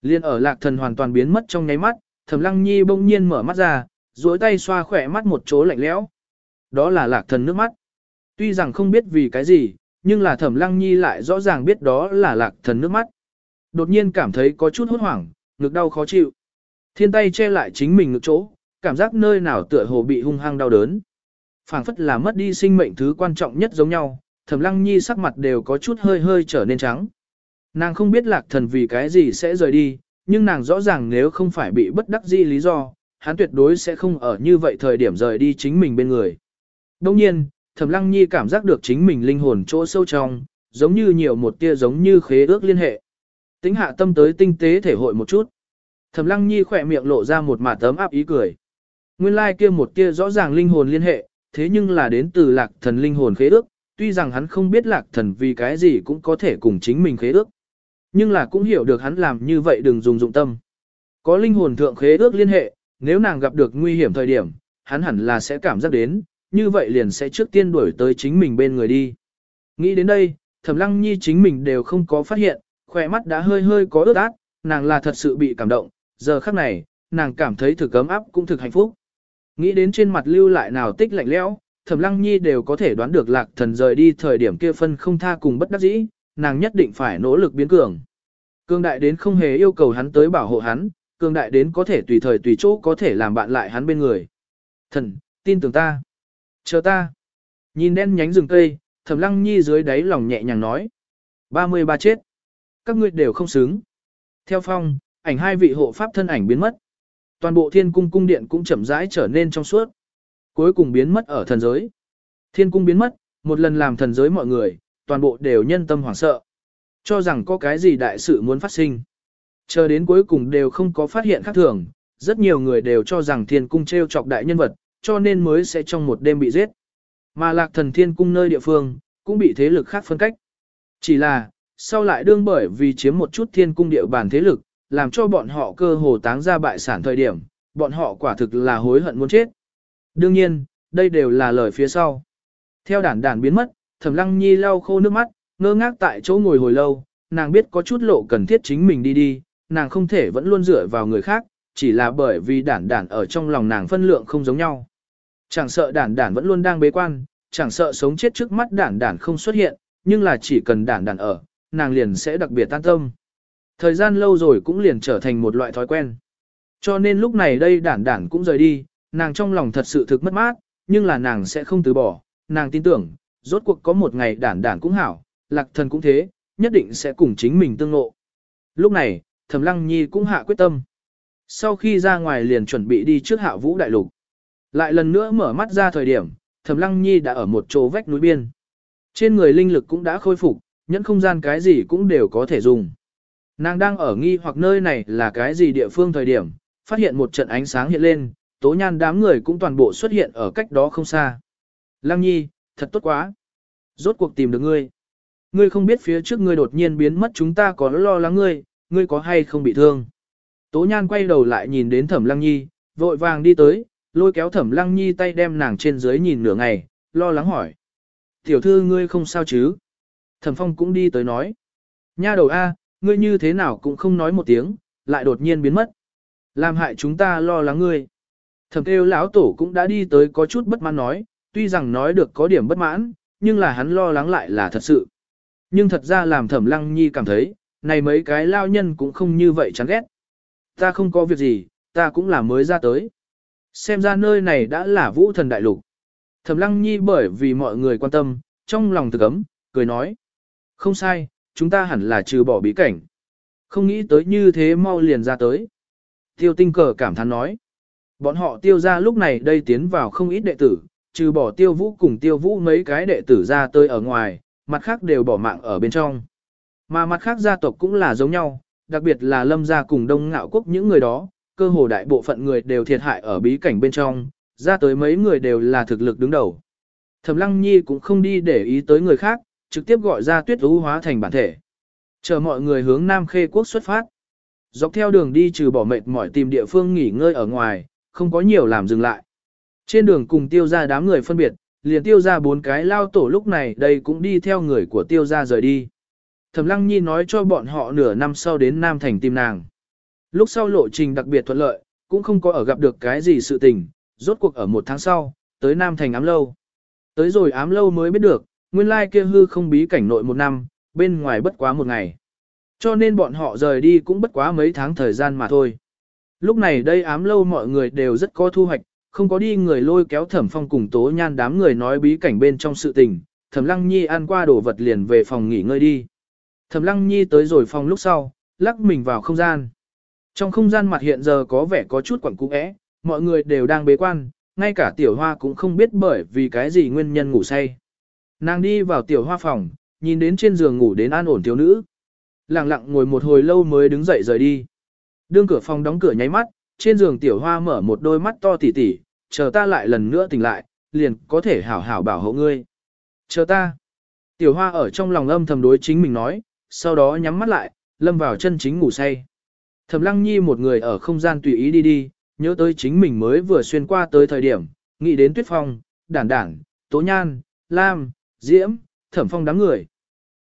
Liên ở lạc thần hoàn toàn biến mất trong nháy mắt, thẩm lăng nhi bỗng nhiên mở mắt ra, duỗi tay xoa khỏe mắt một chỗ lạnh lẽo. Đó là lạc thần nước mắt. Tuy rằng không biết vì cái gì, nhưng là thẩm lăng nhi lại rõ ràng biết đó là lạc thần nước mắt. Đột nhiên cảm thấy có chút hốt hoảng, ngực đau khó chịu. Thiên tay che lại chính mình ngực chỗ, cảm giác nơi nào tựa hồ bị hung hăng đau đớn phảng phất là mất đi sinh mệnh thứ quan trọng nhất giống nhau, thẩm lăng nhi sắc mặt đều có chút hơi hơi trở nên trắng. Nàng không biết lạc thần vì cái gì sẽ rời đi, nhưng nàng rõ ràng nếu không phải bị bất đắc dĩ lý do, hắn tuyệt đối sẽ không ở như vậy thời điểm rời đi chính mình bên người. Đông nhiên, thẩm lăng nhi cảm giác được chính mình linh hồn chỗ sâu trong, giống như nhiều một tia giống như khế ước liên hệ. Tính hạ tâm tới tinh tế thể hội một chút. Thẩm Lăng Nhi khỏe miệng lộ ra một mạt tấm áp ý cười. Nguyên lai like kia một tia rõ ràng linh hồn liên hệ, thế nhưng là đến từ lạc thần linh hồn khế ước, tuy rằng hắn không biết lạc thần vì cái gì cũng có thể cùng chính mình khế ước. Nhưng là cũng hiểu được hắn làm như vậy đừng dùng dụng tâm. Có linh hồn thượng khế ước liên hệ, nếu nàng gặp được nguy hiểm thời điểm, hắn hẳn là sẽ cảm giác đến, như vậy liền sẽ trước tiên đuổi tới chính mình bên người đi. Nghĩ đến đây, Thẩm Lăng Nhi chính mình đều không có phát hiện, khỏe mắt đã hơi hơi có ướt át, nàng là thật sự bị cảm động, giờ khắc này, nàng cảm thấy thực ấm áp cũng thực hạnh phúc. Nghĩ đến trên mặt lưu lại nào tích lạnh lẽo, Thẩm Lăng Nhi đều có thể đoán được Lạc Thần rời đi thời điểm kia phân không tha cùng bất đắc dĩ, nàng nhất định phải nỗ lực biến cường. Cương đại đến không hề yêu cầu hắn tới bảo hộ hắn, cương đại đến có thể tùy thời tùy chỗ có thể làm bạn lại hắn bên người. Thần, tin tưởng ta. Chờ ta. Nhìn đen nhánh rừng cây, Thẩm Lăng Nhi dưới đáy lòng nhẹ nhàng nói. 33 chết. Các ngươi đều không xứng. Theo phong, ảnh hai vị hộ pháp thân ảnh biến mất. Toàn bộ thiên cung cung điện cũng chậm rãi trở nên trong suốt. Cuối cùng biến mất ở thần giới. Thiên cung biến mất, một lần làm thần giới mọi người, toàn bộ đều nhân tâm hoảng sợ. Cho rằng có cái gì đại sự muốn phát sinh. Chờ đến cuối cùng đều không có phát hiện khác thường, rất nhiều người đều cho rằng thiên cung treo chọc đại nhân vật, cho nên mới sẽ trong một đêm bị giết. Mà lạc thần thiên cung nơi địa phương, cũng bị thế lực khác phân cách. Chỉ là, sau lại đương bởi vì chiếm một chút thiên cung địa bàn thế lực, làm cho bọn họ cơ hồ táng ra bại sản thời điểm, bọn họ quả thực là hối hận muốn chết. Đương nhiên, đây đều là lời phía sau. Theo đản đản biến mất, Thẩm Lăng Nhi lau khô nước mắt, ngơ ngác tại chỗ ngồi hồi lâu, nàng biết có chút lộ cần thiết chính mình đi đi, nàng không thể vẫn luôn dựa vào người khác, chỉ là bởi vì đản đản ở trong lòng nàng phân lượng không giống nhau. Chẳng sợ đản đản vẫn luôn đang bế quan, chẳng sợ sống chết trước mắt đản đản không xuất hiện, nhưng là chỉ cần đản đản ở, nàng liền sẽ đặc biệt tan tâm. Thời gian lâu rồi cũng liền trở thành một loại thói quen. Cho nên lúc này đây đản đản cũng rời đi, nàng trong lòng thật sự thực mất mát, nhưng là nàng sẽ không từ bỏ, nàng tin tưởng, rốt cuộc có một ngày đản đản cũng hảo, lạc thần cũng thế, nhất định sẽ cùng chính mình tương ngộ. Lúc này, Thẩm Lăng Nhi cũng hạ quyết tâm. Sau khi ra ngoài liền chuẩn bị đi trước hạ vũ đại lục. Lại lần nữa mở mắt ra thời điểm, Thẩm Lăng Nhi đã ở một chỗ vách núi biên. Trên người linh lực cũng đã khôi phục, nhẫn không gian cái gì cũng đều có thể dùng. Nàng đang ở nghi hoặc nơi này là cái gì địa phương thời điểm, phát hiện một trận ánh sáng hiện lên, tố nhan đám người cũng toàn bộ xuất hiện ở cách đó không xa. Lăng nhi, thật tốt quá. Rốt cuộc tìm được ngươi. Ngươi không biết phía trước ngươi đột nhiên biến mất chúng ta có lo lắng ngươi, ngươi có hay không bị thương. Tố nhan quay đầu lại nhìn đến thẩm lăng nhi, vội vàng đi tới, lôi kéo thẩm lăng nhi tay đem nàng trên dưới nhìn nửa ngày, lo lắng hỏi. Tiểu thư ngươi không sao chứ? Thẩm phong cũng đi tới nói. Nha đầu A, ngươi như thế nào cũng không nói một tiếng, lại đột nhiên biến mất. Làm hại chúng ta lo lắng ngươi. Thẩm kêu lão tổ cũng đã đi tới có chút bất mãn nói, tuy rằng nói được có điểm bất mãn, nhưng là hắn lo lắng lại là thật sự. Nhưng thật ra làm thẩm lăng nhi cảm thấy, này mấy cái lao nhân cũng không như vậy chán ghét. Ta không có việc gì, ta cũng là mới ra tới. Xem ra nơi này đã là vũ thần đại lục. Thẩm lăng nhi bởi vì mọi người quan tâm, trong lòng thực ấm, cười nói. Không sai, chúng ta hẳn là trừ bỏ bí cảnh. Không nghĩ tới như thế mau liền ra tới. Tiêu tinh cờ cảm thán nói. Bọn họ tiêu ra lúc này đây tiến vào không ít đệ tử, trừ bỏ tiêu vũ cùng tiêu vũ mấy cái đệ tử ra tới ở ngoài, mặt khác đều bỏ mạng ở bên trong. Mà mặt khác gia tộc cũng là giống nhau, đặc biệt là lâm gia cùng đông ngạo quốc những người đó, cơ hồ đại bộ phận người đều thiệt hại ở bí cảnh bên trong, ra tới mấy người đều là thực lực đứng đầu. Thẩm Lăng Nhi cũng không đi để ý tới người khác, trực tiếp gọi ra tuyết ú hóa thành bản thể. Chờ mọi người hướng Nam Khê Quốc xuất phát. Dọc theo đường đi trừ bỏ mệt mỏi tìm địa phương nghỉ ngơi ở ngoài, không có nhiều làm dừng lại. Trên đường cùng tiêu ra đám người phân biệt, liền tiêu ra bốn cái lao tổ lúc này đây cũng đi theo người của tiêu ra rời đi. Thẩm Lăng Nhi nói cho bọn họ nửa năm sau đến Nam Thành tìm nàng. Lúc sau lộ trình đặc biệt thuận lợi, cũng không có ở gặp được cái gì sự tình, rốt cuộc ở một tháng sau, tới Nam Thành ám lâu. Tới rồi ám lâu mới biết được, nguyên lai kia hư không bí cảnh nội một năm, bên ngoài bất quá một ngày. Cho nên bọn họ rời đi cũng bất quá mấy tháng thời gian mà thôi. Lúc này đây ám lâu mọi người đều rất có thu hoạch, không có đi người lôi kéo thẩm phong cùng tố nhan đám người nói bí cảnh bên trong sự tình, thẩm lăng nhi ăn qua đồ vật liền về phòng nghỉ ngơi đi. Thẩm lăng nhi tới rồi phòng lúc sau, lắc mình vào không gian. Trong không gian mặt hiện giờ có vẻ có chút quẩn cũ mọi người đều đang bế quan, ngay cả tiểu hoa cũng không biết bởi vì cái gì nguyên nhân ngủ say. Nàng đi vào tiểu hoa phòng, nhìn đến trên giường ngủ đến an ổn thiếu nữ. Lặng lặng ngồi một hồi lâu mới đứng dậy rời đi. Đương cửa phòng đóng cửa nháy mắt, trên giường tiểu hoa mở một đôi mắt to tỉ tỉ, chờ ta lại lần nữa tỉnh lại, liền có thể hảo hảo bảo hộ ngươi. Chờ ta. Tiểu hoa ở trong lòng âm thầm đối chính mình nói, sau đó nhắm mắt lại, lâm vào chân chính ngủ say. Thẩm lăng nhi một người ở không gian tùy ý đi đi, nhớ tới chính mình mới vừa xuyên qua tới thời điểm, nghĩ đến tuyết phong, đản đản, tố nhan, lam, diễm, thẩm phong đám người.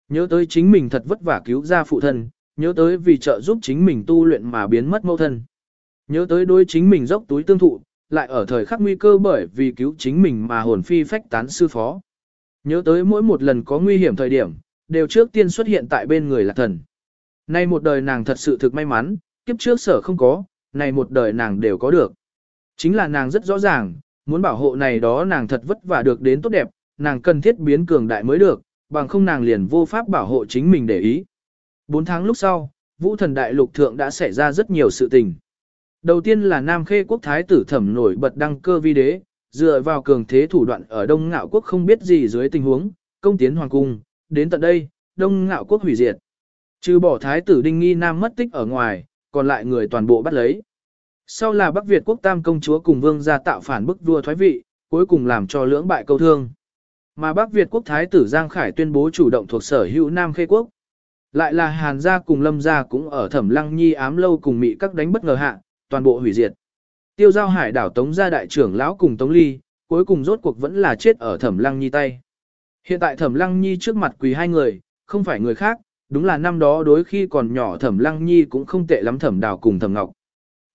Nhớ tới chính mình thật vất vả cứu ra phụ thân, nhớ tới vì trợ giúp chính mình tu luyện mà biến mất mẫu thân. Nhớ tới đối chính mình dốc túi tương thụ, lại ở thời khắc nguy cơ bởi vì cứu chính mình mà hồn phi phách tán sư phó. Nhớ tới mỗi một lần có nguy hiểm thời điểm, đều trước tiên xuất hiện tại bên người là thần. Nay một đời nàng thật sự thực may mắn, kiếp trước sở không có, này một đời nàng đều có được. Chính là nàng rất rõ ràng, muốn bảo hộ này đó nàng thật vất vả được đến tốt đẹp, nàng cần thiết biến cường đại mới được, bằng không nàng liền vô pháp bảo hộ chính mình để ý. Bốn tháng lúc sau, vũ thần đại lục thượng đã xảy ra rất nhiều sự tình. Đầu tiên là Nam Khê quốc thái tử thẩm nổi bật đăng cơ vi đế, dựa vào cường thế thủ đoạn ở Đông Ngạo quốc không biết gì dưới tình huống, công tiến hoàng cung, đến tận đây, Đông Ngạo quốc hủy diệt. Trừ bỏ thái tử Đinh Nghi Nam mất tích ở ngoài, còn lại người toàn bộ bắt lấy. Sau là Bắc Việt quốc tam công chúa cùng vương gia tạo phản bức vua thoái vị, cuối cùng làm cho lưỡng bại câu thương. Mà Bắc Việt quốc thái tử Giang Khải tuyên bố chủ động thuộc sở hữu Nam Khê quốc. Lại là Hàn gia cùng Lâm gia cũng ở Thẩm Lăng Nhi ám lâu cùng Mỹ các đánh bất ngờ hạ, toàn bộ hủy diệt. Tiêu giao hải đảo Tống gia đại trưởng lão cùng Tống Ly, cuối cùng rốt cuộc vẫn là chết ở Thẩm Lăng Nhi tay. Hiện tại Thẩm Lăng Nhi trước mặt quỳ hai người, không phải người khác, đúng là năm đó đối khi còn nhỏ Thẩm Lăng Nhi cũng không tệ lắm Thẩm Đào cùng Thẩm Ngọc.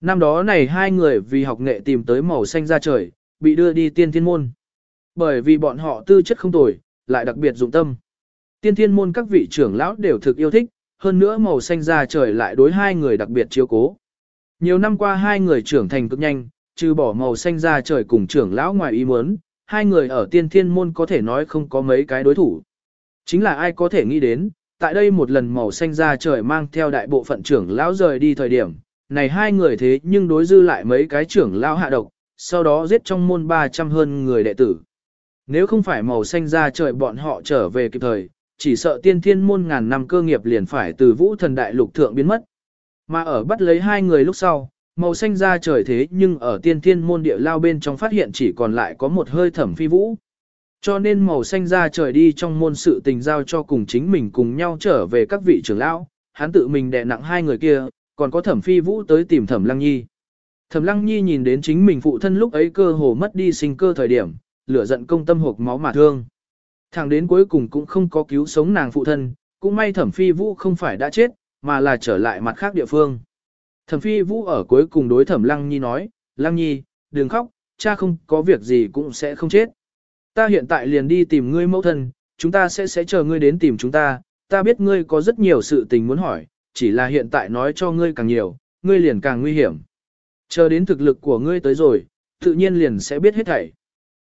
Năm đó này hai người vì học nghệ tìm tới màu xanh ra trời, bị đưa đi tiên thiên môn. Bởi vì bọn họ tư chất không tồi, lại đặc biệt dụng tâm. Tiên thiên môn các vị trưởng lão đều thực yêu thích, hơn nữa màu xanh ra trời lại đối hai người đặc biệt chiếu cố. Nhiều năm qua hai người trưởng thành cực nhanh, trừ bỏ màu xanh ra trời cùng trưởng lão ngoài ý muốn, hai người ở tiên thiên môn có thể nói không có mấy cái đối thủ. Chính là ai có thể nghĩ đến, tại đây một lần màu xanh ra trời mang theo đại bộ phận trưởng lão rời đi thời điểm, này hai người thế nhưng đối dư lại mấy cái trưởng lão hạ độc, sau đó giết trong môn 300 hơn người đệ tử. Nếu không phải màu xanh ra trời bọn họ trở về kịp thời, chỉ sợ tiên thiên môn ngàn năm cơ nghiệp liền phải từ vũ thần đại lục thượng biến mất. Mà ở bắt lấy hai người lúc sau, màu xanh ra trời thế nhưng ở tiên thiên môn địa lao bên trong phát hiện chỉ còn lại có một hơi thẩm phi vũ. Cho nên màu xanh ra trời đi trong môn sự tình giao cho cùng chính mình cùng nhau trở về các vị trưởng lão, hắn tự mình đè nặng hai người kia, còn có thẩm phi vũ tới tìm thẩm lăng nhi. Thẩm lăng nhi nhìn đến chính mình phụ thân lúc ấy cơ hồ mất đi sinh cơ thời điểm, lửa giận công tâm hộp máu mà thương. Thẳng đến cuối cùng cũng không có cứu sống nàng phụ thân, cũng may thẩm phi vũ không phải đã chết, mà là trở lại mặt khác địa phương. Thẩm phi vũ ở cuối cùng đối thẩm lăng nhi nói, lăng nhi, đừng khóc, cha không có việc gì cũng sẽ không chết. Ta hiện tại liền đi tìm ngươi mẫu thân, chúng ta sẽ sẽ chờ ngươi đến tìm chúng ta, ta biết ngươi có rất nhiều sự tình muốn hỏi, chỉ là hiện tại nói cho ngươi càng nhiều, ngươi liền càng nguy hiểm. Chờ đến thực lực của ngươi tới rồi, tự nhiên liền sẽ biết hết thảy.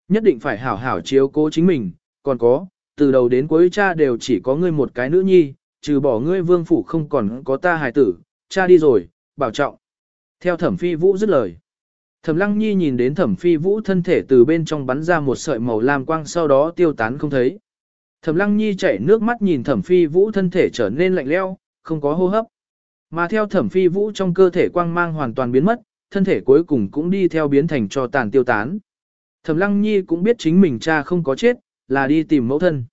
Nhất định phải hảo hảo chiếu cố chính mình, còn có, từ đầu đến cuối cha đều chỉ có ngươi một cái nữ nhi, trừ bỏ ngươi vương phủ không còn có ta hài tử, cha đi rồi, bảo trọng. Theo thẩm phi vũ dứt lời. Thẩm lăng nhi nhìn đến thẩm phi vũ thân thể từ bên trong bắn ra một sợi màu lam quang sau đó tiêu tán không thấy. Thẩm lăng nhi chảy nước mắt nhìn thẩm phi vũ thân thể trở nên lạnh leo, không có hô hấp. Mà theo thẩm phi vũ trong cơ thể quang mang hoàn toàn biến mất, thân thể cuối cùng cũng đi theo biến thành cho tàn tiêu tán. Thẩm lăng nhi cũng biết chính mình cha không có chết, là đi tìm mẫu thân.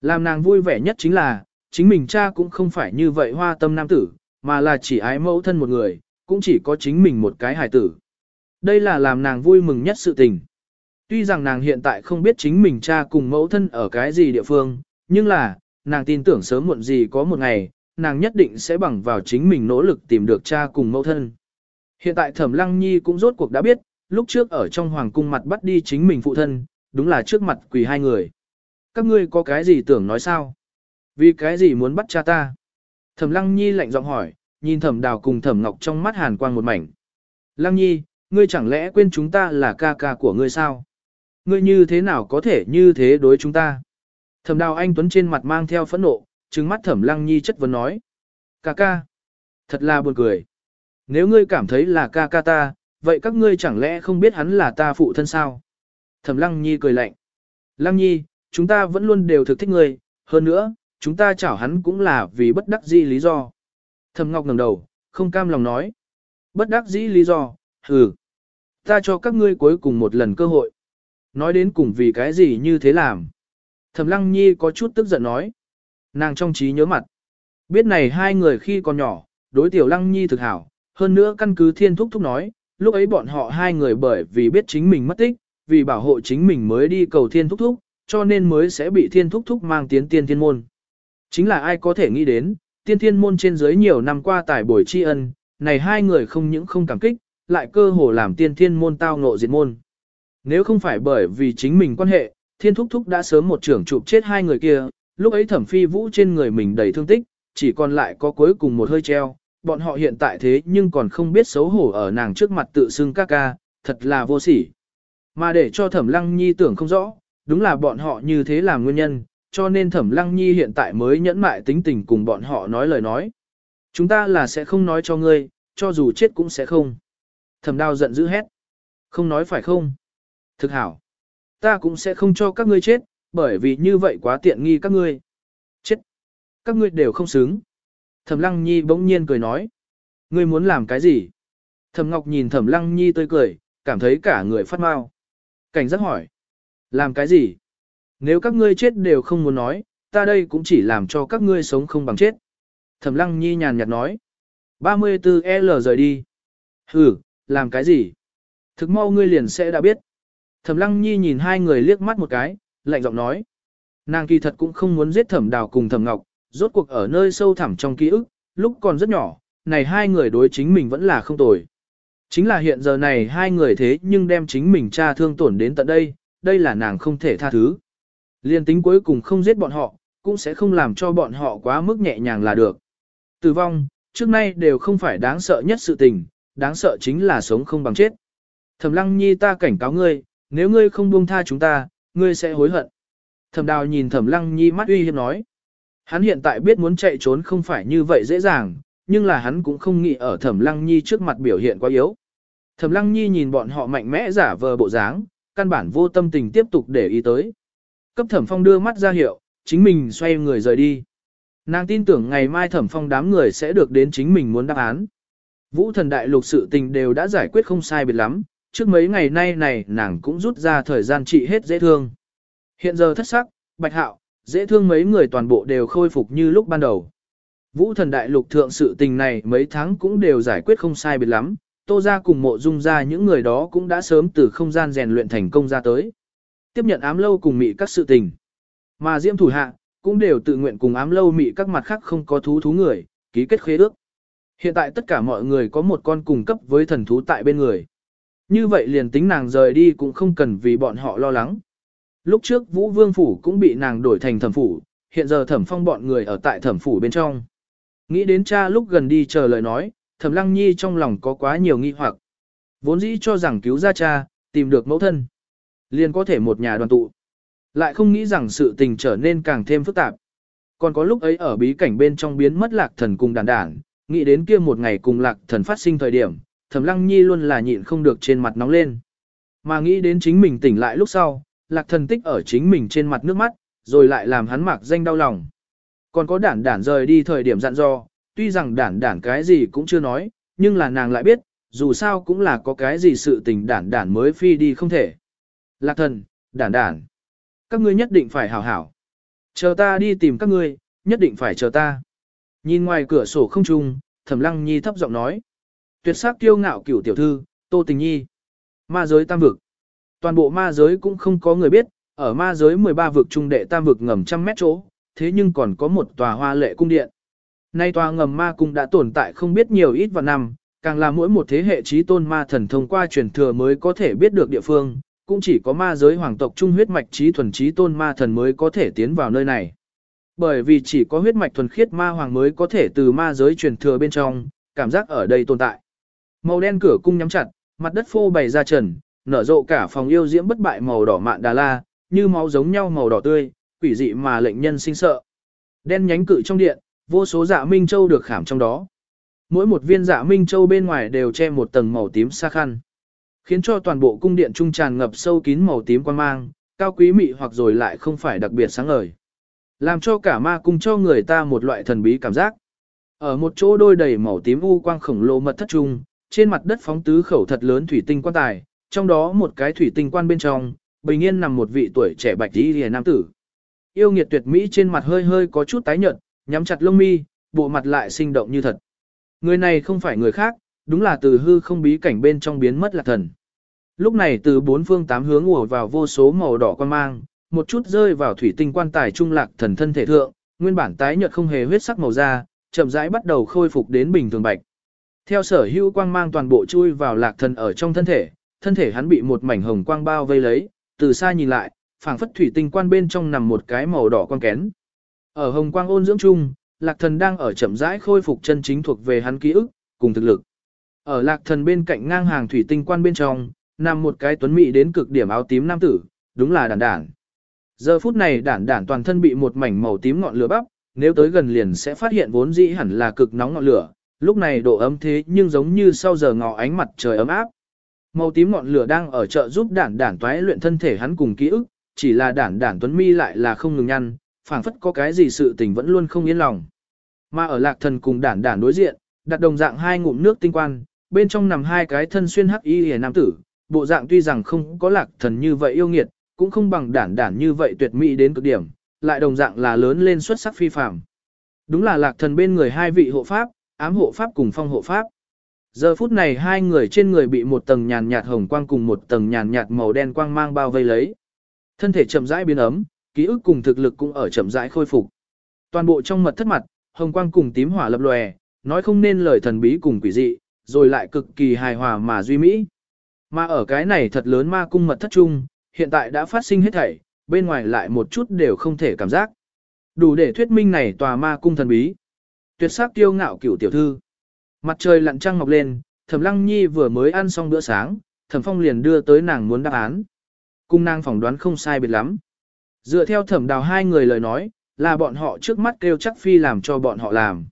Làm nàng vui vẻ nhất chính là, chính mình cha cũng không phải như vậy hoa tâm nam tử, mà là chỉ ái mẫu thân một người, cũng chỉ có chính mình một cái hài tử. Đây là làm nàng vui mừng nhất sự tình. Tuy rằng nàng hiện tại không biết chính mình cha cùng mẫu thân ở cái gì địa phương, nhưng là, nàng tin tưởng sớm muộn gì có một ngày, nàng nhất định sẽ bằng vào chính mình nỗ lực tìm được cha cùng mẫu thân. Hiện tại Thẩm Lăng Nhi cũng rốt cuộc đã biết, lúc trước ở trong hoàng cung mặt bắt đi chính mình phụ thân, đúng là trước mặt quỳ hai người. Các ngươi có cái gì tưởng nói sao? Vì cái gì muốn bắt cha ta? Thẩm Lăng Nhi lạnh giọng hỏi, nhìn Thẩm Đào cùng Thẩm Ngọc trong mắt hàn quang một mảnh. Lăng Nhi, ngươi chẳng lẽ quên chúng ta là ca ca của ngươi sao? Ngươi như thế nào có thể như thế đối chúng ta? Thẩm Đào anh Tuấn trên mặt mang theo phẫn nộ, trừng mắt Thẩm Lăng Nhi chất vấn nói. Ca ca, thật là buồn cười. Nếu ngươi cảm thấy là ca ca ta, vậy các ngươi chẳng lẽ không biết hắn là ta phụ thân sao? Thẩm Lăng Nhi cười lạnh. Lăng Nhi, chúng ta vẫn luôn đều thực thích ngươi, hơn nữa, chúng ta chảo hắn cũng là vì bất đắc dĩ lý do. Thẩm Ngọc ngẩng đầu, không cam lòng nói. Bất đắc dĩ lý do, hừ. Ta cho các ngươi cuối cùng một lần cơ hội. Nói đến cùng vì cái gì như thế làm. Thẩm Lăng Nhi có chút tức giận nói. Nàng trong trí nhớ mặt. Biết này hai người khi còn nhỏ, đối tiểu Lăng Nhi thực hảo. Hơn nữa căn cứ thiên thúc thúc nói, lúc ấy bọn họ hai người bởi vì biết chính mình mất tích, vì bảo hộ chính mình mới đi cầu thiên thúc thúc, cho nên mới sẽ bị thiên thúc thúc mang tiến tiên thiên môn. Chính là ai có thể nghĩ đến, tiên thiên môn trên dưới nhiều năm qua tải bồi tri ân, này hai người không những không cảm kích, lại cơ hồ làm tiên thiên môn tao ngộ diệt môn. Nếu không phải bởi vì chính mình quan hệ, thiên thúc thúc đã sớm một trưởng chụp chết hai người kia, lúc ấy thẩm phi vũ trên người mình đầy thương tích, chỉ còn lại có cuối cùng một hơi treo, bọn họ hiện tại thế nhưng còn không biết xấu hổ ở nàng trước mặt tự xưng ca ca, thật là vô sỉ. Mà để cho thẩm lăng nhi tưởng không rõ, đúng là bọn họ như thế làm nguyên nhân, cho nên thẩm lăng nhi hiện tại mới nhẫn mại tính tình cùng bọn họ nói lời nói. Chúng ta là sẽ không nói cho ngươi, cho dù chết cũng sẽ không. Thẩm đao giận dữ hét. Không nói phải không? Thực hảo. Ta cũng sẽ không cho các ngươi chết, bởi vì như vậy quá tiện nghi các ngươi. Chết. Các ngươi đều không xứng. Thẩm lăng nhi bỗng nhiên cười nói. Ngươi muốn làm cái gì? Thẩm ngọc nhìn thẩm lăng nhi tươi cười, cảm thấy cả người phát mau. Cảnh giác hỏi. Làm cái gì? Nếu các ngươi chết đều không muốn nói, ta đây cũng chỉ làm cho các ngươi sống không bằng chết. Thẩm lăng nhi nhàn nhạt nói. 34L rời đi. Ừ, làm cái gì? Thực mau ngươi liền sẽ đã biết. Thẩm lăng nhi nhìn hai người liếc mắt một cái, lạnh giọng nói. Nàng kỳ thật cũng không muốn giết thẩm đào cùng thẩm ngọc, rốt cuộc ở nơi sâu thẳm trong ký ức, lúc còn rất nhỏ, này hai người đối chính mình vẫn là không tồi. Chính là hiện giờ này hai người thế nhưng đem chính mình cha thương tổn đến tận đây, đây là nàng không thể tha thứ. Liên tính cuối cùng không giết bọn họ, cũng sẽ không làm cho bọn họ quá mức nhẹ nhàng là được. Tử vong, trước nay đều không phải đáng sợ nhất sự tình, đáng sợ chính là sống không bằng chết. Thẩm lăng nhi ta cảnh cáo ngươi, nếu ngươi không buông tha chúng ta, ngươi sẽ hối hận. Thẩm đào nhìn thẩm lăng nhi mắt uy hiếp nói. Hắn hiện tại biết muốn chạy trốn không phải như vậy dễ dàng, nhưng là hắn cũng không nghĩ ở thẩm lăng nhi trước mặt biểu hiện quá yếu. Thẩm lăng nhi nhìn bọn họ mạnh mẽ giả vờ bộ dáng, căn bản vô tâm tình tiếp tục để ý tới. Cấp thẩm phong đưa mắt ra hiệu, chính mình xoay người rời đi. Nàng tin tưởng ngày mai thẩm phong đám người sẽ được đến chính mình muốn đáp án. Vũ thần đại lục sự tình đều đã giải quyết không sai biệt lắm, trước mấy ngày nay này nàng cũng rút ra thời gian trị hết dễ thương. Hiện giờ thất sắc, bạch hạo, dễ thương mấy người toàn bộ đều khôi phục như lúc ban đầu. Vũ thần đại lục thượng sự tình này mấy tháng cũng đều giải quyết không sai biệt lắm, tô ra cùng mộ dung ra những người đó cũng đã sớm từ không gian rèn luyện thành công ra tới. Tiếp nhận ám lâu cùng mị các sự tình. Mà diễm thủ hạ, cũng đều tự nguyện cùng ám lâu mị các mặt khác không có thú thú người, ký kết khế ước. Hiện tại tất cả mọi người có một con cùng cấp với thần thú tại bên người. Như vậy liền tính nàng rời đi cũng không cần vì bọn họ lo lắng. Lúc trước Vũ Vương Phủ cũng bị nàng đổi thành thẩm phủ, hiện giờ thẩm phong bọn người ở tại thẩm phủ bên trong. Nghĩ đến cha lúc gần đi chờ lời nói, thẩm lăng nhi trong lòng có quá nhiều nghi hoặc. Vốn dĩ cho rằng cứu ra cha, tìm được mẫu thân. Liền có thể một nhà đoàn tụ. Lại không nghĩ rằng sự tình trở nên càng thêm phức tạp. Còn có lúc ấy ở bí cảnh bên trong biến mất lạc thần cùng đàn đản, nghĩ đến kia một ngày cùng lạc thần phát sinh thời điểm, thẩm lăng nhi luôn là nhịn không được trên mặt nóng lên. Mà nghĩ đến chính mình tỉnh lại lúc sau, lạc thần tích ở chính mình trên mặt nước mắt, rồi lại làm hắn mặc danh đau lòng. Còn có đản đản rời đi thời điểm dặn dò, tuy rằng đản đản cái gì cũng chưa nói, nhưng là nàng lại biết, dù sao cũng là có cái gì sự tình đản đản mới phi đi không thể. Lạc thần, đản đản, các ngươi nhất định phải hảo hảo. Chờ ta đi tìm các ngươi, nhất định phải chờ ta. Nhìn ngoài cửa sổ không trung, thẩm lăng nhi thấp giọng nói. Tuyệt sắc kiêu ngạo cửu tiểu thư, tô tình nhi. Ma giới tam vực. Toàn bộ ma giới cũng không có người biết, ở ma giới 13 vực trung đệ tam vực ngầm trăm mét chỗ, thế nhưng còn có một tòa hoa lệ cung điện. Nay tòa ngầm ma cung đã tồn tại không biết nhiều ít và năm, càng là mỗi một thế hệ trí tôn ma thần thông qua truyền thừa mới có thể biết được địa phương, cũng chỉ có ma giới hoàng tộc trung huyết mạch trí thuần trí tôn ma thần mới có thể tiến vào nơi này. Bởi vì chỉ có huyết mạch thuần khiết ma hoàng mới có thể từ ma giới truyền thừa bên trong, cảm giác ở đây tồn tại. Màu đen cửa cung nhắm chặt, mặt đất phô bày ra trần, nở rộ cả phòng yêu diễm bất bại màu đỏ mạn đà la, như máu giống nhau màu đỏ tươi, quỷ dị mà lệnh nhân sinh sợ. Đen nhánh cự trong điện, vô số dạ minh châu được khảm trong đó. Mỗi một viên dạ minh châu bên ngoài đều che một tầng màu tím sa khăn, khiến cho toàn bộ cung điện trung tràn ngập sâu kín màu tím quan mang, cao quý mị hoặc rồi lại không phải đặc biệt sáng ngời. Làm cho cả ma cung cho người ta một loại thần bí cảm giác. Ở một chỗ đôi đầy màu tím u quang khổng lồ mật thất trung, trên mặt đất phóng tứ khẩu thật lớn thủy tinh quan tài, trong đó một cái thủy tinh quan bên trong, bình yên nằm một vị tuổi trẻ bạch y nam tử. Yêu nghiệt tuyệt mỹ trên mặt hơi hơi có chút tái nhợt, nhắm chặt lông mi, bộ mặt lại sinh động như thật. Người này không phải người khác, đúng là từ hư không bí cảnh bên trong biến mất là thần. Lúc này từ bốn phương tám hướng ùa vào vô số màu đỏ quan mang, một chút rơi vào thủy tinh quan tài trung lạc thần thân thể thượng, nguyên bản tái nhợt không hề huyết sắc màu da, chậm rãi bắt đầu khôi phục đến bình thường bạch. Theo sở hữu quang mang toàn bộ chui vào lạc thần ở trong thân thể, thân thể hắn bị một mảnh hồng quang bao vây lấy, từ xa nhìn lại, phảng phất thủy tinh quan bên trong nằm một cái màu đỏ quang kén. Ở hồng quang ôn dưỡng chung, lạc thần đang ở chậm rãi khôi phục chân chính thuộc về hắn ký ức, cùng thực lực. Ở lạc thần bên cạnh ngang hàng thủy tinh quan bên trong, nằm một cái tuấn mỹ đến cực điểm áo tím nam tử, đúng là đản đản. Giờ phút này đản đản toàn thân bị một mảnh màu tím ngọn lửa bắp, nếu tới gần liền sẽ phát hiện vốn dĩ hẳn là cực nóng ngọn lửa, lúc này độ ấm thế nhưng giống như sau giờ ngọ ánh mặt trời ấm áp. Màu tím ngọn lửa đang ở chợ giúp đản đản toái luyện thân thể hắn cùng ký ức, chỉ là đản đản tuấn mi lại là không ngừng nhăn, phảng phất có cái gì sự tình vẫn luôn không yên lòng. Mà ở lạc thần cùng đản đản đối diện, đặt đồng dạng hai ngụm nước tinh quan, bên trong nằm hai cái thân xuyên hắc y hề nam tử, bộ dạng tuy rằng không có lạc thần như vậy yêu nghiệt, cũng không bằng đản đản như vậy tuyệt mỹ đến cực điểm, lại đồng dạng là lớn lên xuất sắc phi phàm. Đúng là lạc thần bên người hai vị hộ pháp, ám hộ pháp cùng phong hộ pháp. Giờ phút này hai người trên người bị một tầng nhàn nhạt hồng quang cùng một tầng nhàn nhạt màu đen quang mang bao vây lấy. Thân thể chậm rãi biến ấm, ký ức cùng thực lực cũng ở chậm rãi khôi phục. Toàn bộ trong mật thất mặt, hồng quang cùng tím hỏa lập lòe, nói không nên lời thần bí cùng quỷ dị, rồi lại cực kỳ hài hòa mà duy mỹ. Mà ở cái này thật lớn ma cung mật thất trung, hiện tại đã phát sinh hết thảy, bên ngoài lại một chút đều không thể cảm giác. Đủ để thuyết minh này tòa ma cung thần bí. Tuyệt sắc tiêu ngạo cửu tiểu thư. Mặt trời lặn trăng ngọc lên, Thẩm Lăng Nhi vừa mới ăn xong bữa sáng, Thẩm Phong liền đưa tới nàng muốn đáp án. Cung nàng phỏng đoán không sai biệt lắm. Dựa theo Thẩm Đào hai người lời nói, là bọn họ trước mắt kêu chắc phi làm cho bọn họ làm.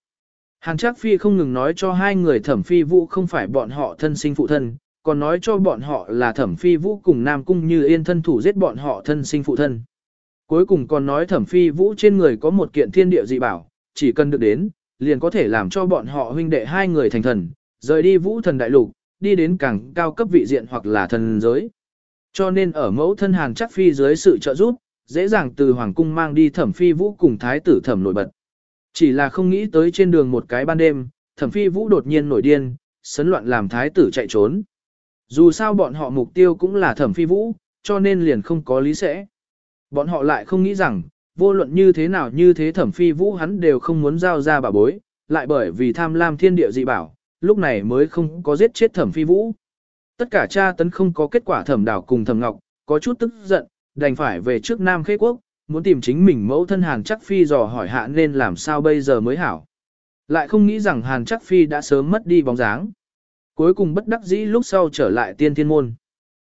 Hàn chắc phi không ngừng nói cho hai người Thẩm Phi Vũ không phải bọn họ thân sinh phụ thân, còn nói cho bọn họ là Thẩm Phi Vũ cùng Nam Cung Như Yên thân thủ giết bọn họ thân sinh phụ thân. Cuối cùng còn nói Thẩm Phi Vũ trên người có một kiện thiên địa dị bảo, chỉ cần được đến, liền có thể làm cho bọn họ huynh đệ hai người thành thần, rời đi vũ thần đại lục, đi đến càng cao cấp vị diện hoặc là thần giới. Cho nên ở mẫu thân Hàn chắc phi dưới sự trợ giúp, dễ dàng từ hoàng cung mang đi thẩm phi vũ cùng thái tử thẩm nổi bật. Chỉ là không nghĩ tới trên đường một cái ban đêm, thẩm phi vũ đột nhiên nổi điên, sấn loạn làm thái tử chạy trốn. Dù sao bọn họ mục tiêu cũng là thẩm phi vũ, cho nên liền không có lý sẽ. Bọn họ lại không nghĩ rằng, vô luận như thế nào như thế thẩm phi vũ hắn đều không muốn giao ra bà bối, lại bởi vì tham lam thiên địa dị bảo, lúc này mới không có giết chết thẩm phi vũ. Tất cả cha tấn không có kết quả thẩm đảo cùng thẩm ngọc, có chút tức giận, đành phải về trước Nam Khê Quốc, muốn tìm chính mình mẫu thân Hàn Chắc Phi dò hỏi hạ nên làm sao bây giờ mới hảo. Lại không nghĩ rằng Hàn Chắc Phi đã sớm mất đi bóng dáng. Cuối cùng bất đắc dĩ lúc sau trở lại tiên thiên môn.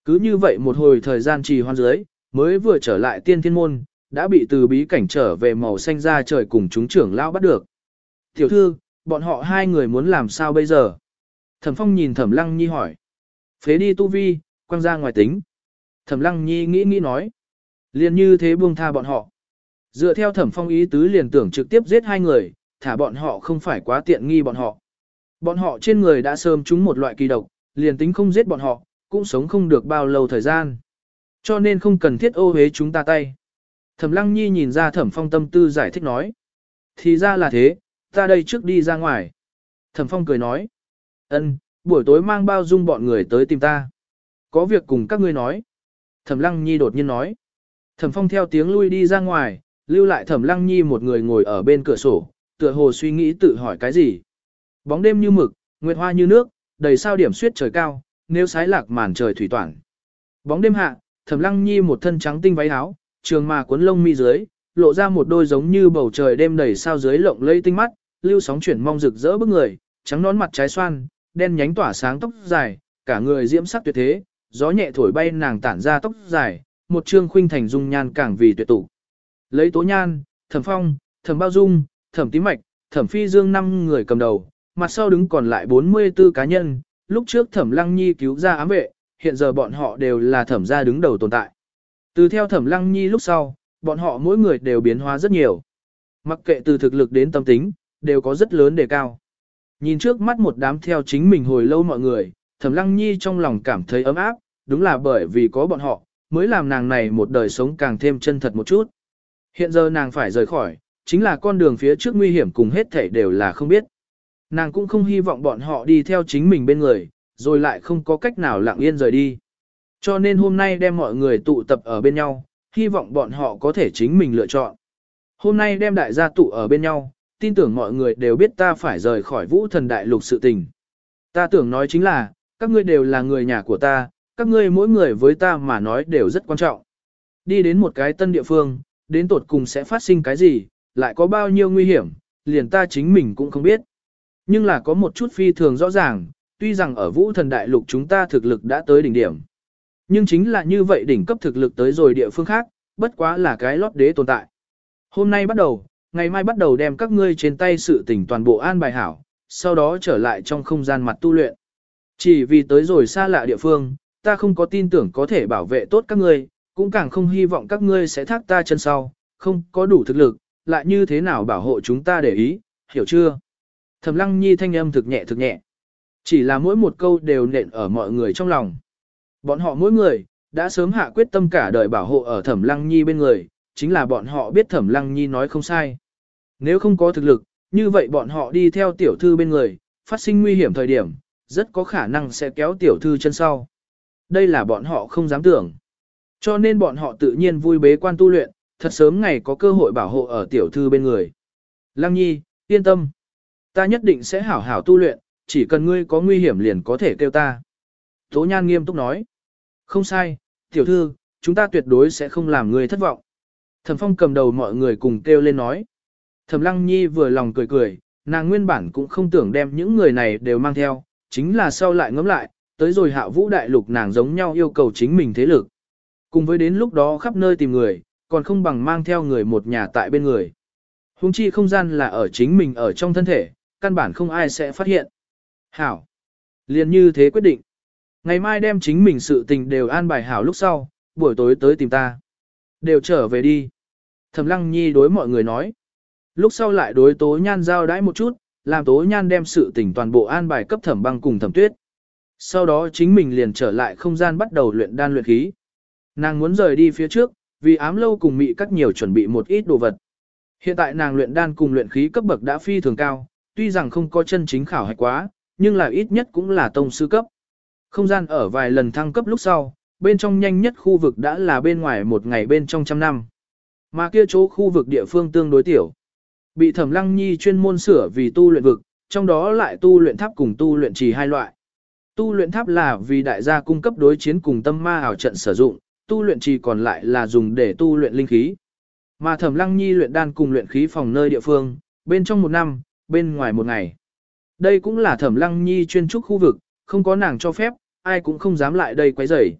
Cứ như vậy một hồi thời gian trì hoan dưới, mới vừa trở lại tiên thiên môn, đã bị từ bí cảnh trở về màu xanh ra trời cùng chúng trưởng lão bắt được. Tiểu thư, bọn họ hai người muốn làm sao bây giờ? Thẩm Phong nhìn Thẩm Lăng Nhi hỏi. Phế đi tu vi, quăng ra ngoài tính. Thẩm Lăng Nhi nghĩ nghĩ nói. Liền như thế buông tha bọn họ. Dựa theo Thẩm Phong ý tứ liền tưởng trực tiếp giết hai người, thả bọn họ không phải quá tiện nghi bọn họ. Bọn họ trên người đã sơm trúng một loại kỳ độc, liền tính không giết bọn họ, cũng sống không được bao lâu thời gian. Cho nên không cần thiết ô hế chúng ta tay. Thẩm Lăng Nhi nhìn ra Thẩm Phong tâm tư giải thích nói. Thì ra là thế, ta đây trước đi ra ngoài. Thẩm Phong cười nói. ân, buổi tối mang bao dung bọn người tới tìm ta. Có việc cùng các ngươi nói. Thẩm Lăng Nhi đột nhiên nói. Thẩm Phong theo tiếng lui đi ra ngoài, lưu lại Thẩm Lăng Nhi một người ngồi ở bên cửa sổ, tựa hồ suy nghĩ tự hỏi cái gì. Bóng đêm như mực, nguyệt hoa như nước, đầy sao điểm suyết trời cao, nếu sái lạc màn trời thủy toản. Bóng đêm hạ, Thẩm Lăng Nhi một thân trắng tinh váy áo, trường mà cuốn lông mi dưới, lộ ra một đôi giống như bầu trời đêm đầy sao dưới lộng lây tinh mắt, lưu sóng chuyển mong rực rỡ bức người, trắng nón mặt trái xoan, đen nhánh tỏa sáng tóc dài, cả người diễm sắc tuyệt thế, gió nhẹ thổi bay nàng tản ra tóc dài, một trương khuynh thành dung nhan càng vì tuyệt tụ. Lấy tố nhan, thẩm phong, thẩm bao dung, thẩm tí mạch, thẩm phi dương năm người cầm đầu, mặt sau đứng còn lại 44 cá nhân, lúc trước thẩm lăng nhi cứu ra ám vệ, hiện giờ bọn họ đều là thẩm gia đứng đầu tồn tại. Từ theo thẩm lăng nhi lúc sau, bọn họ mỗi người đều biến hóa rất nhiều. Mặc kệ từ thực lực đến tâm tính, đều có rất lớn đề cao. Nhìn trước mắt một đám theo chính mình hồi lâu mọi người, thẩm lăng nhi trong lòng cảm thấy ấm áp, đúng là bởi vì có bọn họ, mới làm nàng này một đời sống càng thêm chân thật một chút. Hiện giờ nàng phải rời khỏi, chính là con đường phía trước nguy hiểm cùng hết thảy đều là không biết. Nàng cũng không hy vọng bọn họ đi theo chính mình bên người, rồi lại không có cách nào lặng yên rời đi. Cho nên hôm nay đem mọi người tụ tập ở bên nhau, hy vọng bọn họ có thể chính mình lựa chọn. Hôm nay đem đại gia tụ ở bên nhau, tin tưởng mọi người đều biết ta phải rời khỏi vũ thần đại lục sự tình. Ta tưởng nói chính là, các ngươi đều là người nhà của ta, các ngươi mỗi người với ta mà nói đều rất quan trọng. Đi đến một cái tân địa phương, đến tột cùng sẽ phát sinh cái gì, lại có bao nhiêu nguy hiểm, liền ta chính mình cũng không biết. Nhưng là có một chút phi thường rõ ràng, tuy rằng ở vũ thần đại lục chúng ta thực lực đã tới đỉnh điểm. Nhưng chính là như vậy đỉnh cấp thực lực tới rồi địa phương khác, bất quá là cái lót đế tồn tại. Hôm nay bắt đầu, ngày mai bắt đầu đem các ngươi trên tay sự tỉnh toàn bộ an bài hảo, sau đó trở lại trong không gian mặt tu luyện. Chỉ vì tới rồi xa lạ địa phương, ta không có tin tưởng có thể bảo vệ tốt các ngươi, cũng càng không hy vọng các ngươi sẽ thác ta chân sau, không có đủ thực lực, lại như thế nào bảo hộ chúng ta để ý, hiểu chưa? Thẩm lăng nhi thanh âm thực nhẹ thực nhẹ. Chỉ là mỗi một câu đều nện ở mọi người trong lòng. Bọn họ mỗi người, đã sớm hạ quyết tâm cả đời bảo hộ ở thẩm lăng nhi bên người, chính là bọn họ biết thẩm lăng nhi nói không sai. Nếu không có thực lực, như vậy bọn họ đi theo tiểu thư bên người, phát sinh nguy hiểm thời điểm, rất có khả năng sẽ kéo tiểu thư chân sau. Đây là bọn họ không dám tưởng. Cho nên bọn họ tự nhiên vui bế quan tu luyện, thật sớm ngày có cơ hội bảo hộ ở tiểu thư bên người. Lăng nhi, yên tâm. Ta nhất định sẽ hảo hảo tu luyện, chỉ cần ngươi có nguy hiểm liền có thể kêu ta. Tố nhan nghiêm túc nói. Không sai, tiểu thư, chúng ta tuyệt đối sẽ không làm người thất vọng. Thẩm phong cầm đầu mọi người cùng kêu lên nói. Thẩm lăng nhi vừa lòng cười cười, nàng nguyên bản cũng không tưởng đem những người này đều mang theo, chính là sau lại ngẫm lại, tới rồi hạ vũ đại lục nàng giống nhau yêu cầu chính mình thế lực. Cùng với đến lúc đó khắp nơi tìm người, còn không bằng mang theo người một nhà tại bên người. Hùng chi không gian là ở chính mình ở trong thân thể, căn bản không ai sẽ phát hiện. Hảo. liền như thế quyết định. Ngày mai đem chính mình sự tình đều an bài hảo lúc sau, buổi tối tới tìm ta. Đều trở về đi. Thẩm lăng nhi đối mọi người nói. Lúc sau lại đối tố nhan giao đãi một chút, làm tố nhan đem sự tình toàn bộ an bài cấp thẩm băng cùng thẩm tuyết. Sau đó chính mình liền trở lại không gian bắt đầu luyện đan luyện khí. Nàng muốn rời đi phía trước, vì ám lâu cùng mị các nhiều chuẩn bị một ít đồ vật. Hiện tại nàng luyện đan cùng luyện khí cấp bậc đã phi thường cao, tuy rằng không có chân chính khảo hạch quá, nhưng là ít nhất cũng là tông sư cấp. Không gian ở vài lần thăng cấp lúc sau, bên trong nhanh nhất khu vực đã là bên ngoài một ngày bên trong trăm năm. Mà kia chỗ khu vực địa phương tương đối tiểu. Bị thẩm lăng nhi chuyên môn sửa vì tu luyện vực, trong đó lại tu luyện tháp cùng tu luyện trì hai loại. Tu luyện tháp là vì đại gia cung cấp đối chiến cùng tâm ma ảo trận sử dụng, tu luyện trì còn lại là dùng để tu luyện linh khí. Mà thẩm lăng nhi luyện đan cùng luyện khí phòng nơi địa phương, bên trong một năm, bên ngoài một ngày. Đây cũng là thẩm lăng nhi chuyên trúc khu vực, không có nàng cho phép, ai cũng không dám lại đây quấy rầy.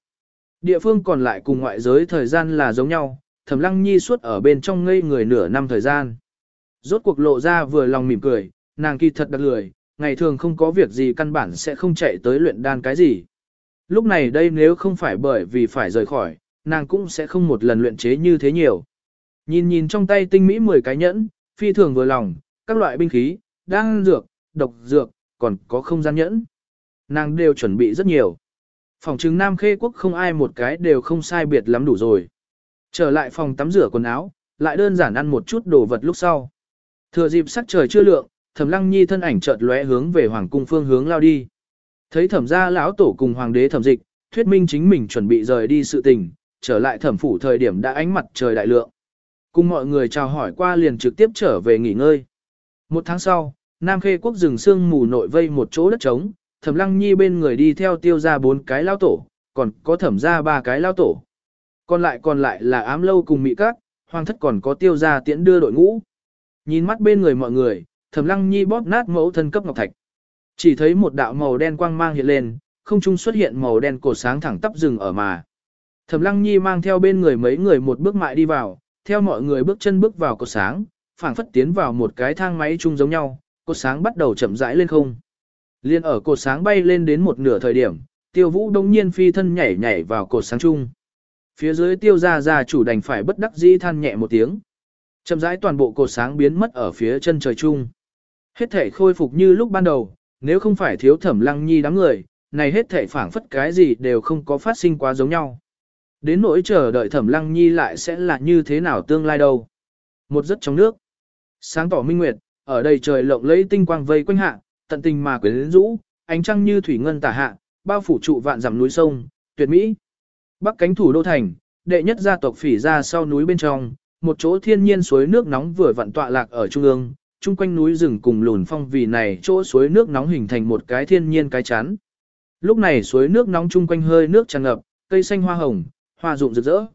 Địa phương còn lại cùng ngoại giới thời gian là giống nhau, thẩm lăng nhi suốt ở bên trong ngây người nửa năm thời gian. Rốt cuộc lộ ra vừa lòng mỉm cười, nàng kỳ thật đặc lười, ngày thường không có việc gì căn bản sẽ không chạy tới luyện đan cái gì. Lúc này đây nếu không phải bởi vì phải rời khỏi, nàng cũng sẽ không một lần luyện chế như thế nhiều. Nhìn nhìn trong tay tinh mỹ 10 cái nhẫn, phi thường vừa lòng, các loại binh khí, đan dược, độc dược, còn có không gian nhẫn. Nàng đều chuẩn bị rất nhiều. Phòng trừng Nam Khê Quốc không ai một cái đều không sai biệt lắm đủ rồi. Trở lại phòng tắm rửa quần áo, lại đơn giản ăn một chút đồ vật lúc sau. Thừa dịp sắc trời chưa lượng, Thẩm Lăng Nhi thân ảnh chợt lóe hướng về hoàng cung phương hướng lao đi. Thấy Thẩm gia lão tổ cùng hoàng đế Thẩm Dịch, thuyết minh chính mình chuẩn bị rời đi sự tình, trở lại thẩm phủ thời điểm đã ánh mặt trời đại lượng. Cùng mọi người chào hỏi qua liền trực tiếp trở về nghỉ ngơi. Một tháng sau, Nam Khê quốc rừng sương mù nội vây một chỗ đất trống, Thẩm Lăng Nhi bên người đi theo tiêu ra bốn cái lao tổ, còn có thẩm ra ba cái lao tổ. Còn lại còn lại là ám lâu cùng Mị các, hoàng thất còn có tiêu ra tiễn đưa đội ngũ. Nhìn mắt bên người mọi người, Thẩm Lăng Nhi bóp nát mẫu thân cấp ngọc thạch. Chỉ thấy một đạo màu đen quang mang hiện lên, không trung xuất hiện màu đen cổ sáng thẳng tắp rừng ở mà. Thẩm Lăng Nhi mang theo bên người mấy người một bước mại đi vào, theo mọi người bước chân bước vào cột sáng, phảng phất tiến vào một cái thang máy chung giống nhau, cột sáng bắt đầu chậm rãi lên không. Liên ở cột sáng bay lên đến một nửa thời điểm, Tiêu Vũ đông nhiên phi thân nhảy nhảy vào cột sáng chung. Phía dưới Tiêu gia gia chủ đành phải bất đắc dĩ than nhẹ một tiếng. Chậm rãi toàn bộ cột sáng biến mất ở phía chân trời chung. Hết thể khôi phục như lúc ban đầu, nếu không phải thiếu Thẩm Lăng Nhi đám người, này hết thể phảng phất cái gì đều không có phát sinh quá giống nhau. Đến nỗi chờ đợi thẩm lăng nhi lại sẽ là như thế nào tương lai đâu. Một giấc trong nước. Sáng tỏ minh nguyệt, ở đây trời lộng lấy tinh quang vây quanh hạ, tận tình mà quyến rũ, ánh trăng như thủy ngân tả hạ, bao phủ trụ vạn dặm núi sông, tuyệt mỹ. Bắc cánh thủ đô thành, đệ nhất gia tộc phỉ ra sau núi bên trong, một chỗ thiên nhiên suối nước nóng vừa vặn tọa lạc ở trung ương, chung quanh núi rừng cùng lùn phong vì này chỗ suối nước nóng hình thành một cái thiên nhiên cái chắn. Lúc này suối nước nóng chung quanh hơi nước tràn ngập, cây xanh hoa hồng, hoa rụng rực rỡ.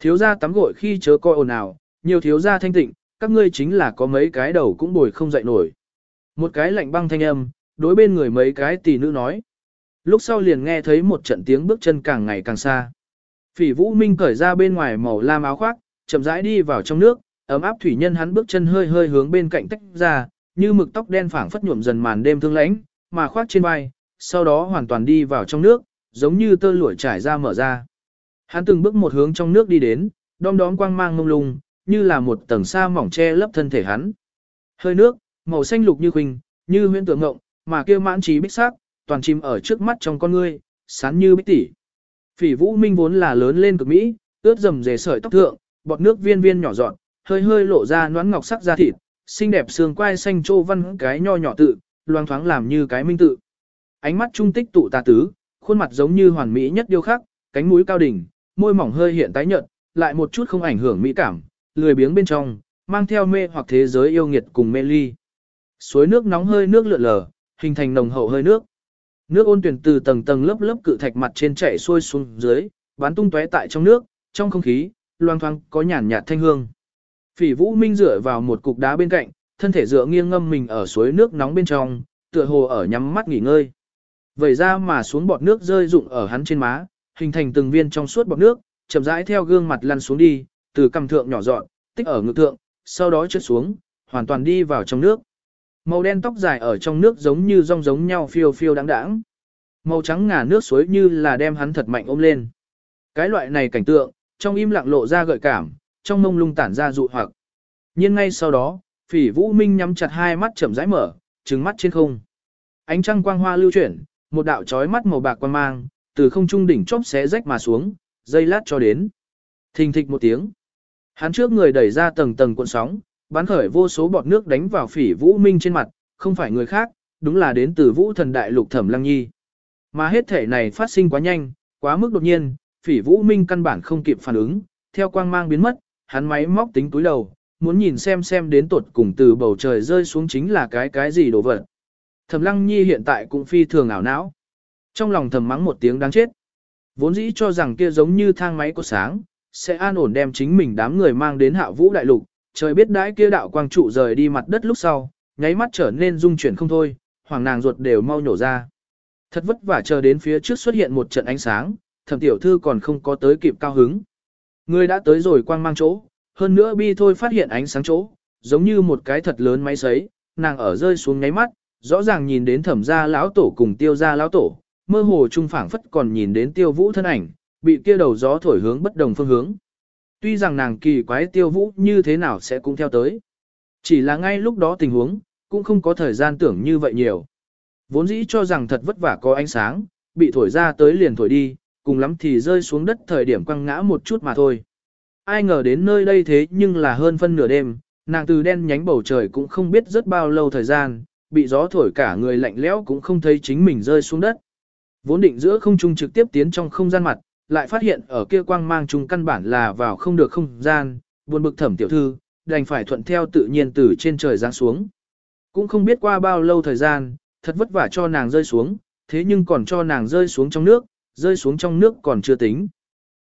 Thiếu gia tắm gội khi chớ coi ồn ào, nhiều thiếu gia thanh tịnh, các ngươi chính là có mấy cái đầu cũng bồi không dậy nổi. Một cái lạnh băng thanh âm, đối bên người mấy cái tỷ nữ nói. Lúc sau liền nghe thấy một trận tiếng bước chân càng ngày càng xa. Phỉ Vũ Minh cởi ra bên ngoài màu lam áo khoác, chậm rãi đi vào trong nước, ấm áp thủy nhân hắn bước chân hơi hơi hướng bên cạnh tách ra, như mực tóc đen phảng phất nhuộm dần màn đêm thương lãnh, mà khoác trên vai, sau đó hoàn toàn đi vào trong nước, giống như tơ lụa trải ra mở ra. Hắn từng bước một hướng trong nước đi đến, đom đóm quang mang mông lung, như là một tầng sa mỏng che lấp thân thể hắn. Hơi nước, màu xanh lục như khuynh, như huyễn tượng ngộng, mà kia mãn trí bích sắc, toàn chìm ở trước mắt trong con ngươi, sán như bích tỷ. Phỉ Vũ Minh vốn là lớn lên cực mỹ, ướt rầm rề sợi tóc thượng, bọt nước viên viên nhỏ giọt, hơi hơi lộ ra nõn ngọc sắc da thịt, xinh đẹp xương quai xanh trô văn cái nho nhỏ tự, loang thoáng làm như cái minh tự. Ánh mắt trung tích tụ tà tứ, khuôn mặt giống như hoàn mỹ nhất điêu khắc, cánh mũi cao đỉnh, môi mỏng hơi hiện tái nhợt, lại một chút không ảnh hưởng mỹ cảm, lười biếng bên trong, mang theo mê hoặc thế giới yêu nghiệt cùng mê ly. Suối nước nóng hơi nước lượn lờ, hình thành nồng hậu hơi nước. Nước ôn tuyển từ tầng tầng lớp lớp cự thạch mặt trên chảy xuôi xuống dưới, bắn tung tóe tại trong nước, trong không khí, loang thoáng có nhàn nhạt thanh hương. Phỉ Vũ Minh dựa vào một cục đá bên cạnh, thân thể dựa nghiêng ngâm mình ở suối nước nóng bên trong, tựa hồ ở nhắm mắt nghỉ ngơi. Vẩy ra mà xuống bọt nước rơi rụng ở hắn trên má, hình thành từng viên trong suốt bọt nước, chậm rãi theo gương mặt lăn xuống đi, từ cằm thượng nhỏ dọn, tích ở ngực thượng, sau đó trượt xuống, hoàn toàn đi vào trong nước. Màu đen tóc dài ở trong nước giống như rong giống nhau phiêu phiêu đáng đáng. Màu trắng ngà nước suối như là đem hắn thật mạnh ôm lên. Cái loại này cảnh tượng, trong im lặng lộ ra gợi cảm, trong mông lung tản ra dụ hoặc. Nhưng ngay sau đó, phỉ vũ minh nhắm chặt hai mắt chậm rãi mở, trừng mắt trên không. Ánh trăng quang hoa lưu chuyển, một đạo chói mắt màu bạc quang mang, từ không trung đỉnh chóp xé rách mà xuống, dây lát cho đến. Thình thịch một tiếng. Hắn trước người đẩy ra tầng tầng cuộn sóng, bắn khởi vô số bọt nước đánh vào phỉ vũ minh trên mặt, không phải người khác, đúng là đến từ vũ thần đại lục thẩm lăng nhi. Mà hết thể này phát sinh quá nhanh, quá mức đột nhiên, phỉ vũ minh căn bản không kịp phản ứng, theo quang mang biến mất, hắn máy móc tính túi đầu, muốn nhìn xem xem đến tột cùng từ bầu trời rơi xuống chính là cái cái gì đồ vật. Thẩm lăng nhi hiện tại cũng phi thường ảo não. Trong lòng thầm mắng một tiếng đáng chết. Vốn dĩ cho rằng kia giống như thang máy có sáng, sẽ an ổn đem chính mình đám người mang đến hạ vũ đại lục, trời biết đãi kia đạo quang trụ rời đi mặt đất lúc sau, nháy mắt trở nên rung chuyển không thôi, hoàng nàng ruột đều mau nhổ ra. Thật vất vả chờ đến phía trước xuất hiện một trận ánh sáng, thẩm tiểu thư còn không có tới kịp cao hứng. Người đã tới rồi quang mang chỗ, hơn nữa bi thôi phát hiện ánh sáng chỗ, giống như một cái thật lớn máy sấy, nàng ở rơi xuống nháy mắt, rõ ràng nhìn đến thẩm gia lão tổ cùng tiêu gia lão tổ, mơ hồ trung phảng phất còn nhìn đến tiêu vũ thân ảnh, bị kia đầu gió thổi hướng bất đồng phương hướng. Tuy rằng nàng kỳ quái tiêu vũ như thế nào sẽ cũng theo tới. Chỉ là ngay lúc đó tình huống, cũng không có thời gian tưởng như vậy nhiều. Vốn dĩ cho rằng thật vất vả có ánh sáng, bị thổi ra tới liền thổi đi, cùng lắm thì rơi xuống đất thời điểm quăng ngã một chút mà thôi. Ai ngờ đến nơi đây thế nhưng là hơn phân nửa đêm, nàng từ đen nhánh bầu trời cũng không biết rất bao lâu thời gian, bị gió thổi cả người lạnh lẽo cũng không thấy chính mình rơi xuống đất. Vốn định giữa không trung trực tiếp tiến trong không gian mặt, lại phát hiện ở kia quang mang trung căn bản là vào không được không gian, buồn bực thẩm tiểu thư, đành phải thuận theo tự nhiên từ trên trời giáng xuống. Cũng không biết qua bao lâu thời gian, thật vất vả cho nàng rơi xuống, thế nhưng còn cho nàng rơi xuống trong nước, rơi xuống trong nước còn chưa tính.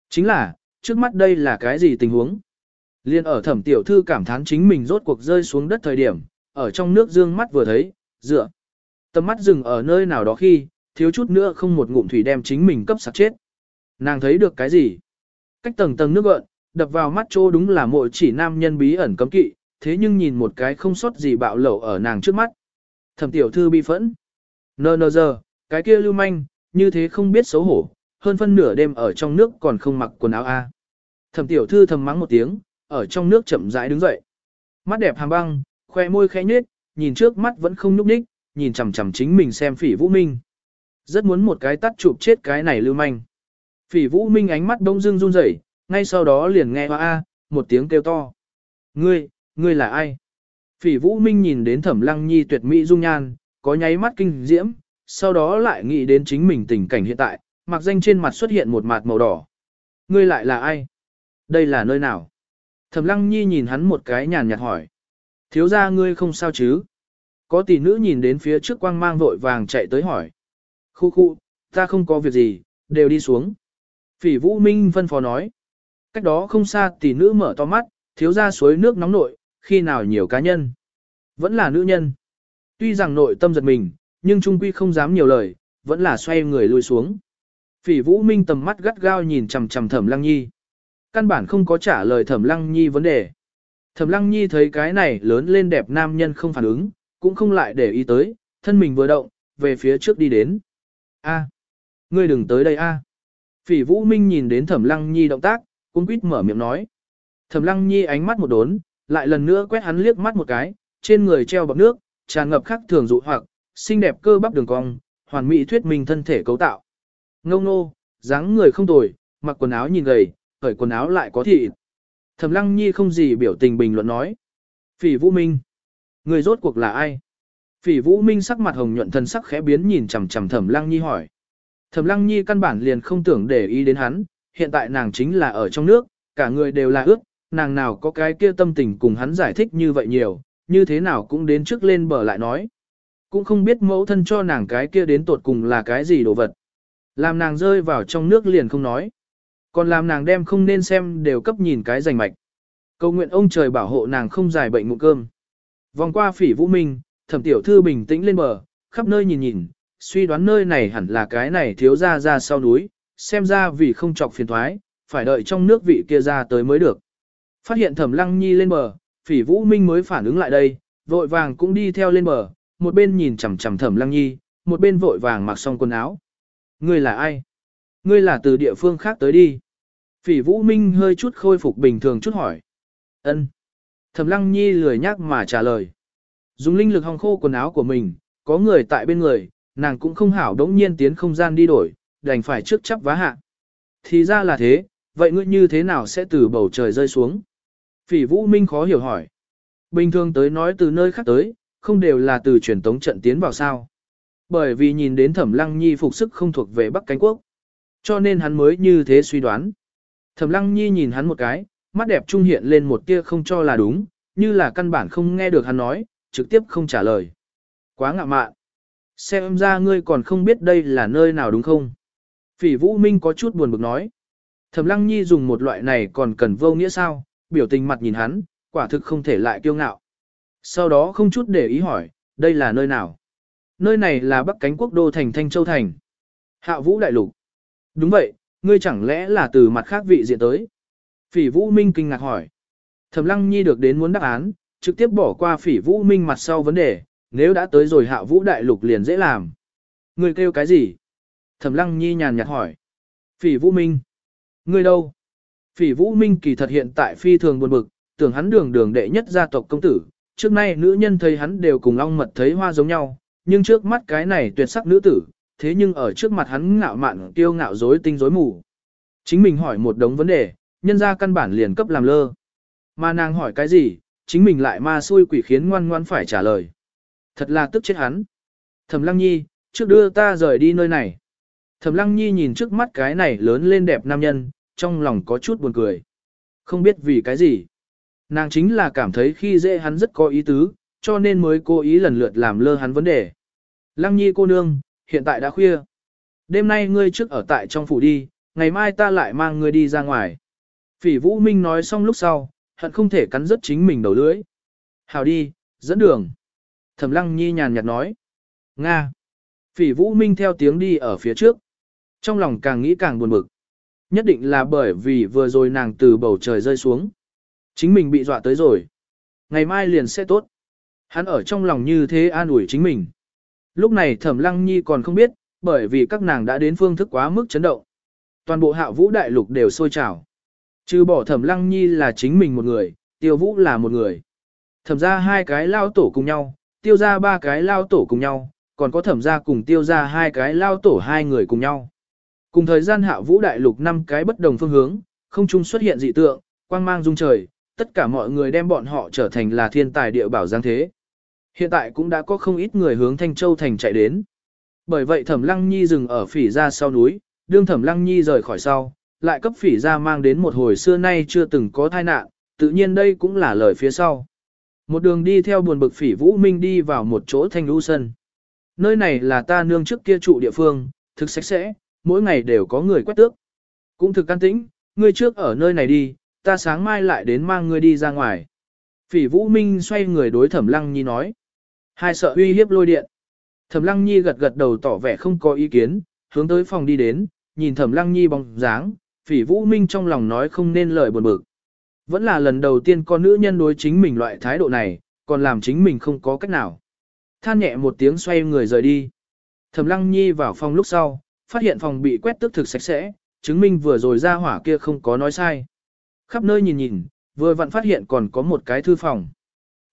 Chính là, trước mắt đây là cái gì tình huống? Liên ở thẩm tiểu thư cảm thán chính mình rốt cuộc rơi xuống đất thời điểm, ở trong nước dương mắt vừa thấy, dựa. Tầm mắt dừng ở nơi nào đó khi, thiếu chút nữa không một ngụm thủy đem chính mình cấp sạc chết. Nàng thấy được cái gì? Cách tầng tầng nước gợn, đập vào mắt chỗ đúng là mộ chỉ nam nhân bí ẩn cấm kỵ, thế nhưng nhìn một cái không sót gì bạo lẩu ở nàng trước mắt. Thẩm tiểu thư bị phẫn. Nờ nờ giờ, cái kia lưu manh, như thế không biết xấu hổ, hơn phân nửa đêm ở trong nước còn không mặc quần áo a. Thẩm tiểu thư thầm mắng một tiếng, ở trong nước chậm rãi đứng dậy. Mắt đẹp hàm băng, khoe môi khẽ nhếch, nhìn trước mắt vẫn không nhúc nhích, nhìn chằm chằm chính mình xem Phỉ Vũ Minh. Rất muốn một cái tắt chụp chết cái này lưu manh. Phỉ Vũ Minh ánh mắt đông dưng run rẩy, ngay sau đó liền nghe hoa a, một tiếng kêu to. Ngươi, ngươi là ai? Phỉ Vũ Minh nhìn đến Thẩm Lăng Nhi tuyệt mỹ dung nhan, có nháy mắt kinh diễm, sau đó lại nghĩ đến chính mình tình cảnh hiện tại, mặc danh trên mặt xuất hiện một mạt màu đỏ. Ngươi lại là ai? Đây là nơi nào? Thẩm Lăng Nhi nhìn hắn một cái nhàn nhạt hỏi. Thiếu ra ngươi không sao chứ? Có tỷ nữ nhìn đến phía trước quang mang vội vàng chạy tới hỏi. Khu khu, ta không có việc gì, đều đi xuống. Phỉ Vũ Minh phân phó nói. Cách đó không xa tỷ nữ mở to mắt, thiếu ra suối nước nóng nội, khi nào nhiều cá nhân. Vẫn là nữ nhân. Tuy rằng nội tâm giật mình, nhưng trung quy không dám nhiều lời, vẫn là xoay người lui xuống. Phỉ Vũ Minh tầm mắt gắt gao nhìn chằm chằm Thẩm Lăng Nhi. Căn bản không có trả lời Thẩm Lăng Nhi vấn đề. Thẩm Lăng Nhi thấy cái này lớn lên đẹp nam nhân không phản ứng, cũng không lại để ý tới, thân mình vừa động, về phía trước đi đến. A, ngươi đừng tới đây a. Phỉ Vũ Minh nhìn đến Thẩm Lăng Nhi động tác, cũng quýt mở miệng nói. Thẩm Lăng Nhi ánh mắt một đốn, lại lần nữa quét hắn liếc mắt một cái, trên người treo bọc nước, tràn ngập khắc thường dụ hoặc, xinh đẹp cơ bắp đường cong, hoàn mỹ thuyết minh thân thể cấu tạo. Ngô ngô, dáng người không tồi, mặc quần áo nhìn gầy, cởi quần áo lại có thịt. Thẩm Lăng Nhi không gì biểu tình bình luận nói. Phỉ Vũ Minh. Người rốt cuộc là ai? Phỉ Vũ Minh sắc mặt hồng nhuận thân sắc khẽ biến nhìn chằm chằm Thẩm Lăng Nhi hỏi. Thẩm Lăng Nhi căn bản liền không tưởng để ý đến hắn, hiện tại nàng chính là ở trong nước, cả người đều là ướt, nàng nào có cái kia tâm tình cùng hắn giải thích như vậy nhiều, như thế nào cũng đến trước lên bờ lại nói. Cũng không biết mẫu thân cho nàng cái kia đến tột cùng là cái gì đồ vật. Làm nàng rơi vào trong nước liền không nói. Còn làm nàng đem không nên xem đều cấp nhìn cái rành mạch. Cầu nguyện ông trời bảo hộ nàng không dài bệnh ngủ cơm. Vòng qua phỉ vũ minh, thẩm tiểu thư bình tĩnh lên bờ, khắp nơi nhìn nhìn, suy đoán nơi này hẳn là cái này thiếu ra ra sau núi, xem ra vì không chọc phiền thoái, phải đợi trong nước vị kia ra tới mới được. Phát hiện thẩm lăng nhi lên bờ, phỉ vũ minh mới phản ứng lại đây, vội vàng cũng đi theo lên bờ, một bên nhìn chằm chằm thẩm lăng nhi, một bên vội vàng mặc xong quần áo. Ngươi là ai? Ngươi là từ địa phương khác tới đi. Phỉ vũ minh hơi chút khôi phục bình thường chút hỏi. ân Thẩm lăng nhi lười nhắc mà trả lời. Dùng linh lực hong khô quần áo của mình, có người tại bên người, nàng cũng không hảo đống nhiên tiến không gian đi đổi, đành phải trước chấp vá hạ. Thì ra là thế, vậy ngươi như thế nào sẽ từ bầu trời rơi xuống? Phỉ Vũ Minh khó hiểu hỏi. Bình thường tới nói từ nơi khác tới, không đều là từ truyền tống trận tiến vào sao. Bởi vì nhìn đến Thẩm Lăng Nhi phục sức không thuộc về Bắc Cánh Quốc. Cho nên hắn mới như thế suy đoán. Thẩm Lăng Nhi nhìn hắn một cái, mắt đẹp trung hiện lên một tia không cho là đúng, như là căn bản không nghe được hắn nói, trực tiếp không trả lời. Quá ngạ mạn. Xem ra ngươi còn không biết đây là nơi nào đúng không? Phỉ Vũ Minh có chút buồn bực nói. Thẩm Lăng Nhi dùng một loại này còn cần vô nghĩa sao, biểu tình mặt nhìn hắn, quả thực không thể lại kiêu ngạo. Sau đó không chút để ý hỏi, đây là nơi nào? Nơi này là Bắc Cánh Quốc đô thành Thanh Châu Thành. Hạ Vũ Đại Lục. Đúng vậy, ngươi chẳng lẽ là từ mặt khác vị diện tới? Phỉ Vũ Minh kinh ngạc hỏi. Thẩm Lăng Nhi được đến muốn đáp án, trực tiếp bỏ qua Phỉ Vũ Minh mặt sau vấn đề, nếu đã tới rồi Hạ Vũ Đại Lục liền dễ làm. Ngươi kêu cái gì? Thẩm Lăng Nhi nhàn nhạt hỏi. Phỉ Vũ Minh. Ngươi đâu? Phỉ Vũ Minh kỳ thật hiện tại phi thường buồn bực, tưởng hắn đường đường đệ nhất gia tộc công tử, trước nay nữ nhân thấy hắn đều cùng long mật thấy hoa giống nhau, nhưng trước mắt cái này tuyệt sắc nữ tử, thế nhưng ở trước mặt hắn ngạo mạn kiêu ngạo dối tinh dối mù. Chính mình hỏi một đống vấn đề, nhân ra căn bản liền cấp làm lơ. Mà nàng hỏi cái gì, chính mình lại ma xui quỷ khiến ngoan ngoan phải trả lời. Thật là tức chết hắn. Thẩm Lăng Nhi, trước đưa ta rời đi nơi này. Thẩm Lăng Nhi nhìn trước mắt cái này lớn lên đẹp nam nhân, trong lòng có chút buồn cười. Không biết vì cái gì. Nàng chính là cảm thấy khi dễ hắn rất có ý tứ, cho nên mới cố ý lần lượt làm lơ hắn vấn đề. Lăng nhi cô nương, hiện tại đã khuya. Đêm nay ngươi trước ở tại trong phủ đi, ngày mai ta lại mang ngươi đi ra ngoài. Phỉ Vũ Minh nói xong lúc sau, hận không thể cắn rứt chính mình đầu lưỡi. Hào đi, dẫn đường. Thẩm Lăng Nhi nhàn nhạt nói. Nga. Phỉ Vũ Minh theo tiếng đi ở phía trước. Trong lòng càng nghĩ càng buồn bực. Nhất định là bởi vì vừa rồi nàng từ bầu trời rơi xuống. Chính mình bị dọa tới rồi. Ngày mai liền sẽ tốt. Hắn ở trong lòng như thế an ủi chính mình. Lúc này thẩm lăng nhi còn không biết, bởi vì các nàng đã đến phương thức quá mức chấn động. Toàn bộ hạ vũ đại lục đều sôi trào. Trừ bỏ thẩm lăng nhi là chính mình một người, tiêu vũ là một người. Thẩm ra hai cái lao tổ cùng nhau, tiêu ra ba cái lao tổ cùng nhau, còn có thẩm ra cùng tiêu ra hai cái lao tổ hai người cùng nhau. Cùng thời gian hạ vũ đại lục năm cái bất đồng phương hướng, không chung xuất hiện dị tượng, quang mang dung trời, tất cả mọi người đem bọn họ trở thành là thiên tài địa bảo giang thế. Hiện tại cũng đã có không ít người hướng Thanh Châu Thành chạy đến. Bởi vậy Thẩm Lăng Nhi dừng ở phỉ ra sau núi, đương Thẩm Lăng Nhi rời khỏi sau, lại cấp phỉ ra mang đến một hồi xưa nay chưa từng có tai nạn, tự nhiên đây cũng là lời phía sau. Một đường đi theo buồn bực phỉ Vũ Minh đi vào một chỗ thanh lũ sân. Nơi này là ta nương trước kia trụ địa phương, thực sạch sẽ, mỗi ngày đều có người quét tước. Cũng thực can tĩnh, ngươi trước ở nơi này đi, ta sáng mai lại đến mang ngươi đi ra ngoài. Phỉ Vũ Minh xoay người đối Thẩm Lăng Nhi nói. Hai sợ uy hiếp lôi điện. Thẩm Lăng Nhi gật gật đầu tỏ vẻ không có ý kiến, hướng tới phòng đi đến, nhìn Thẩm Lăng Nhi bóng dáng, Phỉ Vũ Minh trong lòng nói không nên lời buồn bực. Vẫn là lần đầu tiên con nữ nhân đối chính mình loại thái độ này, còn làm chính mình không có cách nào. Than nhẹ một tiếng xoay người rời đi. Thẩm Lăng Nhi vào phòng lúc sau, phát hiện phòng bị quét tước thực sạch sẽ, chứng minh vừa rồi ra hỏa kia không có nói sai. Khắp nơi nhìn nhìn, vừa vặn phát hiện còn có một cái thư phòng.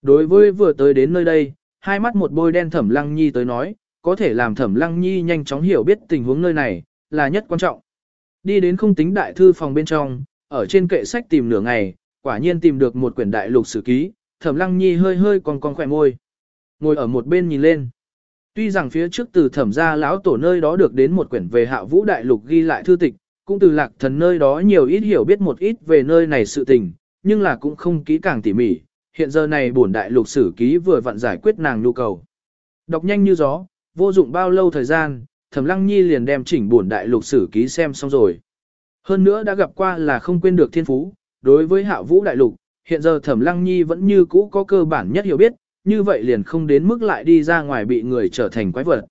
Đối với vừa tới đến nơi đây, hai mắt một bôi đen Thẩm Lăng Nhi tới nói, có thể làm Thẩm Lăng Nhi nhanh chóng hiểu biết tình huống nơi này, là nhất quan trọng. Đi đến không tính đại thư phòng bên trong, ở trên kệ sách tìm nửa ngày, quả nhiên tìm được một quyển đại lục sử ký, Thẩm Lăng Nhi hơi hơi còn con khỏe môi. Ngồi ở một bên nhìn lên. Tuy rằng phía trước từ thẩm gia lão tổ nơi đó được đến một quyển về hạ vũ đại lục ghi lại thư tịch, cũng từ lạc thần nơi đó nhiều ít hiểu biết một ít về nơi này sự tình, nhưng là cũng không kỹ càng tỉ mỉ, hiện giờ này bổn đại lục sử ký vừa vặn giải quyết nàng nhu cầu. Đọc nhanh như gió, vô dụng bao lâu thời gian, Thẩm Lăng Nhi liền đem chỉnh bổn đại lục sử ký xem xong rồi. Hơn nữa đã gặp qua là không quên được thiên phú, đối với hạ vũ đại lục, hiện giờ Thẩm Lăng Nhi vẫn như cũ có cơ bản nhất hiểu biết, như vậy liền không đến mức lại đi ra ngoài bị người trở thành quái vật.